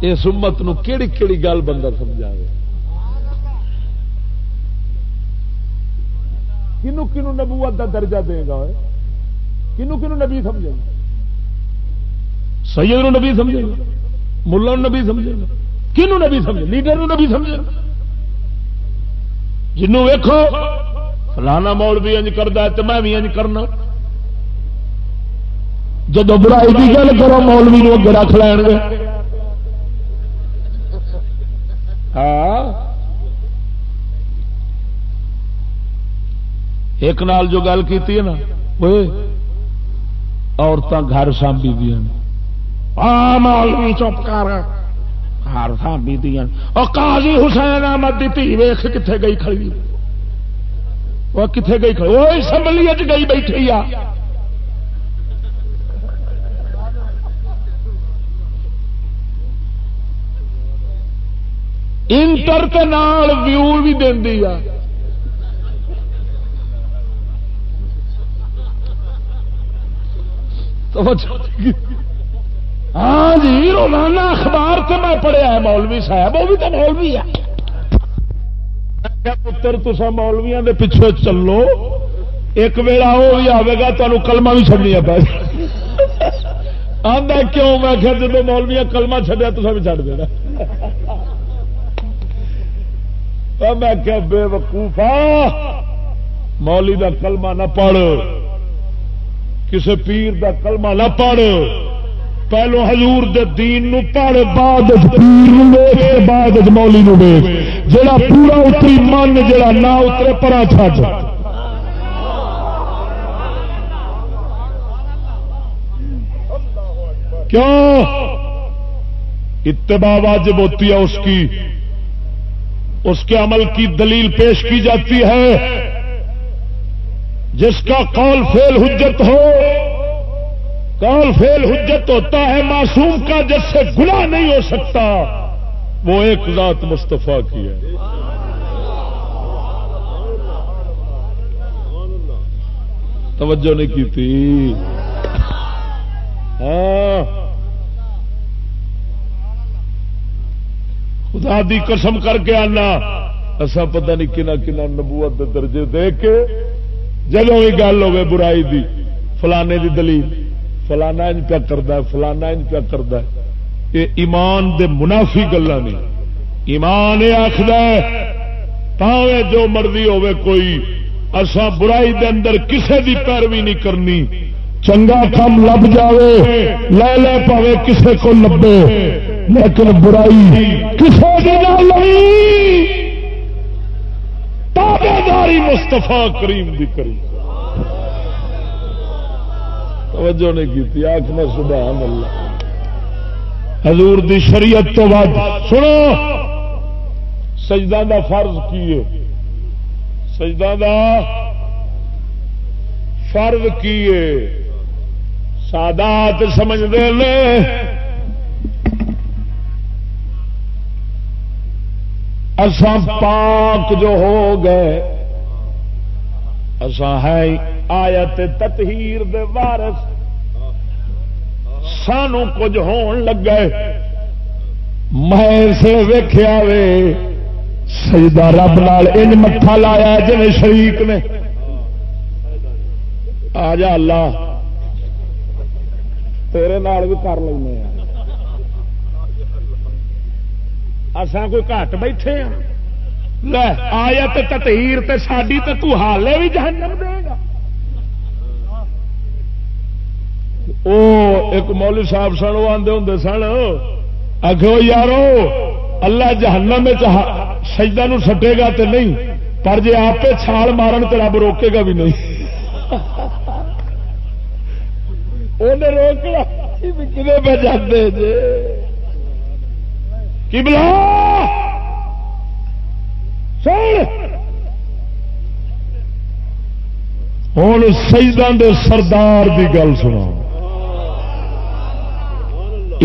اس امت نو کیڑی کیڑی گل بندہ سمجھا کنو کنو نبوت دا درجہ دے گا کنو کنو نبی سمجھے گا؟ سید نبی سمجھے گا؟ ملا نبی سمجھے گا؟ کنو نبی سمجھے لیڈر نبی سمجھے گا؟ جنوں ویکو فلانا مول بھی انج کرتا ہے تو میں بھی انج کرنا۔ جب برائی کی گل کرو، مولوی نو اگے رکھ لین گے ہاں؟ ایک نال جو گل کی نا وہ عورتیں گھر سانبی دیا چپ کر، گھر سانبی دیا اور قاضی حسین احمد کی تھی ویخ کتنے گئی کھڑی۔ وہ کتنے گئی کھڑی؟ وہ اسمبلی گئی بیٹھی آ۔ انٹر نال ویو بھی دینی آ۔ ہاں جی روزانہ اخبار سے میں پڑھیا ہے، مولوی صاحب، وہ بھی تو مولوی ہے۔ پتر تسا مولویا کے پیچھے چلو۔ ایک ویڑا وہ بھی آئے گا تمہیں کلمہ بھی چڑیا پہ آدھا کیوں؟ میں کہ جب مولویا کلمہ چڈیا تو بھی چڑھ دینا۔ میں کیا بے وقوفا مولی کا کلمہ نہ پڑھ۔ کسی پیر دا کلمہ نہ پڑھ۔ پہلو حضور دے دین نو پڑھ، بعد پیر بعد مولی نو جڑا پورا اتری من، جڑا نہ اترے پرا چھٹ کیوں؟ اتباع واجب ہوتی ہے اس کی۔ اس کے عمل کی دلیل پیش کی جاتی ہے۔ جس کا قول فیل حجت ہو، قول فیل حجت ہوتا ہے معصوم کا، جس سے گناہ نہیں ہو سکتا، وہ ایک ذات مستفا کی ہے۔ توجہ نہیں کی تھی۔ ہاں۔ خدا دی قسم کر کے آنا۔ اصا پتہ نہیں کنا کنا نبوت دے درجے دے کے جب بھی گل ہوگی برائی دی، فلانے دی دلیل۔ فلانا انج پیا کرتا ہے، فلانا انج پیا کرتا ہے۔ یہ ایمان دے منافی گلا نہیں ایمان یہ آخر پاوے جو مرضی ہوے کوئی اسا برائی دے اندر کسے دی پیروی نہیں کرنی۔ چنگا کام لب جاوے، لے لے پاوے کسے کو لبے۔ لیکن برائی کسے تابے داری مستفا کریم دی کری۔ توجہ نہیں کی آخ میں سبحان اللہ۔ حضور دی شریعت تو بعد، سنو۔ سجدہ دا فرض کی ہے؟ سجدہ دا فرض کی ہے؟ سادات سمجھتے لے اساں پاک جو ہو گئے، اساں ہے آیت تطہیر دے وارث۔ سانو کچھ ہون لگ گئے میں سے ویخیا وے۔ سجدہ رب نال ان متھا لایا جی شریک نے۔ آ جا اللہ، تیرے نال بھی کر لینا اسان کوئی گھٹ بیٹھے ہاں۔ لے آیا تو تطہیر تے ساڈی تے تو حالے بھی جہنم دے گا۔ او ایک مولوی صاحب سن وہ آدھے ہوں سن آخو یارو، اللہ جہنم سجدہ نو سٹے گا تو نہیں، پر جی آپ چھال مارن تو رب روکے گا بھی نہیں۔ *laughs* روکنا کدے پہ جاتے جی کی بلا ہوں سجدان دے سردار دی گل سنا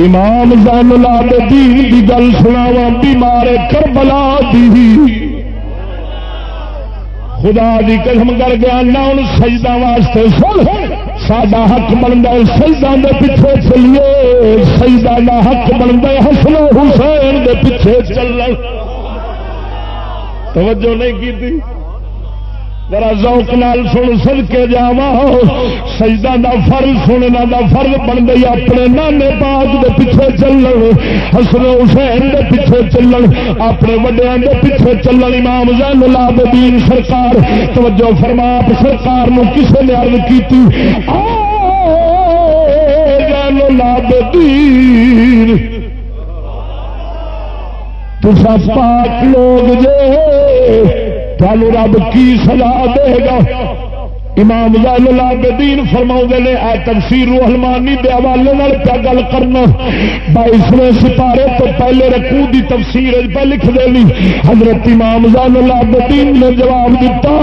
امام زین العابدین دی گل سناوا بیمار کربلا دی۔ خدا دی قسم کر گیا نہ ان سجدہ واسطے سن۔ سڈا حق بنتا ہے دے پیچھے چلیے۔ شہیدان کا حق بنتا ہے، حسن حسین دے پیچھے چلنا توجہ نہیں کی ذرا ذوق نال سن سن کے جا سجدہ دا فرض سننا دا فرض بن گئی، اپنے نانے باغ دے پیچھے چلن۔ حسن حسین دے پیچھے چلن، اپنے وڈیا دے پیچھے چلن۔ امام زین العابدین سرکار، توجہ فرما سرکار نو کسے نے عرض کیتی؟ زین العابدین۔ تسا پاک لوگ جے۔ تھانو رب کی سزا دے گا امام زین العابدین فرما نے، اے تفسیر روحلمانی دے حوالے نال پیا گل کرنا؟ بائیسویں سپارے تو پہلے رکوع دی تفسیر پہ لکھ دینی حضرت امام زین العابدین نے جواب دیتا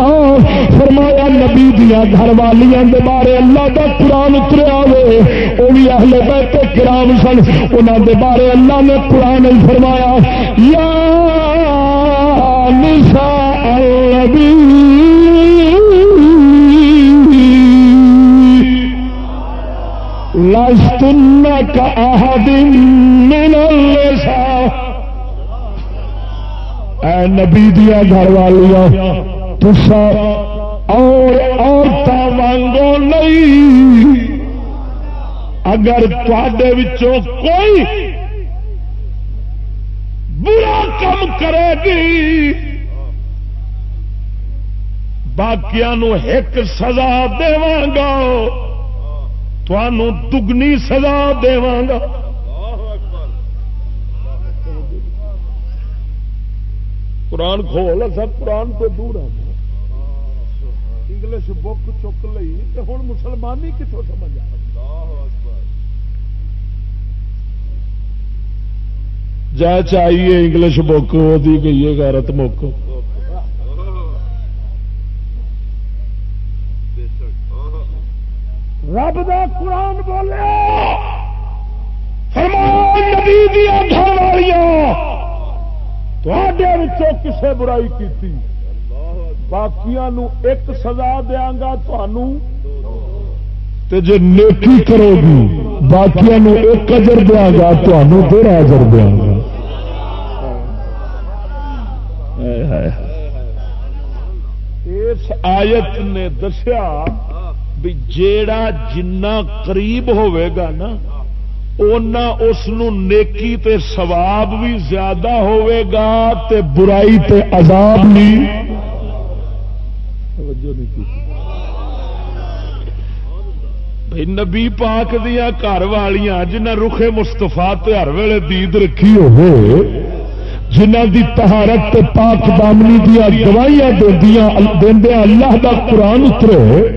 فرمایا، نبی دیا گھر والیاں دے بارے اللہ دا قرآن اتریا ہوئے۔ وہ بھی اہل بیت کرام سن، انہاں دے بارے اللہ نے قرآن فرمایا، یا نساء لستن كأحد من النساء اے نبی دیا گھر والیا تسا اور عورتیں وانگو نہیں۔ اگر تے کوئی برا کم کرے گی باقیا ایک سزا دگا دگنی سزا دگا قرآن کھول، سب قرآن تو دور ہے انگلش بک چک لی تو ہوں مسلمانی کتوں سمجھ آ جا چاہیے انگلش بک، وہ گئی ہے، غیرت مک رب دا قرآن بولے۔ نبی دیا گھر والیاں۔ کسے برائی کی باقیا ایک سزا دیا گا جی نیکی کرو گی باقی ایک اجر دیا گا تمہوں تیرا اجر دیا گا اس آیت نے دسیا بھی جیڑا جنا قریب ہوئے گا نا، اونا اس نیکی تے ثواب بھی زیادہ ہوئے گا تے برائی تے عذاب بھی۔ بھائی نبی پاک دیا گھر والیاں، جنہ رخے مستفا ہر ویلے دید رکھی ہو جنہ دی تہارت پاک دامنی دیا دوائیاں دیا اللہ دا قرآن اترے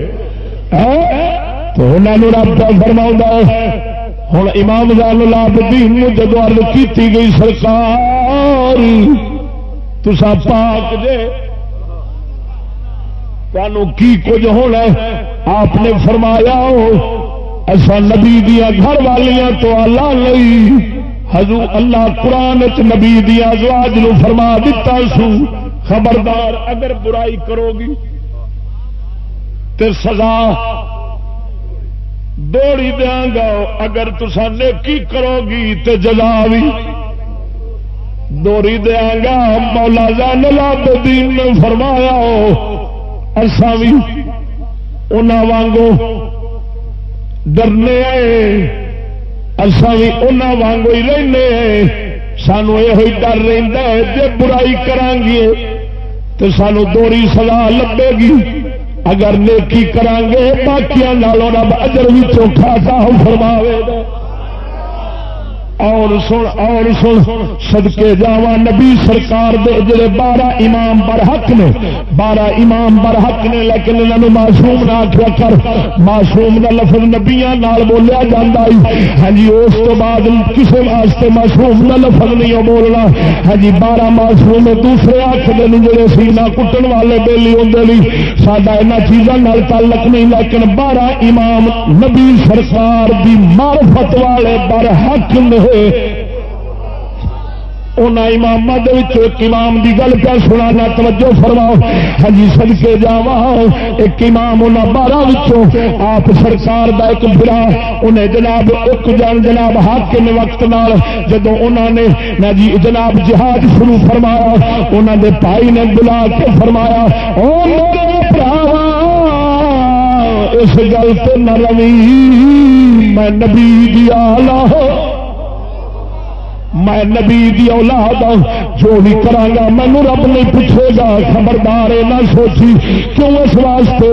تو انہوں رب فرما ہوں امام زال العابدین جب ارد کی گئی سرکار تسا پاک جے کی کچھ ہونا آپ نے فرمایا ایسا نبی دیا گھر والیاں تو اللہ لئی۔ حضور اللہ قرآن چ نبی دیا زواج نو فرما دیتا سو۔ خبردار، اگر برائی کرو گی تو سزا۔ دوڑی دیا گا، اگر تسا نیکی کرو گی تو جزا بھی دوڑی دیا گا، مولا زین العابدین نے فرمایا، ایسا بھی انہوں وانگو ڈرنے آئے۔ بھی انہوں وانگو ہی رہنے۔ سانو یہ ڈر رہتا ہے جی برائی کران تو سانو دوری سزا لگے گی۔ اگر نیکی کرانگے باقیاں نالوں رب اجر بھی چوکھا سا فرماوے گا۔ اور سن اور سن سدکے جاوا نبی سرکار دے، جڑے بارہ امام برحق نے، بارہ امام برحق نے، لیکن انہوں معصوم نہ آخیا کر، معصوم کا لفظ نبیا نال بولیا جا ہاں جی اس تو بعد کسی واسطے معصوم کا لفظ نہیں بولنا۔ ہاں جی بارہ معصوم دوسرے آخر جڑے سینا کٹن والے بےلی ہوں سڈا یہاں چیزوں تعلق نہیں، لیکن بارہ امام نبی سرکار دی معرفت والے برحق نے امام ایک امام کی گل کیا سنا توجہ فرماؤ۔ ہاں سد کے جا ایک امام انہیں بارہ آپ سرکار کا ایک برا انہیں جناب، ایک جان جناب ہاتھ کے وقت نال جدو انہوں نے جی جناب جہاد شروع فرمایا انہوں نے بھائی نے بلا کے فرمایا اس گل سے نہ روی، میں نبی دیا لاہو میں نبی دی اولاد جو بھی کرا مینو رب نہیں پوچھے گا، خبردار نہ سوچی، کیوں اس واسطے؟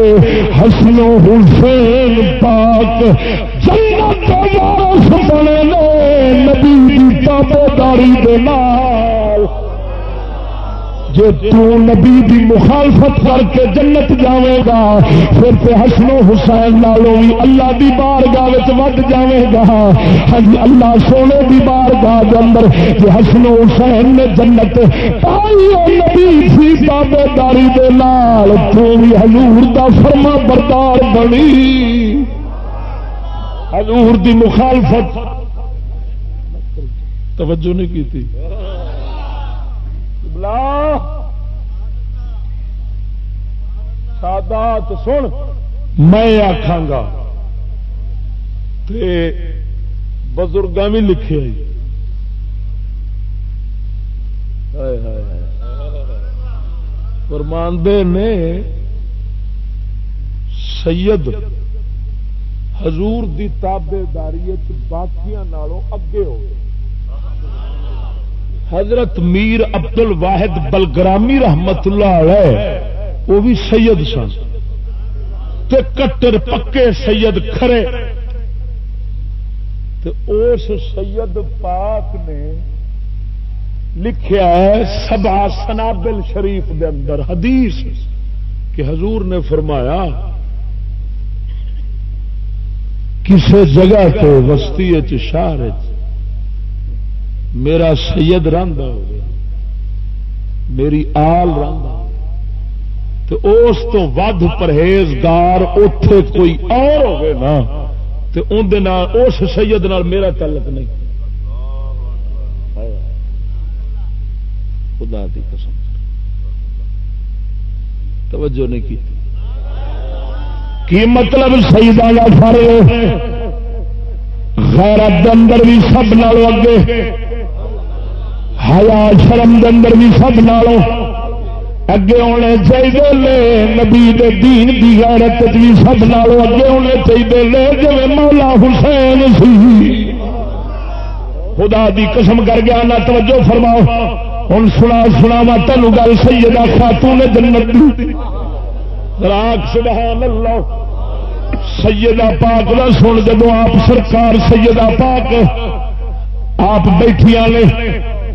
حسن حسین پاک، جنت بنے نبی دی تابے داری دے نال۔ جی نبی دی مخالفت کر کے جنت جاوے گا، پھر تے حسن و حسین نالوں بھی اللہ دی بار گاہ ود جاوے گا۔ ہاں جی، اللہ سونے دی بار گاہ کے اندر جی حسن و حسین نے جنت پائی او نبی سی تابے داری دے نال، تو بھی حضور دا فرما بردار بنی۔ حضور دی مخالفت۔ توجہ نہیں کی تھی سادات سن، میں آخا گا۔ بزرگ بھی لکھے فرماندے نے سید حضور دی تابے داری باقیاں نالوں اگے ہو۔ حضرت میر ابدل واحد بلگرامی رحمت اللہ علیہ وہ بھی سید سن۔ تے کٹر پکے سید کھرے۔ تے اس سید پاک نے لکھیا ہے سبا سنابل شریف دے اندر حدیث کہ حضور نے فرمایا کسی جگہ تو وسطی شہر میرا سید رنگ ہو میری آل رنگ تو اس تو ود پرہیزگار اتے کوئی اور ہوگی نا تو اندر اس سید نال میرا تعلق نہیں۔ خدا دی قسم۔ توجہ نہیں کی۔ کی مطلب سیدان فرق غیرت اندر بھی سب نالوں اگے۔ ہیا شرم اندر بھی سب نالوں۔ اگے ہونے چاہیے لے نبی دے دین دی غیرت بھی سب نالوں اگے ہونے چاہیے لے جی مولا حسین سی خدا دی قسم کر گیا نہ توجہ فرماؤ ہوں سنا سنا وا تینوں گل سیدہ خاتون جنت راک سبحان اللہ سیدہ پاک کا سن جب آپ سرکار سیدہ پاک آپ بیٹھیا نے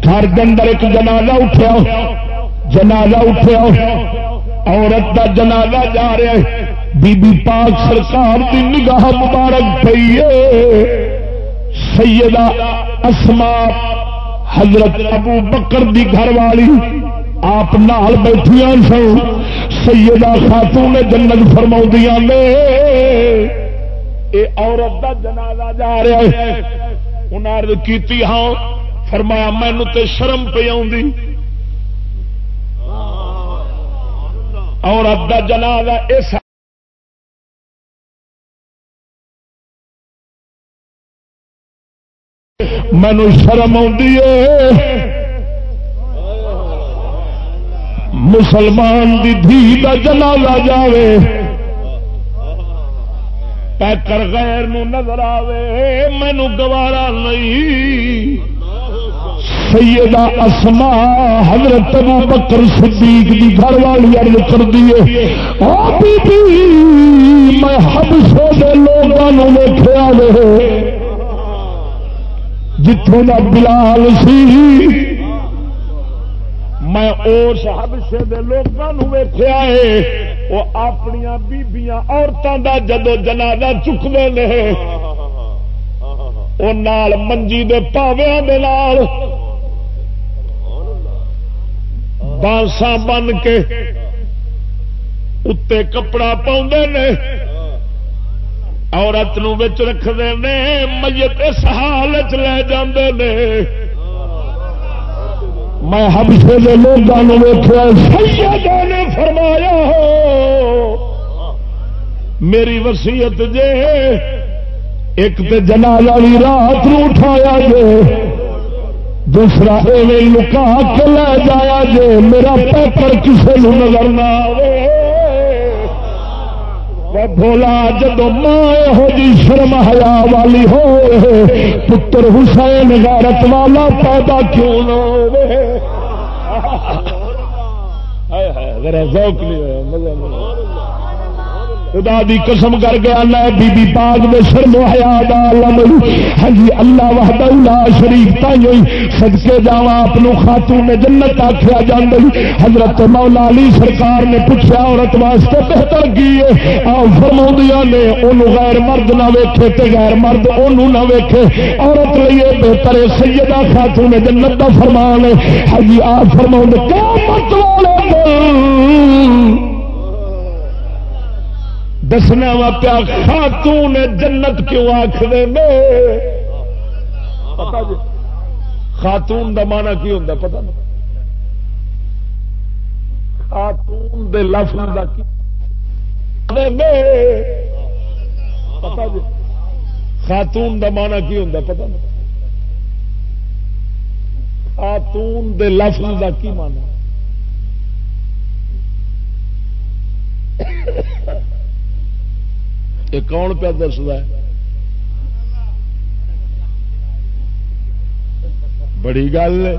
گھر کے اندر ایک جنازہ اٹھیا جنازہ اٹھیا عورت کا جنازہ جا رہا ہے۔ بی بی پاک سرکار کی نگاہ مبارک پی سیدہ اسما حضرت ابو بکر دی گھر والی آپ نال بیٹھیا سن۔ سیدہ خاتون جنت فرما نے، اے عورت دا جنازہ جا رہا ہے۔ انہیں کی ہاں فرمایا مینو تے شرم پہ آؤں عورت دا جنازہ اس مینو شرم مسلمان دی دھی کا جنازہ جاوے۔ پیکر غیر نو نظر آوے۔ مینو گوارا نہیں۔ سیدہ اسما حضرت ابو بکر صدیق دی گھر والی عرض کر دیے میں حبشے دے لوگوں ویخیا وے جتوں کا بلال سی، میں اس حبشے دے لوگوں ویخیا ہے وہ اپنی بیبیاں عورتوں کا جدو جنازہ چکتے ہیں وہ نال منجی دے پاویا دے نال بانسا بن کے اتنے کپڑا پاؤں نے عورت رکھتے ہیں میت اس حال لے جاندے نے میں ہبشے کے لوگوں ویخیا سیدہ نے فرمایا ہو میری وسیعت جے ایک تو جناز والی رات نو اٹھایا جے دوسرا ایویں لکا کے لے جایا جے میرا پیپر کسی نو نظر نہ آئے بولا جب ماں ہو جی شرم حیا والی ہو پتر حسین غیرت والا پیدا کیوں نہ ذرا ذوق نہیں ہوا مزہ خدا دی قسم کر گیا اللہ بی بی پاک دے شرم و حیا دا عالم ہاں جی اللہ وحدہ لا شریک تائیں صدقے جاواں اپنو خاتون جنت آکھیا جاندی حضرت مولا علی سرکار نے پوچھا عورت واسطے بہتر کی ہے؟ آ فرماؤندیاں نے، اونوں غیر مرد نہ ویکھے تے غیر مرد اونوں نہ ویکھے۔ عورت لیے بہتر ہے، سیدہ خاتون جنت دا فرمان ہے۔ ہاں جی آ فرماؤندے قیامت والے دسنا وا پیا، خاتون جنت کیوں آخر جی خاتون دا مانا کی ہوتا پتا نہیں؟ خاتون دے لفظ دا کی پتا جی خاتون دا مانا کی ہوتا پتا نہیں؟ خاتون دے لفظ دا کی مانا یہ کون پہ دستا ہے؟ بڑی گل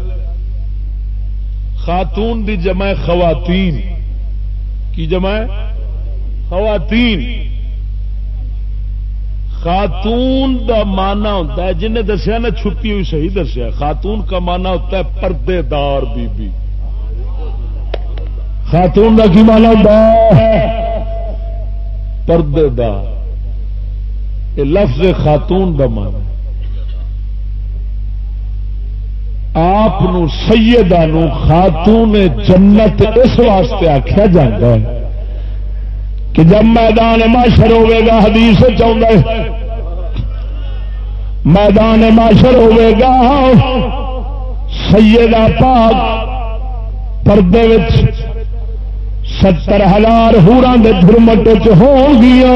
خاتون دی جمع خواتین۔ کی جمع خواتین۔ خاتون دا مانا ہوتا ہے جن دسیا نا چھپی ہوئی صحیح دسیا، خاتون کا مانا ہوتا ہے پردے دار بی بی خاتون کا کی مانا ہوتا ہے؟ پردے دار یہ لفظ خاتون کا مان آپ سیدہ نو خاتون جنت اس واسطے آخیا جا کہ جب میدان معاشر ہوے گا، حدیث چاہتا میدان معاشر ہوے گا، سیدہ پاک پردے ستر ہزار ہوران کے درمٹ ہو گیا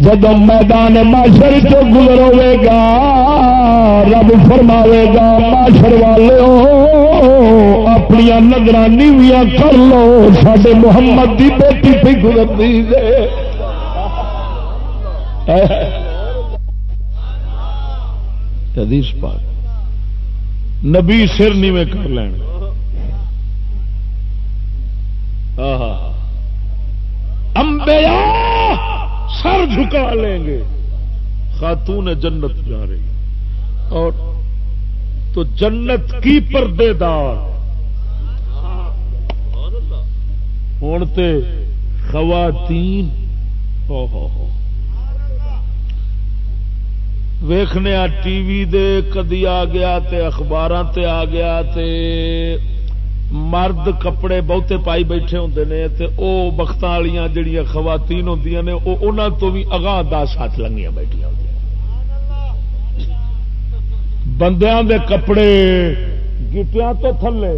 جب میدان معاشر چ گزر گا، رب فرماوے گا، معاشر والے اپنی نظر نیویاں کر لو سڈے محمد دی بیٹی پہ گزرتی حدیث پاک۔ نبی سر نیویں کر لین۔ انبیاء! سر جھکا لیں گے۔ خاتون جنت جا رہی اور تو جنت کی پردے دار۔ ہوں خواتین۔ ویخنے ٹی وی دے کدی آ گیا تے اخبار تے آ گیا تے مرد کپڑے بہتے پائی بیٹھے ہوں نے تے او بخت والی جڑیاں خواتین ہوں نے وہ انہوں تو بھی اگاں دس ہاتھ لنگیاں بیٹھیا ہوں بندیاں دے کپڑے گٹیاں تو تھلے۔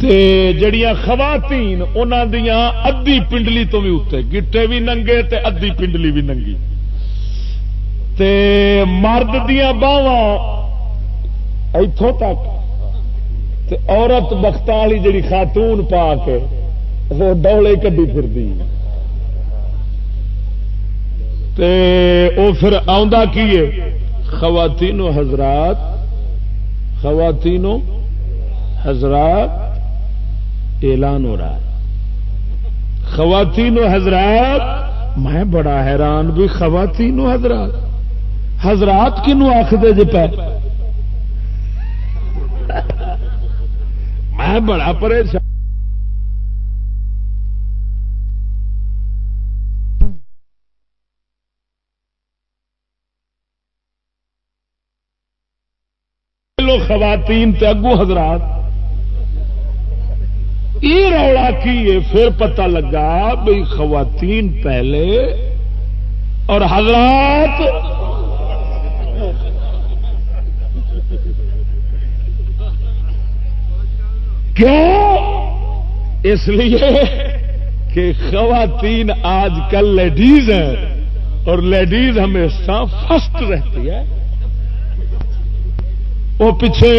تے جڑیاں خواتین انہوں دیاں ادھی پنڈلی تو بھی اتنے گٹے بھی ننگے تے ادھی پنڈلی بھی ننگی۔ تے مرد دیا باواں اتوں تک تے عورت بخت والی جڑی خاتون پا کے وہ ڈولے کدی پھر پھر کی خواتین و حضرات خواتین و حضرات، اعلان ہو رہا ہے۔ خواتین و حضرات، میں بڑا حیران بھی خواتین و حضرات۔ حضرات کنو آخر جی پہ میں بڑا پریشان۔ خواتین تے اگو حضرات۔ یہ رولا کی پھر پتہ لگا بھائی خواتین پہلے اور حضرات کیوں؟ اس لیے کہ خواتین آج کل لیڈیز ہیں اور لیڈیز ہمیشہ فرسٹ رہتی ہے۔ وہ پیچھے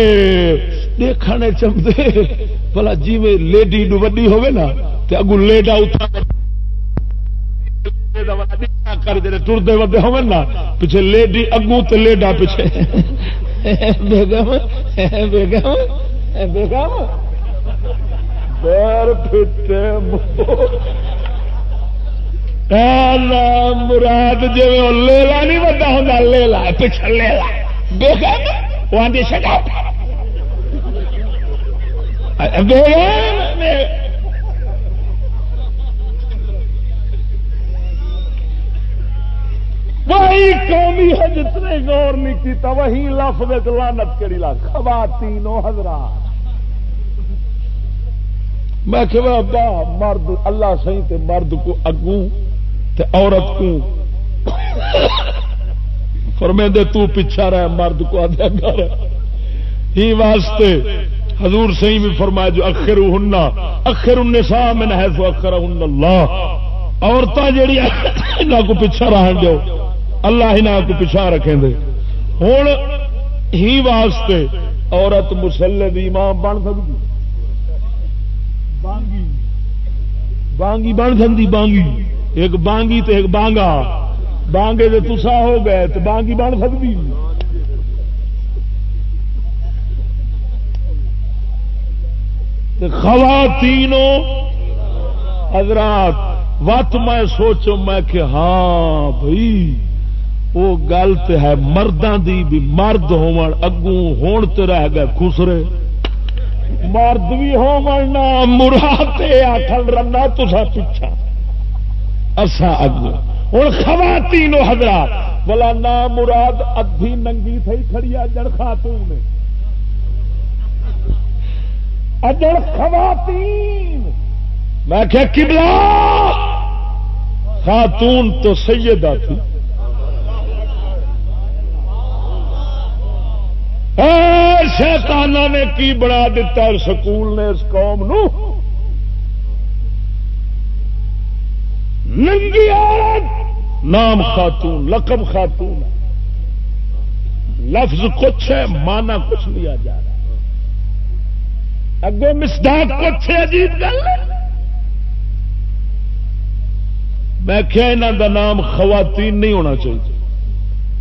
دیکھنے چمتے بلا جی میں لیڈی وڈی ہوگی نا تو اگو لیڈا اتھا کر جڑے ٹرتے ودے ہو نا، پیچھے لیڈی اگو تو لیڈا پیچھے۔ بیگم بیگم بیگم۔ مراد جی لیلا نہیں بڑا ہوں لیلا پچھل لیلا وہاں شکا وہی قومی ہے جتنے غور نہیں کیتا، وہی لفظ لانت کری لا خواتین حضرات۔ میں کہ ابا، مرد اللہ سی تے مرد کو اگوں تے عورت کو فرمے دے تو پیچھا رہ مرد کو آدھا گھر ہی واسطے حضور سی بھی فرمایا، جو اخر ہننا اخر النساء من حیث اخر ہن اللہ۔ عورتیں جیڑی نہ کو پیچھا رہن دو اللہ ہی نہ کو پیچھا رکھیں دے۔ ہوں ہی واسطے عورت مسلے دی امام بن سکتی بانگی۔ بانگی بن سکتی، بانگی۔ ایک بانگی تو ایک بانگا۔ بانگے تو تسا ہو گئے تو بانگی بن سکتی۔ خواتینوں، حضرات وت میں سوچو میں کہ ہاں بھائی وہ گل تو ہے مردوں دی بھی مرد ہوگوں ہون تو رہ گئے، خسرے۔ مرد بھی ہو مرنا مراد آخل رنا تسا پیچھا اصا اگو ہوں خواتین حضرات، بلا نہ مراد ادھی ننگی تھی کھڑی اجڑ خاتون اجڑ خواتین۔ میں کیا کبلا خاتون تو سیدہ تھی۔ شیطانہ نے کی بنا دیتا ہے سکول نے اس قوم نو؟ ننگی عورت، نام خاتون، لقب خاتون لفظ کچھ ہے مانا کچھ لیا جا رہا۔ اگو مسداق کچھ ہے، عجیب گل میں کیا یہاں کا نام خواتین نہیں ہونا چاہیے۔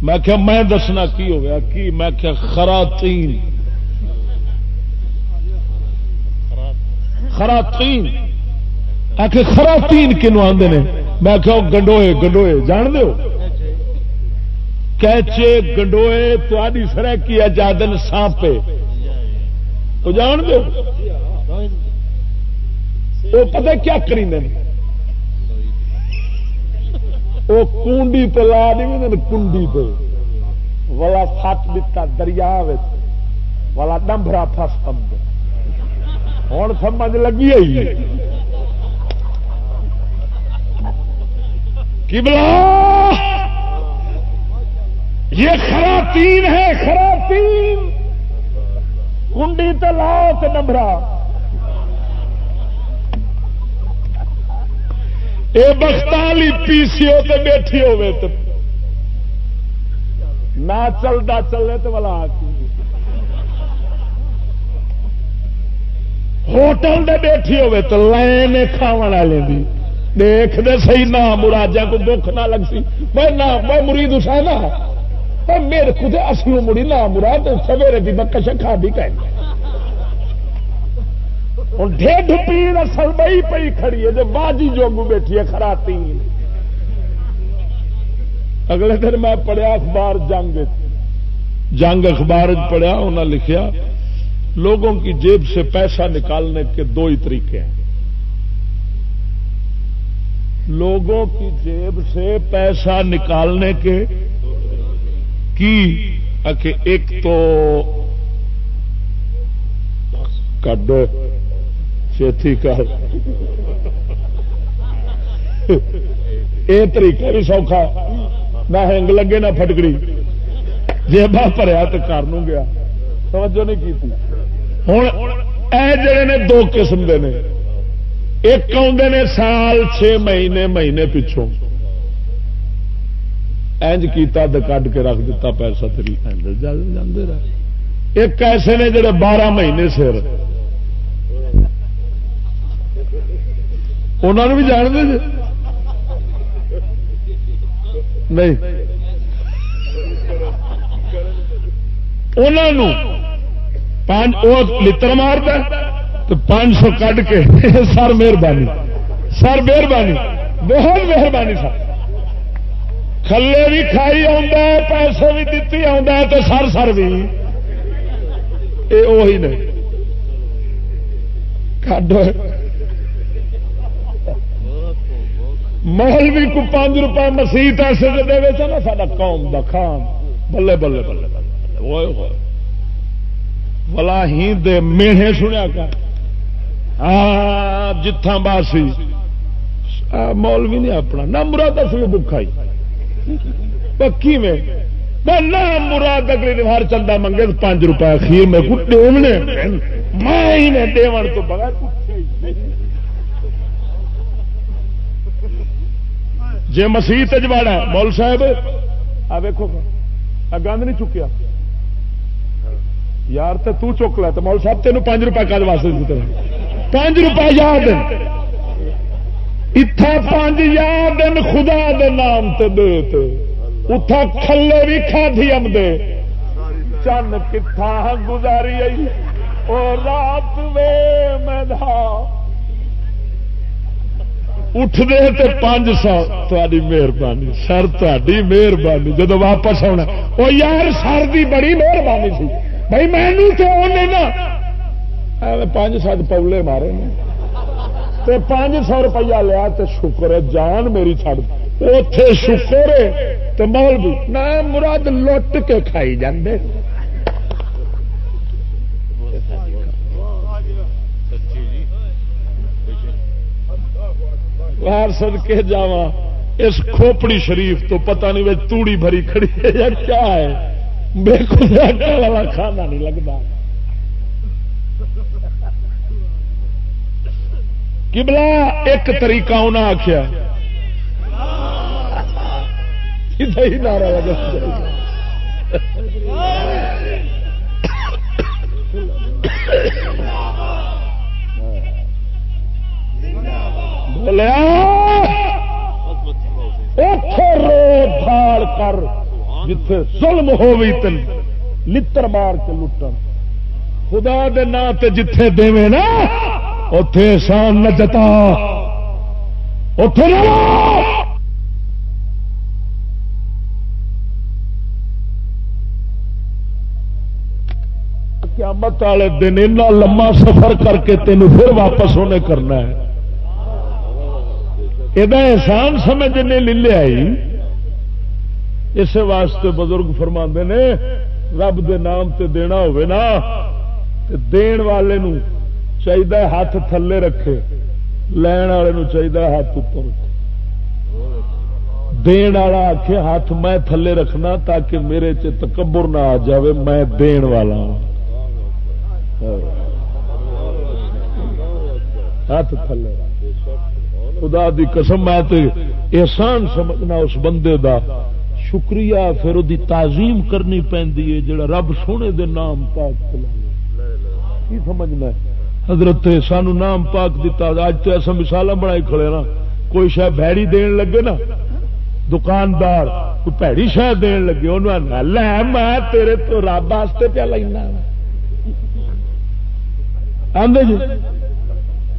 میں کیا میں دسنا کی ہو گیا کی؟ میں کیا خراتین خراتین آخر خراتین کنو آدھے نے؟ میں کہ گنڈوئے گنڈوئے. جان دو کیچے گنڈوئے تاری سر کی جادن سانپے. تو جان دو وہ پتہ کیا کری وہ کنڈی پہ لا نہیں کنڈی پہ والا سٹ دتا دریا والا ڈمبرا فس پند ہوں سمجھ لگی آئی؟ بلا یہ خراتین ہے خراتین کنڈی تو لاؤ تو نمبرا یہ بختالی پی سی او تے بیٹھی ہوے تو نہ چلتا چلے تو بلا ہوٹل دے بیٹھی ہوے تو لائن کھا والے دی۔ دیکھ دے صحیح نہ مراجا کو دکھ نہ لگ سی۔ میں نہ میں مرید حسین میرے خود اصل مڑی نہ مراد سویرے بھی میں کشا کھا بھی کہ ڈیڈ پیر اصل بئی پی کھڑی ہے، جو باجی جوگو بیٹھی ہے خراتی اگلے دن میں پڑھیا اخبار جنگ جنگ اخبار پڑھیا انہیں لکھیا، لوگوں کی جیب سے پیسہ نکالنے کے دو ہی طریقے ہیں۔ لوگوں کی جیب سے پیسہ نکالنے کے کی؟ ایک تو۔ کڈ۔ چیتی کر۔ یہ طریقہ بھی سوکھا۔ نہ ہنگ لگے نہ فٹکڑی جیبا بھریا تو کر گیا۔ توجہ نہیں کی ہوں اے جڑے نے دو قسم دے نے۔ ایک آدھے نے سال چھ مہینے مہینے پچھوں۔ اینج کیتا تو کٹ کے رکھ دیتا پیسہ تری۔ ایک ایسے نے جڑے بارہ مہینے سر۔ انہوں بھی جان دے نہیں لڑ مارتا تو پانچ سو کٹ کے سر مہربانی سر مہربانی بہت مہربانی سر کھلے بھی کھائی پیسے بھی دیتی تو سر سر بھی یہ نہیں محل بھی کو پانچ روپئے مسیح ایسے دے سا نا سا قوم کا خان۔ بلے بلے بلے بلے بلا ہی دے میڑے سنیا کر۔ جتھا باسی مول بھی نہیں اپنا نہ مراد اصل بکھائی پکی میں نہ مراد اگلی ہر چندہ منگے پانچ روپئے خیر میں کٹے میں دیون تو بغیر جی مسیح تجواڑا مول صاحب؟ آ ویکو گند نہیں چکیا۔ یار تو چک لا تو مول صاحب تینوں پانچ روپئے کل واسطے دیتے پانچ روپئے یاد اتھا پانچ یاد خدا دے نام تے دے اتھا کھلے بھی کھا دھی ام دے۔ چند کتھا گزاری آئی۔ او رات وے میں دھا اٹھ دے تے پانچ سو تاری مہربانی، سر تاری مہربانی جب واپس آنا وہ یار سر دی بڑی مہربانی سی۔ بھائی میں تو انہیں نا۔ پانچ سات پولے مارے نے۔ تے پانچ سو روپیہ لیا تو شکر ہے، جان میری چڑ اتے شکر ہے تو مول بھی نہ مراد لٹ کے کھائی جاندے۔ سد کے جا اس کھوپڑی شریف تو پتہ نہیں وہ توڑی بھری کھڑی ہے یا کیا ہے۔ بے خدا والا کھانا نہیں لگتا۔ کبلا ایک طریقہ انہیں آخیا سیدھا ہی نعرہ لگا۔ بولیا رو دھاڑ کر، جتھے ظلم ہوئی تن، لتر مار کے لٹن۔ خدا دے نا تے جتھے دے نا اتے احسان نہ جتا۔ اتے قیامت والے دن اتنا لما سفر کر کے تین پھر واپس ہونے کرنا ہے۔ یہ احسان سمجھ نے لے لیا اس واسطے بزرگ فرما نے رب دے نام تے دینا ہوئے نا تے دین والے نو چاہیے ہاتھ تھلے رکھے لین والے نو چاہیے ہاتھ اوپر رکھے دین والا آخ ہاتھ میں تھلے رکھنا تاکہ میرے چ تکبر نہ آ جاوے میں دین والا ہوں ہاتھ تھلے خدا دی قسم، میں احسان سمجھنا اس بندے دا۔ شکریہ، پھر وہ تعظیم کرنی پی جڑا رب سونے دے نام پاک کی سمجھنا ہے؟ حضرت، سانو نام پاک دتا اج تو ایسا مثال بنائی کھڑے نا کوئی شاید بھڑی دین لگے نا؟ دکاندار، کوئی پیڑی شاید دین لگے، انہوں نے لے میں تیرے تو رب واسطے پیا لینا۔ آدھے جی؟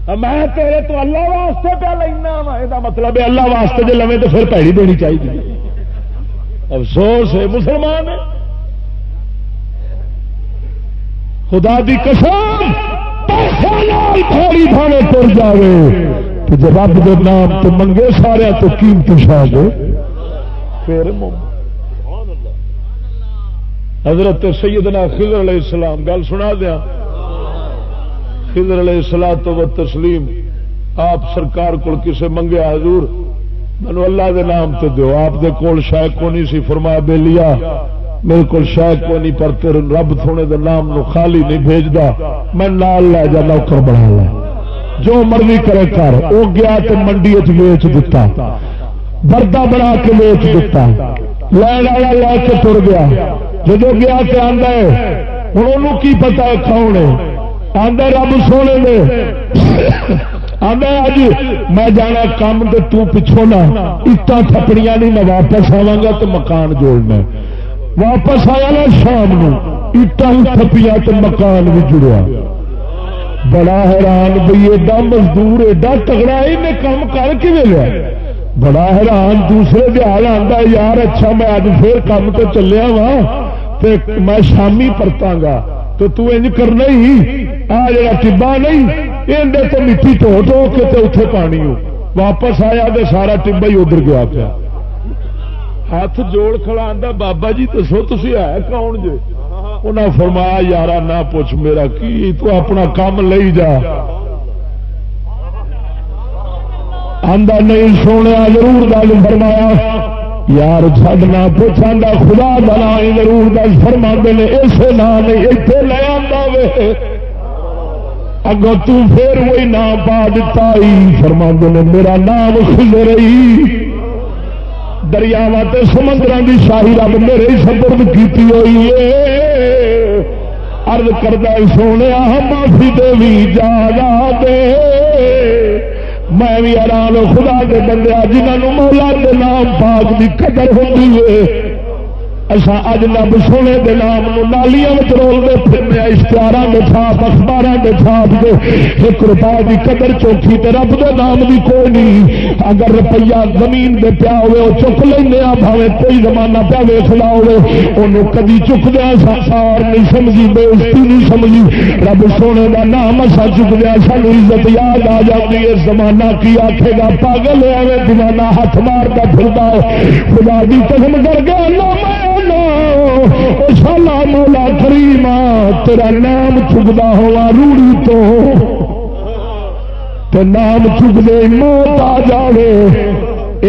میں تیرے تو اللہ واسطے پیا لینا وا یہ مطلب ہے اللہ واسطے جی لوگ تو پھر پیڑی دینی چاہیے افسوس ہے، مسلمان خدا دی قسم تھانے تر جائے تو جب رب دے نام تو منگے سارے تو قیمتی شاہ دے۔ پھر حضرت سیدنا خضر علیہ السلام، گل سنا دیا خضر علیہ السلام تو و تسلیم آپ سرکار کو کسے منگیا حضور؟ مینو اللہ دے نام تو دیو، آپ دے کول شاید کو نہیں سی؟ فرما بے لیا میرے کو شاید کو نہیں پر تیرے رب تھوڑے دے نام نو خالی نہیں بھیجدا۔ میں نال لے جا، نوکر بنا لے۔ جو مرضی کرے کر، او گیا تے منڈی وچ بیچ دتا۔ بردا بنا کے بیچ دتا۔ لین والا لے کے تر گیا۔ جدو گیا تے آندا ہے، ہن اونوں کی پتہ ہے کون ہے؟ آندا رب سونے نے. اج میں جانا کام تو تو نہ اٹا تھپڑیاں نہیں میں واپس آوا گا تو مکان جوڑنا واپس آیا نا شام اٹا تھپیا تو مکان بھی جڑیا. بڑا حیران بھائی ایڈا مزدور، ایڈا تگڑا یہ کام کر کے لیا؟ بڑا حیران، دوسرے دیہات آتا یار اچھا میں اج پھر کام تو چلیا وا میں شامی پرتا گا۔ تو تو انج کرنا ہی آ جڑا ٹبا نہیں اندر تو مٹی دھو دھو کے تو اتنے پانی ہو۔ واپس آیا تو سارا ٹبا ہی ادھر گیا پیا۔ ہاتھ جوڑ کھڑا آتا بابا جی دسو تھی ہے کون جی انہیں فرمایا یار نہ پوچھ میرا کی، تو اپنا کام لے جا۔ آدھا نہیں سونے ضرور گل فرمایا۔ یار چڈنا پوچھا خدا بنا ضرور دس فرما نے اسے نام اتنے لے آئے اگوں تیر وہی نام پا دتا فرما نے، میرا نام کھل رہی۔ دریاوا سمندر کی شاہی رب میرے سبرد کی ہوئی ہے۔ ارد کردہ سونے معافی دے بھی جا دے۔ میں بھی آرام خدا کے بندے جنہوں مولا کے نام پاک کی قدر ہوتی ہے اصا اج نب سونے کے نام نالیاں رولتے پھرنے اشتہار کے چھاپ اخبار کے چھاپ کے ایک روپئے کی قدر چوکی تے رب کے نام بھی کوئی نہیں۔ اگر روپیہ زمین دے پیا ہوئے وہ چک لینا بھاوے کوئی زمانہ پیا ویسنا ہوئے۔ کدی چکدیا سار نہیں سمجھی بے بےزتی نہیں سمجھی۔ رب سونے کا نام اصا چکدیا سانو عزت یاد آ جاتی ہے۔ زمانہ کی آخے گا پاگل ہے دیوانہ ہاتھ مارتا پھرتا ہے خدا کی قسم کر کے شالا مولا کریم تیرا نام چکتا ہوا روڑی تو۔ نام چک دے موت آ جائے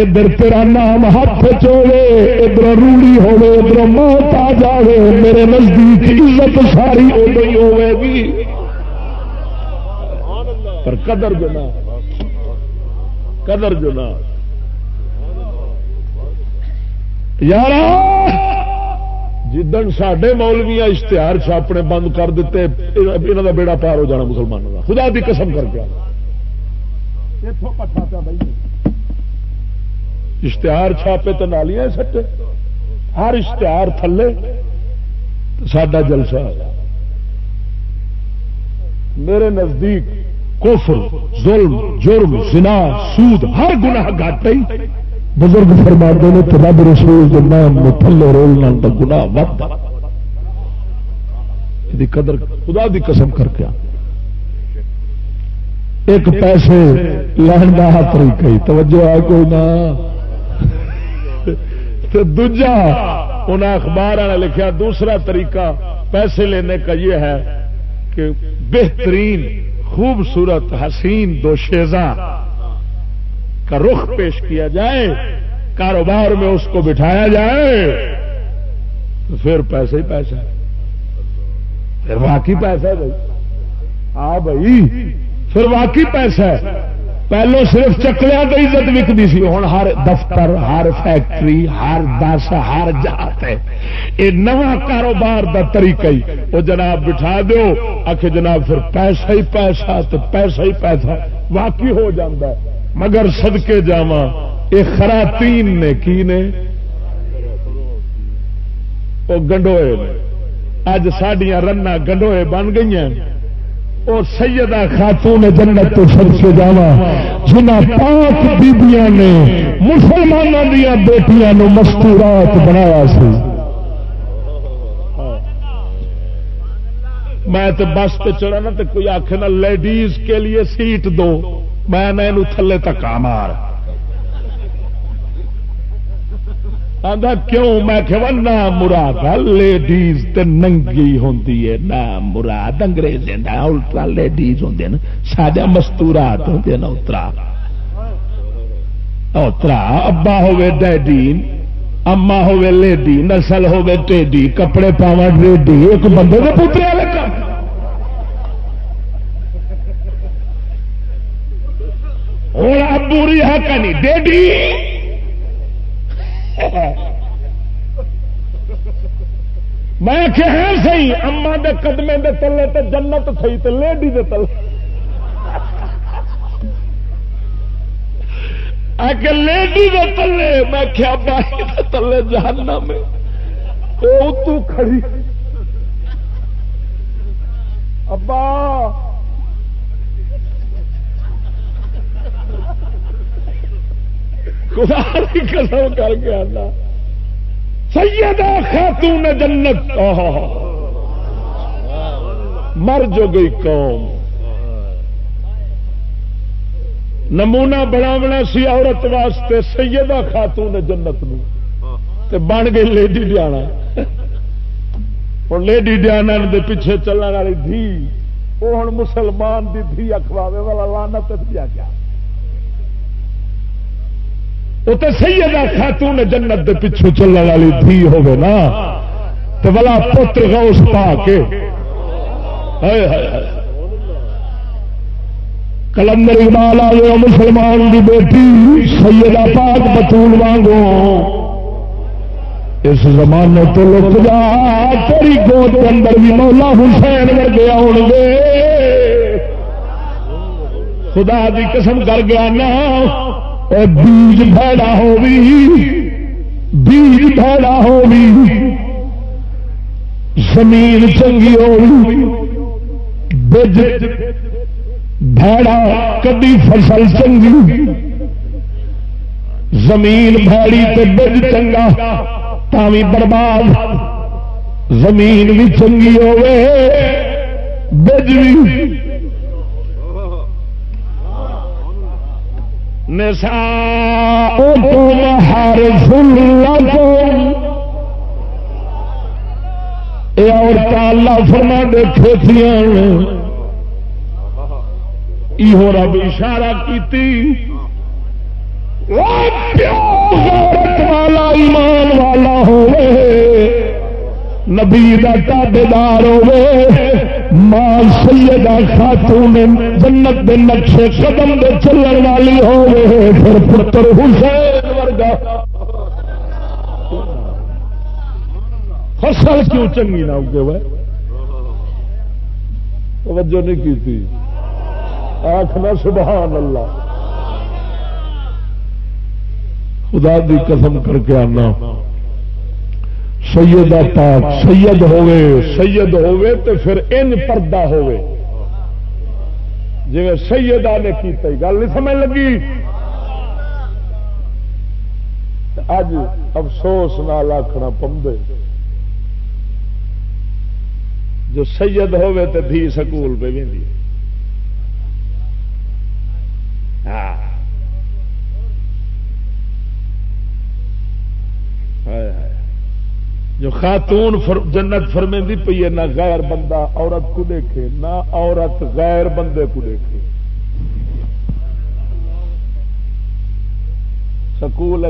ادھر تیرا نام ہاتھ چوے ادھر روڑی ہوے ادھر موت آ جائے میرے نزدیک عزت ساری ادو ہی ہوے گی۔ پر قدر جنا قدر جنا یار جدن سڈے مولویا اشتہار چھاپنے بند کر دیتے یہاں کا بیڑا پار ہو جانا مسلمانوں کا خدا کی قسم کر کے۔ اشتہار چھاپے تو نالیاں سٹے۔ ہر اشتہار تھلے۔ سڈا جلسہ میرے نزدیک کفر ظلم جرم زنا سود ہر گناہ گاٹ بزرگ فرما نے تو رب رسول جو نام میں تھلے رولنا کا گناہ وقت قدر خدا دی قسم کر کے ایک پیسے لہن کا طریقہ ہی توجہ ہے کوئی نہ؟ دوجا انہیں اخبار نے لکھا دوسرا طریقہ پیسے لینے کا یہ ہے کہ بہترین، خوبصورت، حسین دو شیزا کا رخ پیش کیا جائے، کاروبار میں اس کو بٹھایا جائے، تو پھر پیسے ہی پیسہ پھر واقعی پیسہ ہے بھائی۔ ہاں بھائی، پھر واقعی پیسہ ہے پہلو صرف چکلیا تو عزت وکتی سی ہوں ہر دفتر، ہر فیکٹری، ہر دس، ہر جات ہے۔ یہ نواں کاروبار دا طریقہ ہی۔ وہ جناب بٹھا دو آخ جناب پھر پیسہ ہی پیسہ، تو پیسہ ہی پیسہ واقعی ہو جاتا ہے۔ مگر سدکے جا یہ خراتین نے کی نے؟ وہ گنڈوئے اج سڈیا رنا گنڈوئے بن گئی اور سیدہ خاتون جنت تو سب سے جاوا جنہ پانچ بیبیاں نے مسلمانوں دیا بیٹیاں نو مستورات بنایا سی۔ میں تو بس پہ چڑھا نا تو کوئی آخ نا لیڈیز کے لیے سیٹ دو۔ میں تھلے تک مار۔ آدھا کیوں؟ میں کہ نہ مراد لیڈیز تے ننگی ہوندی ہے، نہ مراد انگریز الٹرا لیڈیز ہوں ساڈا مستورات ہوں نا اترا اترا ابا ہوے ڈیڈی اما ہوے لیڈی، نسل ہوے ٹیڈی، کپڑے پاوا ڈیڈی ایک بندے کے پوترے والے کام ہوں ابو رہا کنی ڈیڈی؟ میں کہ سی اما دے قدمے دے تلے تے جنت تھی تے لیڈی دے تلے۔ آ لیڈی دے تلے، میں کیا بائی دے تلے جاننا میں تو کھڑی۔ ابا خدا کی قسم کر کے آنا سیدہ خاتون جنت۔ مر جو گئی قوم۔ نمونہ بناونا سی عورت واسطے سیدہ خاتون جنت نو۔ بن گئی لیڈی ڈیانا۔ ہوں لیڈی ڈیانا دے پیچھے چلنے والی دھی۔ وہ ہوں مسلمان دی دھی اخواوے والا لانا دیا گیا۔ وہ تو سیدہ خاتون جنت دے پچھو چلنے والی دھی ہوگی نا۔ تو بلا پتر غوث پا کے کلندر اقبال آ گیا مسلمان کی بیٹی سیدہ پاک بطول وانگو۔ اس زمانے تو لک جا، تیری گود کے اندر بھی مولا حسین ورگے آؤ گے۔ خدا دی قسم کر گیا نا۔ بیج بھڑا ہو بیج بھڑا ہو زمین چنگی ہو بج بھڑا کدی فصل چنگی۔ زمین بھاڑی تے بج چنگا، تاوی برباد۔ زمین بھی چنگی ہوے بج بھی نساؤكم حرث لكم اے عورت اللہ فرما دے کھیتیاں یہ رب اشارہ کیتی غیرت والا ایمان والا ہوئے نبی دا تابے دار ہوئے۔ ماں سیدہ خاتون جنت دے نقشے قدم دے چلن والی ہوئے پھر پتر حسین ورگا۔ فصل کیوں چنگی نہ اگے ہوئے؟ توجہ نہیں کی تھی۔ آخنا سبحان اللہ خدا دی قسم کر کے آنا۔ سید پاک، سید ہوئے سید ہوئے تو پھر ان پردہ ہوئے۔ جی سیدہ نے کی گل نہیں سمجھ لگی؟ اج افسوس نال آخنا پمدے جو سید ہوے تو دھی سکول پہ بھی ہاں۔ جو خاتون جنت فرمندی پی ہے، نہ غیر بندہ عورت کو دیکھے، نہ عورت غیر بندے کو دیکھے۔ سکول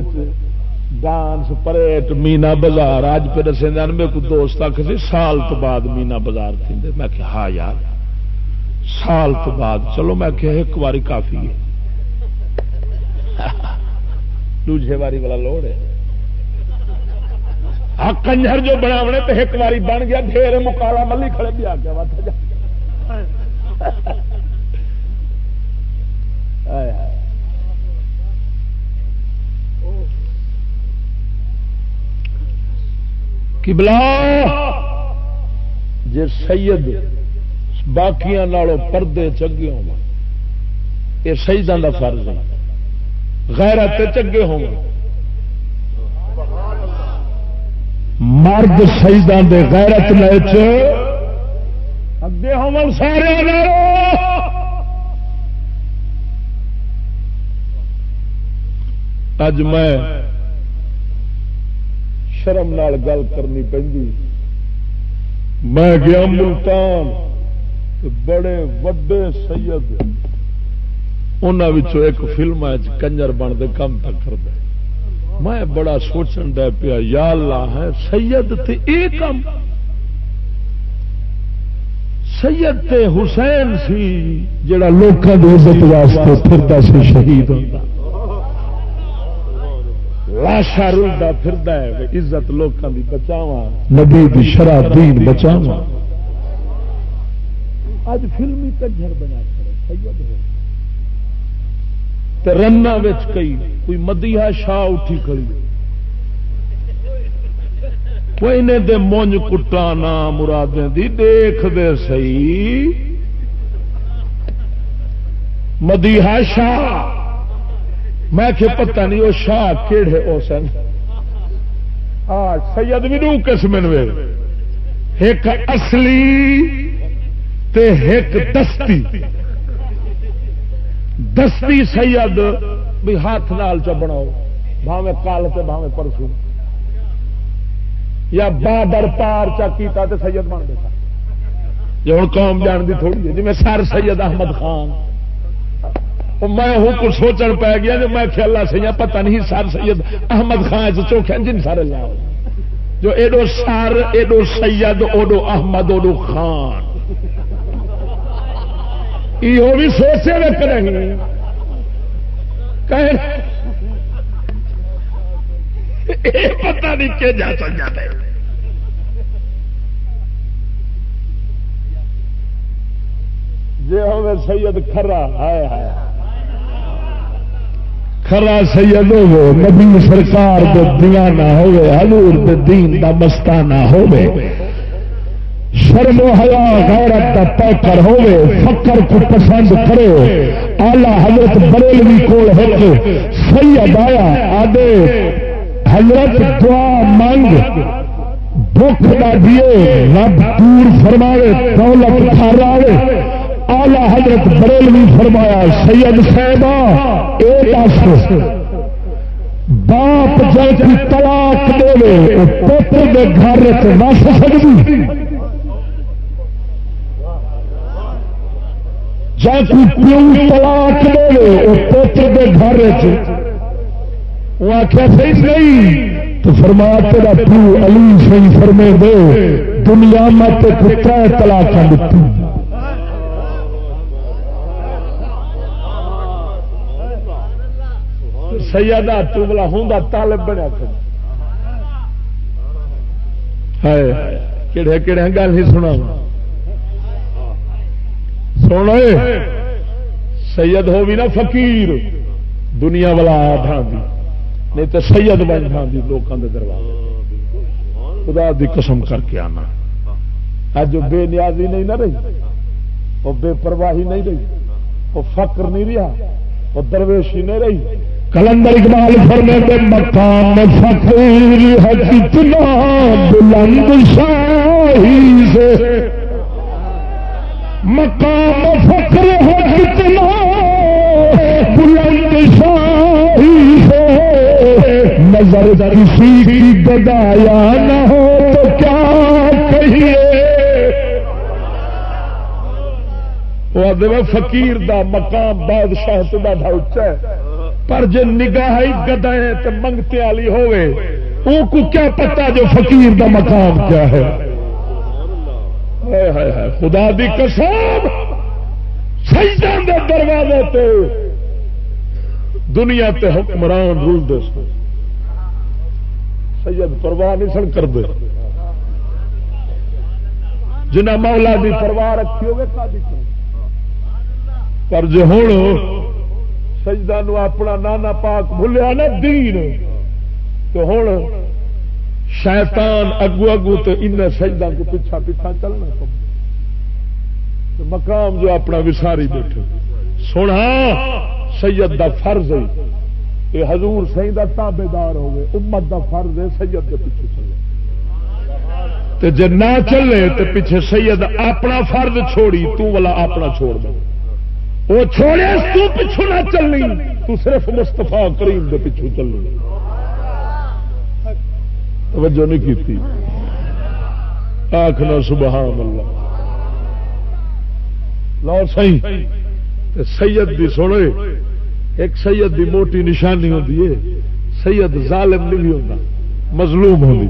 ڈانس پریٹ مینا بازار اج پہ دسے میرے کو دوست آخ سی، سال تو بعد مینا بازار تھی۔ میں کہ ہاں یار، سال تو بعد۔ چلو میں کہ ایک باری کافی ہے۔ *laughs* دوجے باری والا لوڑ ہے۔ ہاں کنجر جو بنا تو ایک باری بن گیا، ڈھیر مکالا ملی کھڑے بھی آ گیا کبلا جی سید باقیا پردے چگے ہو یہ کا فرض ہے۔ غیرت چگے ہو مرد شہیدان دے غیرت نیچ اگے ہو سارے اج میں شرم نال گل کرنی پہ میں گیا ملتان بڑے وڈے سید ان ایک فلم کنجر بنتے کم تک کرتا میں بڑا سوچن دیا پیا، یا اللہ ہے، سید تے اے کم۔ سید تے حسین سی، جڑا لوگوں کی عزت واسطے پھرتا سی، شہید ہوتا لاشا رلتا پھر عزت لوگوں کی بچاوا نبی دی شرح دین بچاوا اج فلمی کنجر بنا کر رن کئی، کوئی مدیہ شاہ اٹھی کھڑی۔ کوئی نے دے مونج کٹانا مرادیں دی، دیکھ دے سی مدیہ شاہ۔ میں کہ پتہ نہیں وہ شاہ کہڑے وہ سن۔ ہاں سید بھی نو قسم ایک اصلی تے ایک دستی۔ دستی سید بھی ہاتھ نال چ بناؤ بھاوے کال سے بھاوے پرسوں۔ یا بابر پار چا کیتا تے سید بن گیا۔ جی ہوں قوم جان دی تھوڑی ہے جی میں سر سید احمد خان۔ میں ہوں کچھ سوچن پی گیا جو میں خیال سے پتہ نہیں سر سید احمد خان چوکھے جن سارے لیا جو ایڈو سر، ایڈو سید، اوڈو احمد، اوڈو خان۔ یہ بھی سوچے رکھ رہے پتہ نہیں کہ جا سکتا جی ہوئے سید کھرا، ہائے ہائے۔ خرا سید ہو نبی سرکار دے دیانہ ہوئے، حضور دین دا مستانہ ہوئے۔ شرم و حیا غیرت دا پیکر ہوئے فکر کو پسند کرے۔ آلہ حضرت بریلوی کول ایک سید آیا آدے حضرت دعا مانگ دکھ دا دیے رب دور فرمائے دولت تھاراوے آلہ حضرت بریلوی فرمایا، سید صاحب دس، باپ جی کی تلاک دے پوتر کے گھر نس سکتی جی کوئی پیو تلاک دے پوتر گھر وہ آخیا نہیں؟ تو فرما، تیرا پیو علی سی فرمے دے، دنیا مت تر تلاک دیتی سیادہ تملا ہوں طالب بنیا کہڑے کہڑے گل نہیں سنا سونا سید ہو بھی نا فقیر، دنیا والا آ نہیں تو سید بن دی لوگوں کے دروازے خدا دی قسم کر کے آنا۔ اج بے نیازی نہیں نہ رہی، وہ بے پرواہی نہیں رہی، وہ فقر نہیں رہا، وہ درویشی نہیں رہی۔ کلندر اقبال فرمے دے مقام فقیر ہے کتنا بلند شاہی سے۔ مقام فقر ہے کتنا بلند شاہی سے نظر کسی کی گدایا نہ ہو تو کیا کہیے؟ وہ فقیر دا مقام بادشاہ تو ڈاڈا اچا ہے۔ پر جی نگاہ ہی گدا تو منگتے والی ہوے وہ کو کیا پتا جو فقیر دا مقام کیا ہے؟ خدا دی قسم سجدان دے دروازے تے دنیا تے حکمران رول دے سن۔ سید پرواہ نہیں سن کر دے جنہ مولا دی پرواہ رکھی ہوگی پر جی ہوں سجدہ نو اپنا نانا پاک بھولیا نا دین تو ہوں شیطان اگو اگو تو ان سجدہ کو پیچھا پیچھا چلنا مقام جو اپنا وساری بیٹھے۔ سونا سید دا فرض ہے۔ یہ حضور سی دا تابے دار ہوئے، امت دا فرض ہے سید کے پیچھے چلے جی نہ چلے تو پیچھے سید اپنا فرض چھوڑی، تو والا اپنا چھوڑ دے۔ وہ چھوڑے، تو پچھو نہ چلنی۔ تو صرف مستفا کریم دے پچھو چلنی۔ توجہ نہیں کی آخنا سبحان اللہ لو سی سید دی سوڑے ایک سید دی موٹی نشانی ہوتی ہے۔ سید ظالم نہیں ہوتا مظلوم ہوتی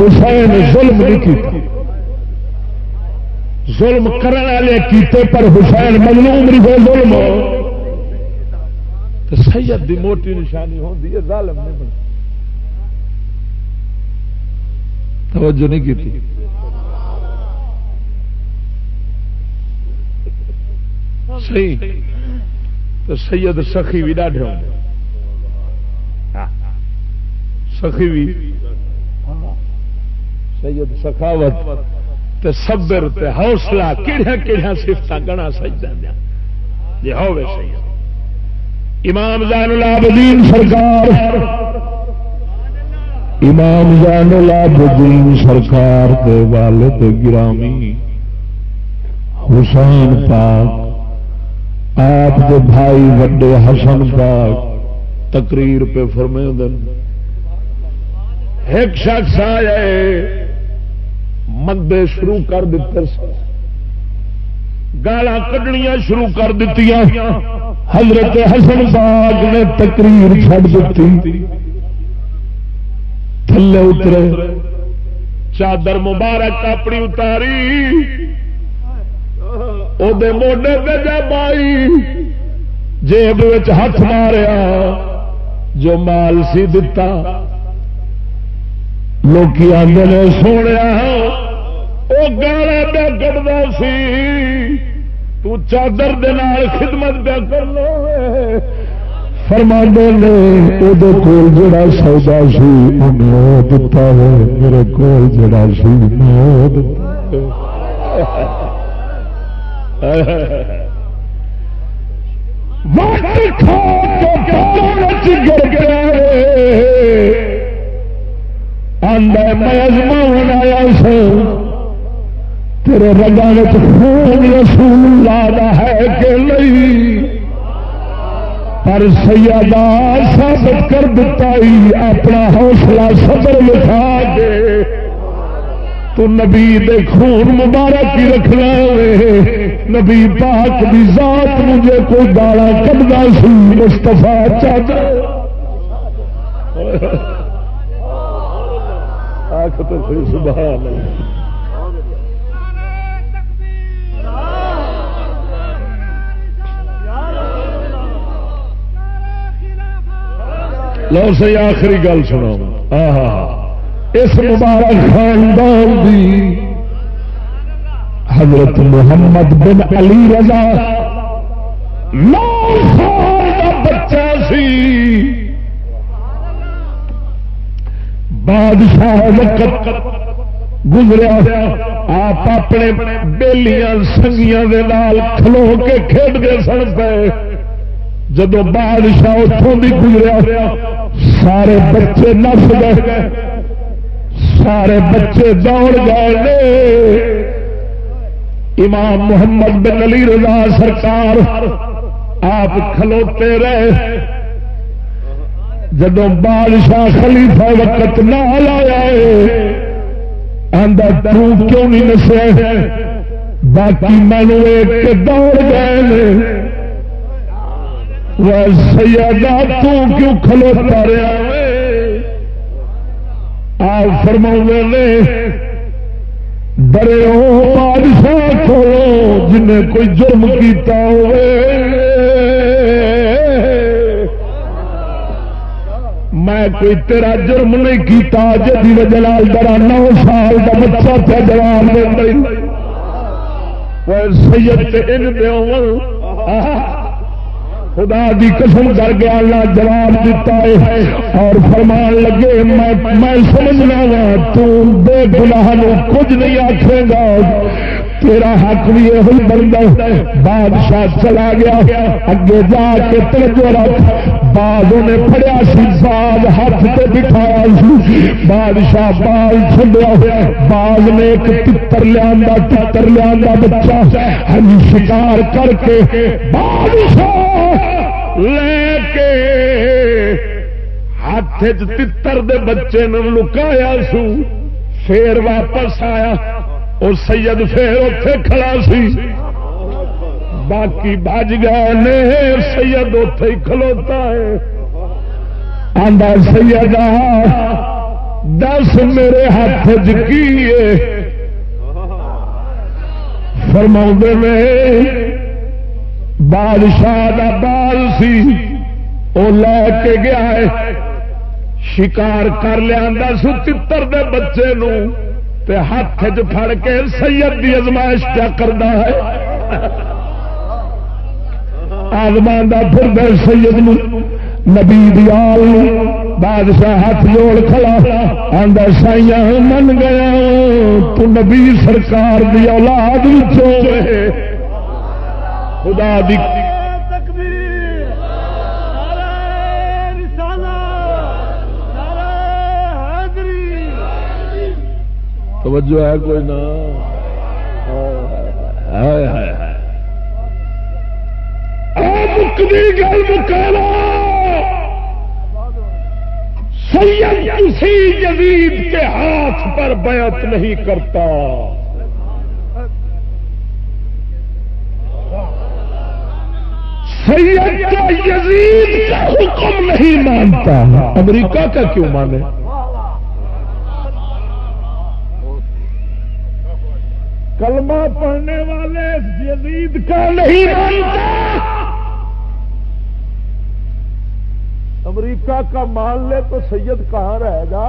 حسین ظلم نہیں کی ظلم کرنے والے کیتے، پر حسین مظلوم نہیں ہو، ظلم تو سید دی موٹی نشانی ہوتی ہے، ظالم نہیں بن توجہ نہیں کی تھی۔ صحیح۔ تو سید سخی بھی ڈاڈے ہوں ہاں۔ سخی بھی سید سخاوت تے صبر تے حوصلہ کہڑا کہڑا سفت گنا سجدہ دیا۔ جی ہوے صحیح امام زین العابدین سرکار، امام زین العابدین سرکار دے والد گرامی، حسین پاک، آپ کے بھائی وڈے حسن پاک تقریر پہ فرمے دن ایک شخص آئے مندے شروع کر دیتے گالا کڈنیا شروع کر دیتی حضرت حسن باغ نے تقریر چھڑ دیتی. تھلے اترے. چادر مبارک اپنی اتاری. وہ موڈے پہ جا پائی جیب ہاتھ ماریا. جو مال سی دتا. لوگ آدھے سونے وہ گالا پہ کٹتا سی. تو چادر دے نال خدمت پہ کر لو فرمانے نے وہ کول جڑا سودا سی، انہیں دتا ہے، میرے کول جڑا سی میں گر گیا آیا سو تیرے رگا خون رسول لا ہے کہ نہیں؟ پر سیادہ ثابت کر دیتا ہی اپنا حوصلہ صبر لکھا دے۔ تو نبی دے خون مبارک ہی رکھنا ہوئے۔ نبی پاک بھی ذات مجھے کوئی گالا کبدا سی مستفا چاہتا آخ تو سبحان اللہ۔ لو سی آخری گل سنا اس مبارک خاندان دی حضرت محمد بن علی رضا نو سال کا بچہ سی۔ بادشاہ وقت گزریا۔ آپ اپنے بیلیاں سنگیاں دے نال کھلو کے کھیڈتے سن پے۔ جب بادشاہ اتوں بھی گزریا۔ سارے بچے نس گئے۔ سارے بچے دوڑ گئے۔ امام محمد بن علی رضا سرکار آپ کھلوتے رہے۔ جب بادشاہ خلیفہ وقت نہ لایا کیوں نہیں نسے؟ باقی مینو ایک دوڑ گئے۔ سیادہ تو کیوں کھلوتا رہا آپ فرما نے، ڈرے ہو بادشاہ کھولو جن کوئی جرم کیتا ہوئے۔ میں کوئی تیرا جرم نہیں کیتا جی وجہ ڈرا نو سال کا بچہ پہ جواب دے سید ان دے خدا دی قسم کر گیا اللہ جواب دیتا ہے اور فرمان لگے، میں سمجھنا وا تے گناہ کچھ نہیں آخے گا۔ تیرا حق بھی یہ بنتا بادشاہ چلا گیا۔ اگے جا کے توجہ رکھ۔ بعد نے پڑیا سی باغ ہاتھ سے بٹھایا سی۔ بادشاہ بال چلیا ہوا باغ نے ایک پتر لیا پتر لیا بچہ۔ ہم شکار کر کے بادشاہ لے کے ہاتھ تر دے بچے نے لکایا سو۔ پھر واپس آیا۔ اور سید پھر اتے کھڑا سی۔ باقی بج گئے سید اتے ہی کھلوتا ہے۔ آدھا سید دس میرے ہاتھ چکی فرما میں بادشاہ کا بال سی وہ لے کے گیا ہے۔ شکار کر لیا سو تر دے بچے نو۔ تے ہاتھ چ پھڑ کے سید کی ازمائش کیا کرتا ہے۔ آزمان پھر سید نبی دیال بادشاہ ہاتھ جوڑ کھڑا آدھا سائیا من گیا۔ تو نبی سرکار دی اولاد خدا دی توجہ ہے کوئی نہ گل مکانا سید کسی جدید کے ہاتھ پر بیعت نہیں کرتا۔ سید کا یزید کا حکم نہیں مانتا۔ امریکہ کا کیوں مانے؟ کلمہ پڑھنے والے یزید کا نہیں امریکہ کا مان لے تو سید کہاں رہے گا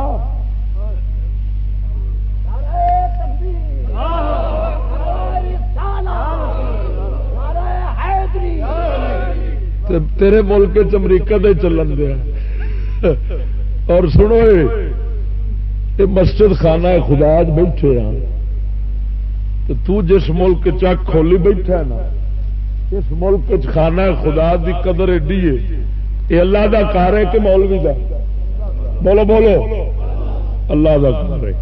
تیرے ملک امریکہ دے چلن دیا اور سنو یہ مسجد خانہ خدا بیٹھے ہیں تو جس ملک چک کھولی بیٹھا ہے نا، اس ملک کھانا خدا دی قدر ایڈی ہے۔ یہ اللہ دا کار ہے کہ مولوی دا؟ بولو بولو۔ اللہ دا کار ہے۔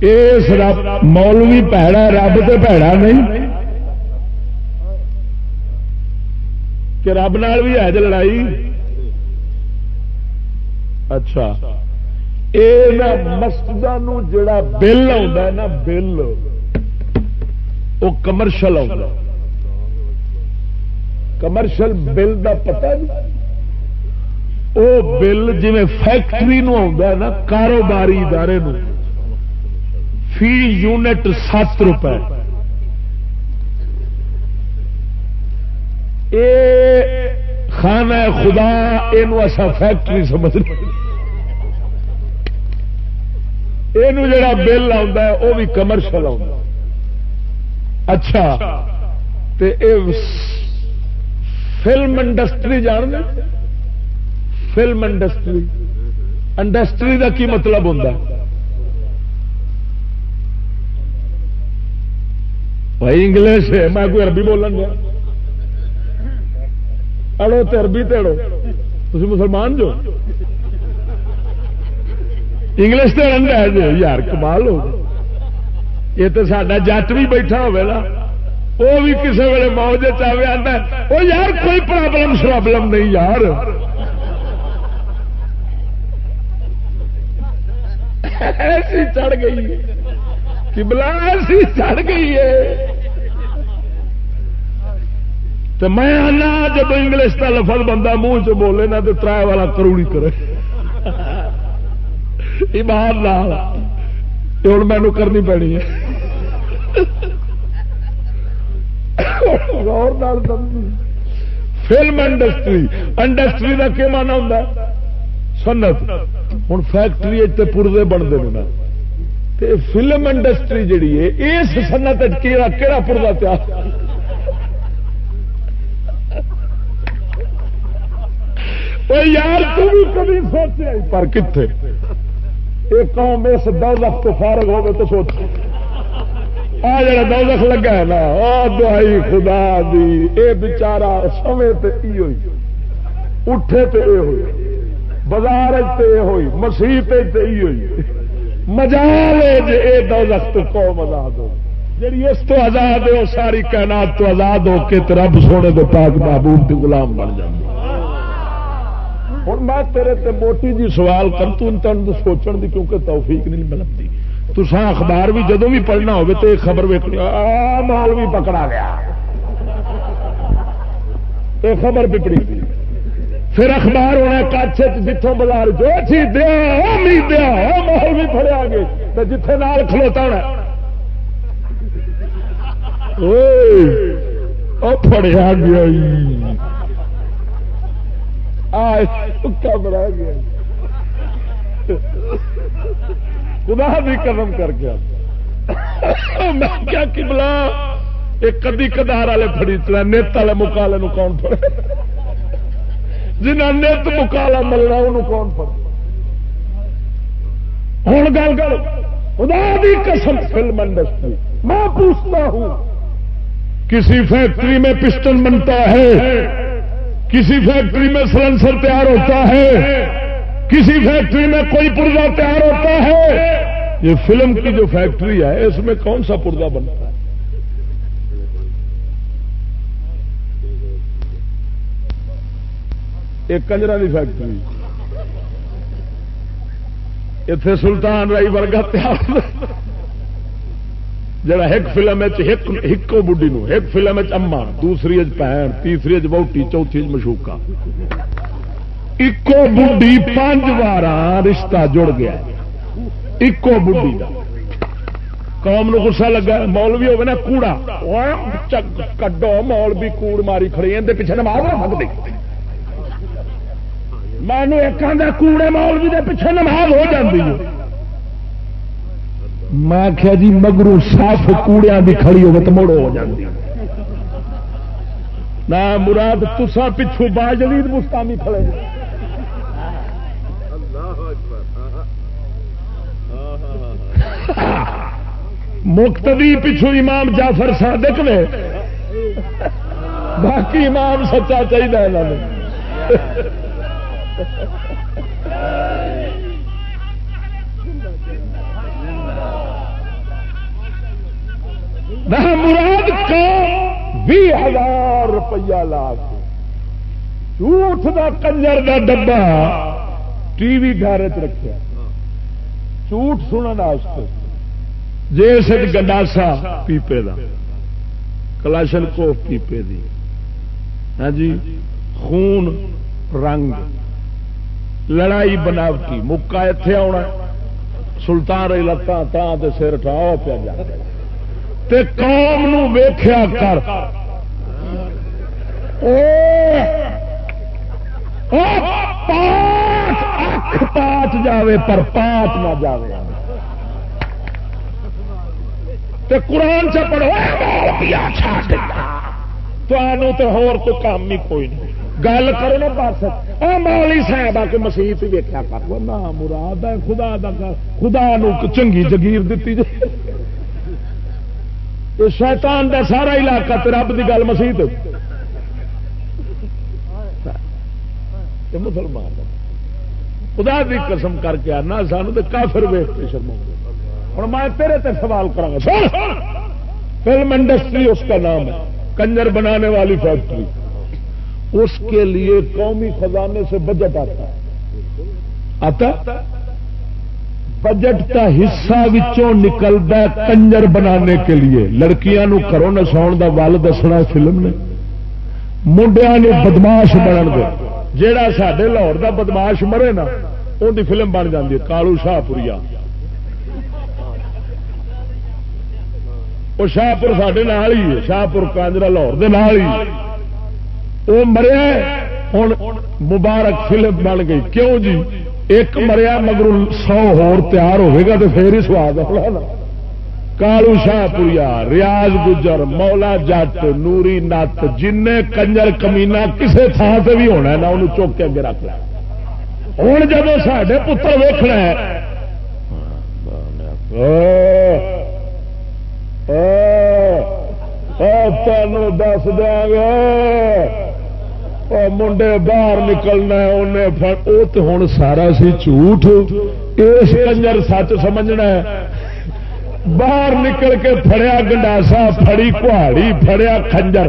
اس رب، مولوی پیڑا رب تو پیڑا نہیں۔ کہ رب نال بھی ہے لڑائی؟ اچھا۔ یہ مسجد جڑا بل آ بل۔ وہ کمرشل آ کمرشل بل کا پتا وہ بل جی فیکٹری نا، کاروباری ادارے فی یونٹ سات روپے۔ خانہ خدا یہ فیکٹری سمجھ یہ جڑا بل آ وہ بھی کمرشل آ اچھا۔ تے اے فلم انڈسٹری جان فلم انڈسٹری۔ انڈسٹری کا کی مطلب ہوتا بھائی انگلش میں کوئی عربی بولن گیا اڑو تو اربی تڑو تھی مسلمان جو؟ انگلش تو رنگ ہے یار، کمال ہو یہ تو سڈا جٹ بھی بیٹھا ہوا وہ بھی کسی ویلے موج چاہے وہ یار کوئی پرابلم شرابلم نہیں یار. ایسی چڑھ گئی کہ بلا ایسی چڑھ گئی ہے۔ تو میں آنا جب انگلش کا لفظ بندہ منہ چ بولے نا تو ترائے والا کروڑی کرے۔ ایمان لال تو ہوں مینو کرنی پڑی ہے فلم انڈسٹری انڈسٹری کا کیا مانا ہوں سنت ہوں فیکٹری پورے بنتے ہیں فلم انڈسٹری جیڑی ہے اس سنت کہڑا پورا تیار یار تھی کبھی سوچے پر کتنے ایک قوم اس دولت تو فارغ ہوگا تو سوچ۔ آ جڑا دولت لگا ہے نا دہائی خدا دی۔ اے بچارا سمے تے ہوئی۔ اٹھے تے اے ہوئی۔ بازار تے ہوئی۔ مسیح تے ہوئی۔ مجال ہے جی اے دولت قوم آزاد ہو۔ جی اس تو آزاد ہے وہ ساری کائنات تو آزاد ہو کے رب سونے دے پاک محبوب دی غلام بن جائے ہوں میں تیرے تے موٹی جی سوال کر تن سوچن دی کیونکہ توفیق نہیں ملتی تو اخبار بھی جدو بھی پڑھنا ہو تو خبر ویک مال بھی پکڑا گیا۔ یہ خبر پپڑی پھر اخبار ہونا کچھ جتوں بازار جو چیز دیا امید دیا مال بھی پڑیا گے تو جتھے نال کھلوتا ہونا۔ پڑیا گیا۔ بڑا گیا۔ خدا بھی قدم کر گیا میں کیا بلا ایک کدی کدار والے فری چلا نیت والے مکالے کون پڑے جنہ نیت مکالا ملنا انہوں کون پڑے ہوں گل کر، خدا بھی قسم فلم انڈسٹری، میں پوچھتا ہوں، کسی فیکٹری میں پسٹن بنتا ہے؟ کسی فیکٹری میں سلنسر تیار ہوتا ہے، کسی فیکٹری میں کوئی پرزا تیار ہوتا ہے۔ یہ فلم کی جو فیکٹری ہے، اس میں کون سا پرزا بنتا ہے؟ ایک کنجرا کی فیکٹری۔ اتے سلطان رائی ورگا تیار جڑا ایک فلم ایکو بڈی نو، ایک فلم اما، دوسری بھن تیسری بہٹی چوتھی مشوکا۔ ایکو بڈی پانچ بار رشتہ جڑ گیا۔ ایکو بڈی کا قوم نو گسا لگا مول بھی ہوگا نا، کوڑا۔ کڈو، مول بھی کوڑ ماری کھڑی اندر پیچھے نماز نہ سکتے میں ایک کوڑے مول بھی پیچھے نماز ہو جاتی ہے۔ میں کیا جی مگرو صاف کوڑیا بھی کھڑی ہو تو مڑ ہو جاتی نہ مراد تسا پچھو باجلید مستامی کھڑے۔ مقتدی پچھو امام جعفر صادق نے۔ باقی امام سچا چاہیے مراد کو بھی ہزار روپیہ لا کے جھوٹ کا کنجر کا ڈبا ٹی وی گھر رکھا جھوٹ سننے جیسے گنڈاسا پیپے کا کلاشن کو پیپے دی۔ ہاں جی؟ خون رنگ۔ لڑائی بناوٹی۔ مکا اتے آنا سلطان رہی لتان سر ٹھاؤ پیا جا۔ تے قوم نو ویخیا کر۔ پاٹ اکھ پاٹ جاوے پر پاٹ نہ جاوے۔ تو قرآن سے پڑھو تو ہور تو کام ہی کوئی نہیں۔ گل کرو نا پاس۔ مالی صاحب، آ کے مسیح ویکیا کر۔ مراد ہے، خدا دا خدا نو چنگی جگیر دیتی جائے۔ شیطان دا سارا علاقہ تے رب دی گل مسیح مسلمان خدا دی قسم کر کے آنا، سانو تو کافر ویخ کے شرما ہوں میں تیرے تے سوال کرا گا فلم انڈسٹری اس کا نام ہے، کنجر بنانے والی فیکٹری۔ اس کے لیے قومی خزانے سے بجٹ آتا ہے۔ آتا؟ بجٹ کا حصہ وچوں نکلتا کنجر بنانے کے لیے۔ لڑکیاں کرو نساؤ کا ول دسنا فلم نے۔ منڈیا نے بدماش بنن دے۔ جیڑا سڈے لاہور دا بدماش مرے نا، ان کی فلم بن جاتی ہے، کالو شاہ پوریا وہ شاہپور سڈے نال ہی ہے، شاہپور کانجرا لاہور دے نال ہی۔ وہ مریا ہوں مبارک فلم بن گئی۔ کیوں جی؟ ایک مریا مگر سو ہور تیار ہوئے گا تو پھر ہی سواد کالو شاہ پوریا ریاض گجر مولا جٹ نوری نت جن کنجر کمینا کسے تھان سے بھی ہونا نہ انہوں چوک کے اگے رکھ ہوں جب سڈے پتر ویخنا تینوں دس دیا گا منڈے باہر نکلنا وہ تو ہوں سارا سی جھوٹ اس کنجر سچ سمجھنا باہر نکل کے فڑیا گنڈاسا فڑی کہاڑی فڑیا کنجر۔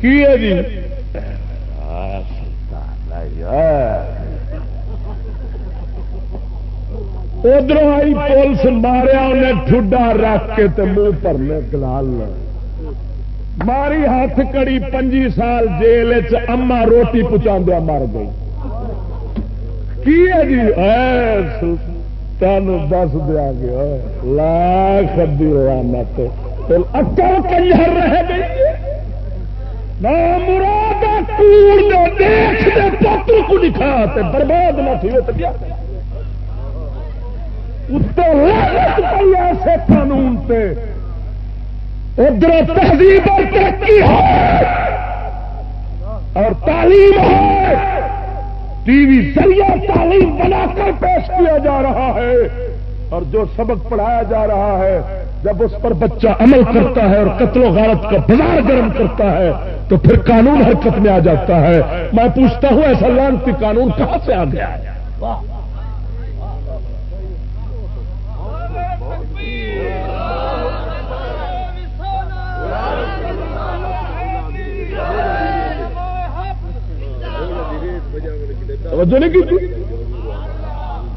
کی ہے جی؟ ادھر آئی پولیس ماریا انہیں ٹھڈا رکھ کے منہ پرنے گلال ماری ہاتھ کڑی پنجی سال جیل اما روٹی پہنچا دیا مر گئی۔ کی ہے جی؟ تین دس دیا گیا۔ لاکھ لانت اکل کنجر رہ گئی۔ مراد دیکھ دے پتر کو دکھا برباد نہ تھی ایسے قانون ادھر تہذیب اور ترقی ہے اور تعلیم ہے۔ ٹی وی ذریعہ تعلیم بنا کر پیش کیا جا رہا ہے۔ اور جو سبق پڑھایا جا رہا ہے، جب اس پر بچہ عمل کرتا ہے اور قتل و غارت کا بازار گرم کرتا ہے، تو پھر قانون حرکت میں آ جاتا ہے۔ میں پوچھتا ہوں، ایسا لانتی قانون کہاں سے آ گیا ہے؟ توجہ نہیں کی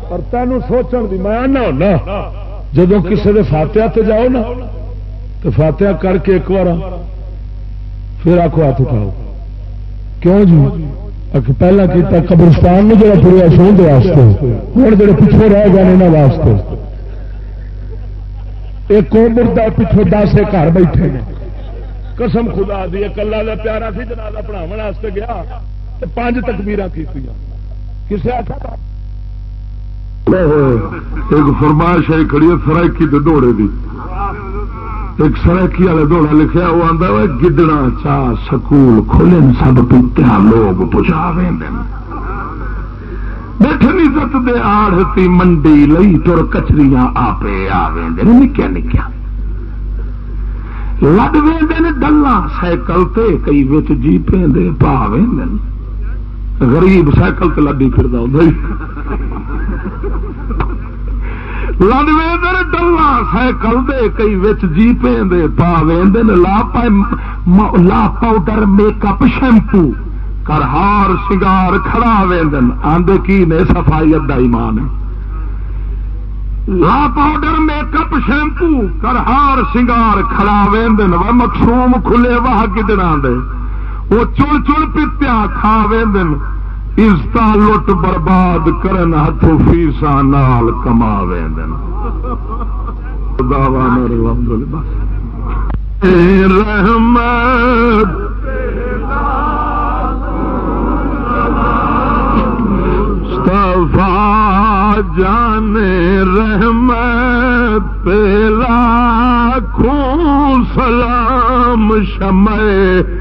پر تینوں سوچن دی میں آنا ہونا جب کسی نے فاتحہ تے جاؤ نا تو فاتحہ کر کے ایک بار پھر آخو ہاتھ اٹھاؤ۔ کیوں جی؟ پہلا کیتا قبرستان میں جڑا پورا سون واسطے۔ ہوں جڑے پیچھے رہ گئے یہاں واسطے۔ ایک مردہ پیچھے دس گھر بیٹھے قسم خدا دی کلا پیارا سی جنازہ پڑھاو گیا پانچ تکبیر کی کسی ایک فرمائش ہے، کھڑی سرائکی کے دوڑے دی۔ ایک سرائکی والے دوڑا لکھا وہ آتا ہے گدڑا چاہ سکول کھولے سب پیتیا لوگ پچا بیٹھن عزت دے آڑتی منڈی لئی، تر کچریاں آپ آ نکیا نکیا۔ لڈ وے ڈلا سائیکل تے، کئی بچ جیپے دے پا وے غریب سائیکل سے لڈی پھر لڑوے در ڈلا سائیکل دے، کئی وچ جیپے دے پا وین لا لا پاؤڈر، میک اپ، شیمپو۔ کر ہار سنگار کھڑا وین آندے کی نے صفائی ادا ایمان لا پاؤڈر، میک اپ، شیمپو۔ کر ہار سنگار کھڑا وین مخصوم کھلے واہ کدنا دے وہ چڑ چل پیتیا کھا وین عزت لٹ برباد کرن ہاتھوں فیسا نال کما وین رحمت۔ جانے رحمت پہ لاکھوں سلام شمے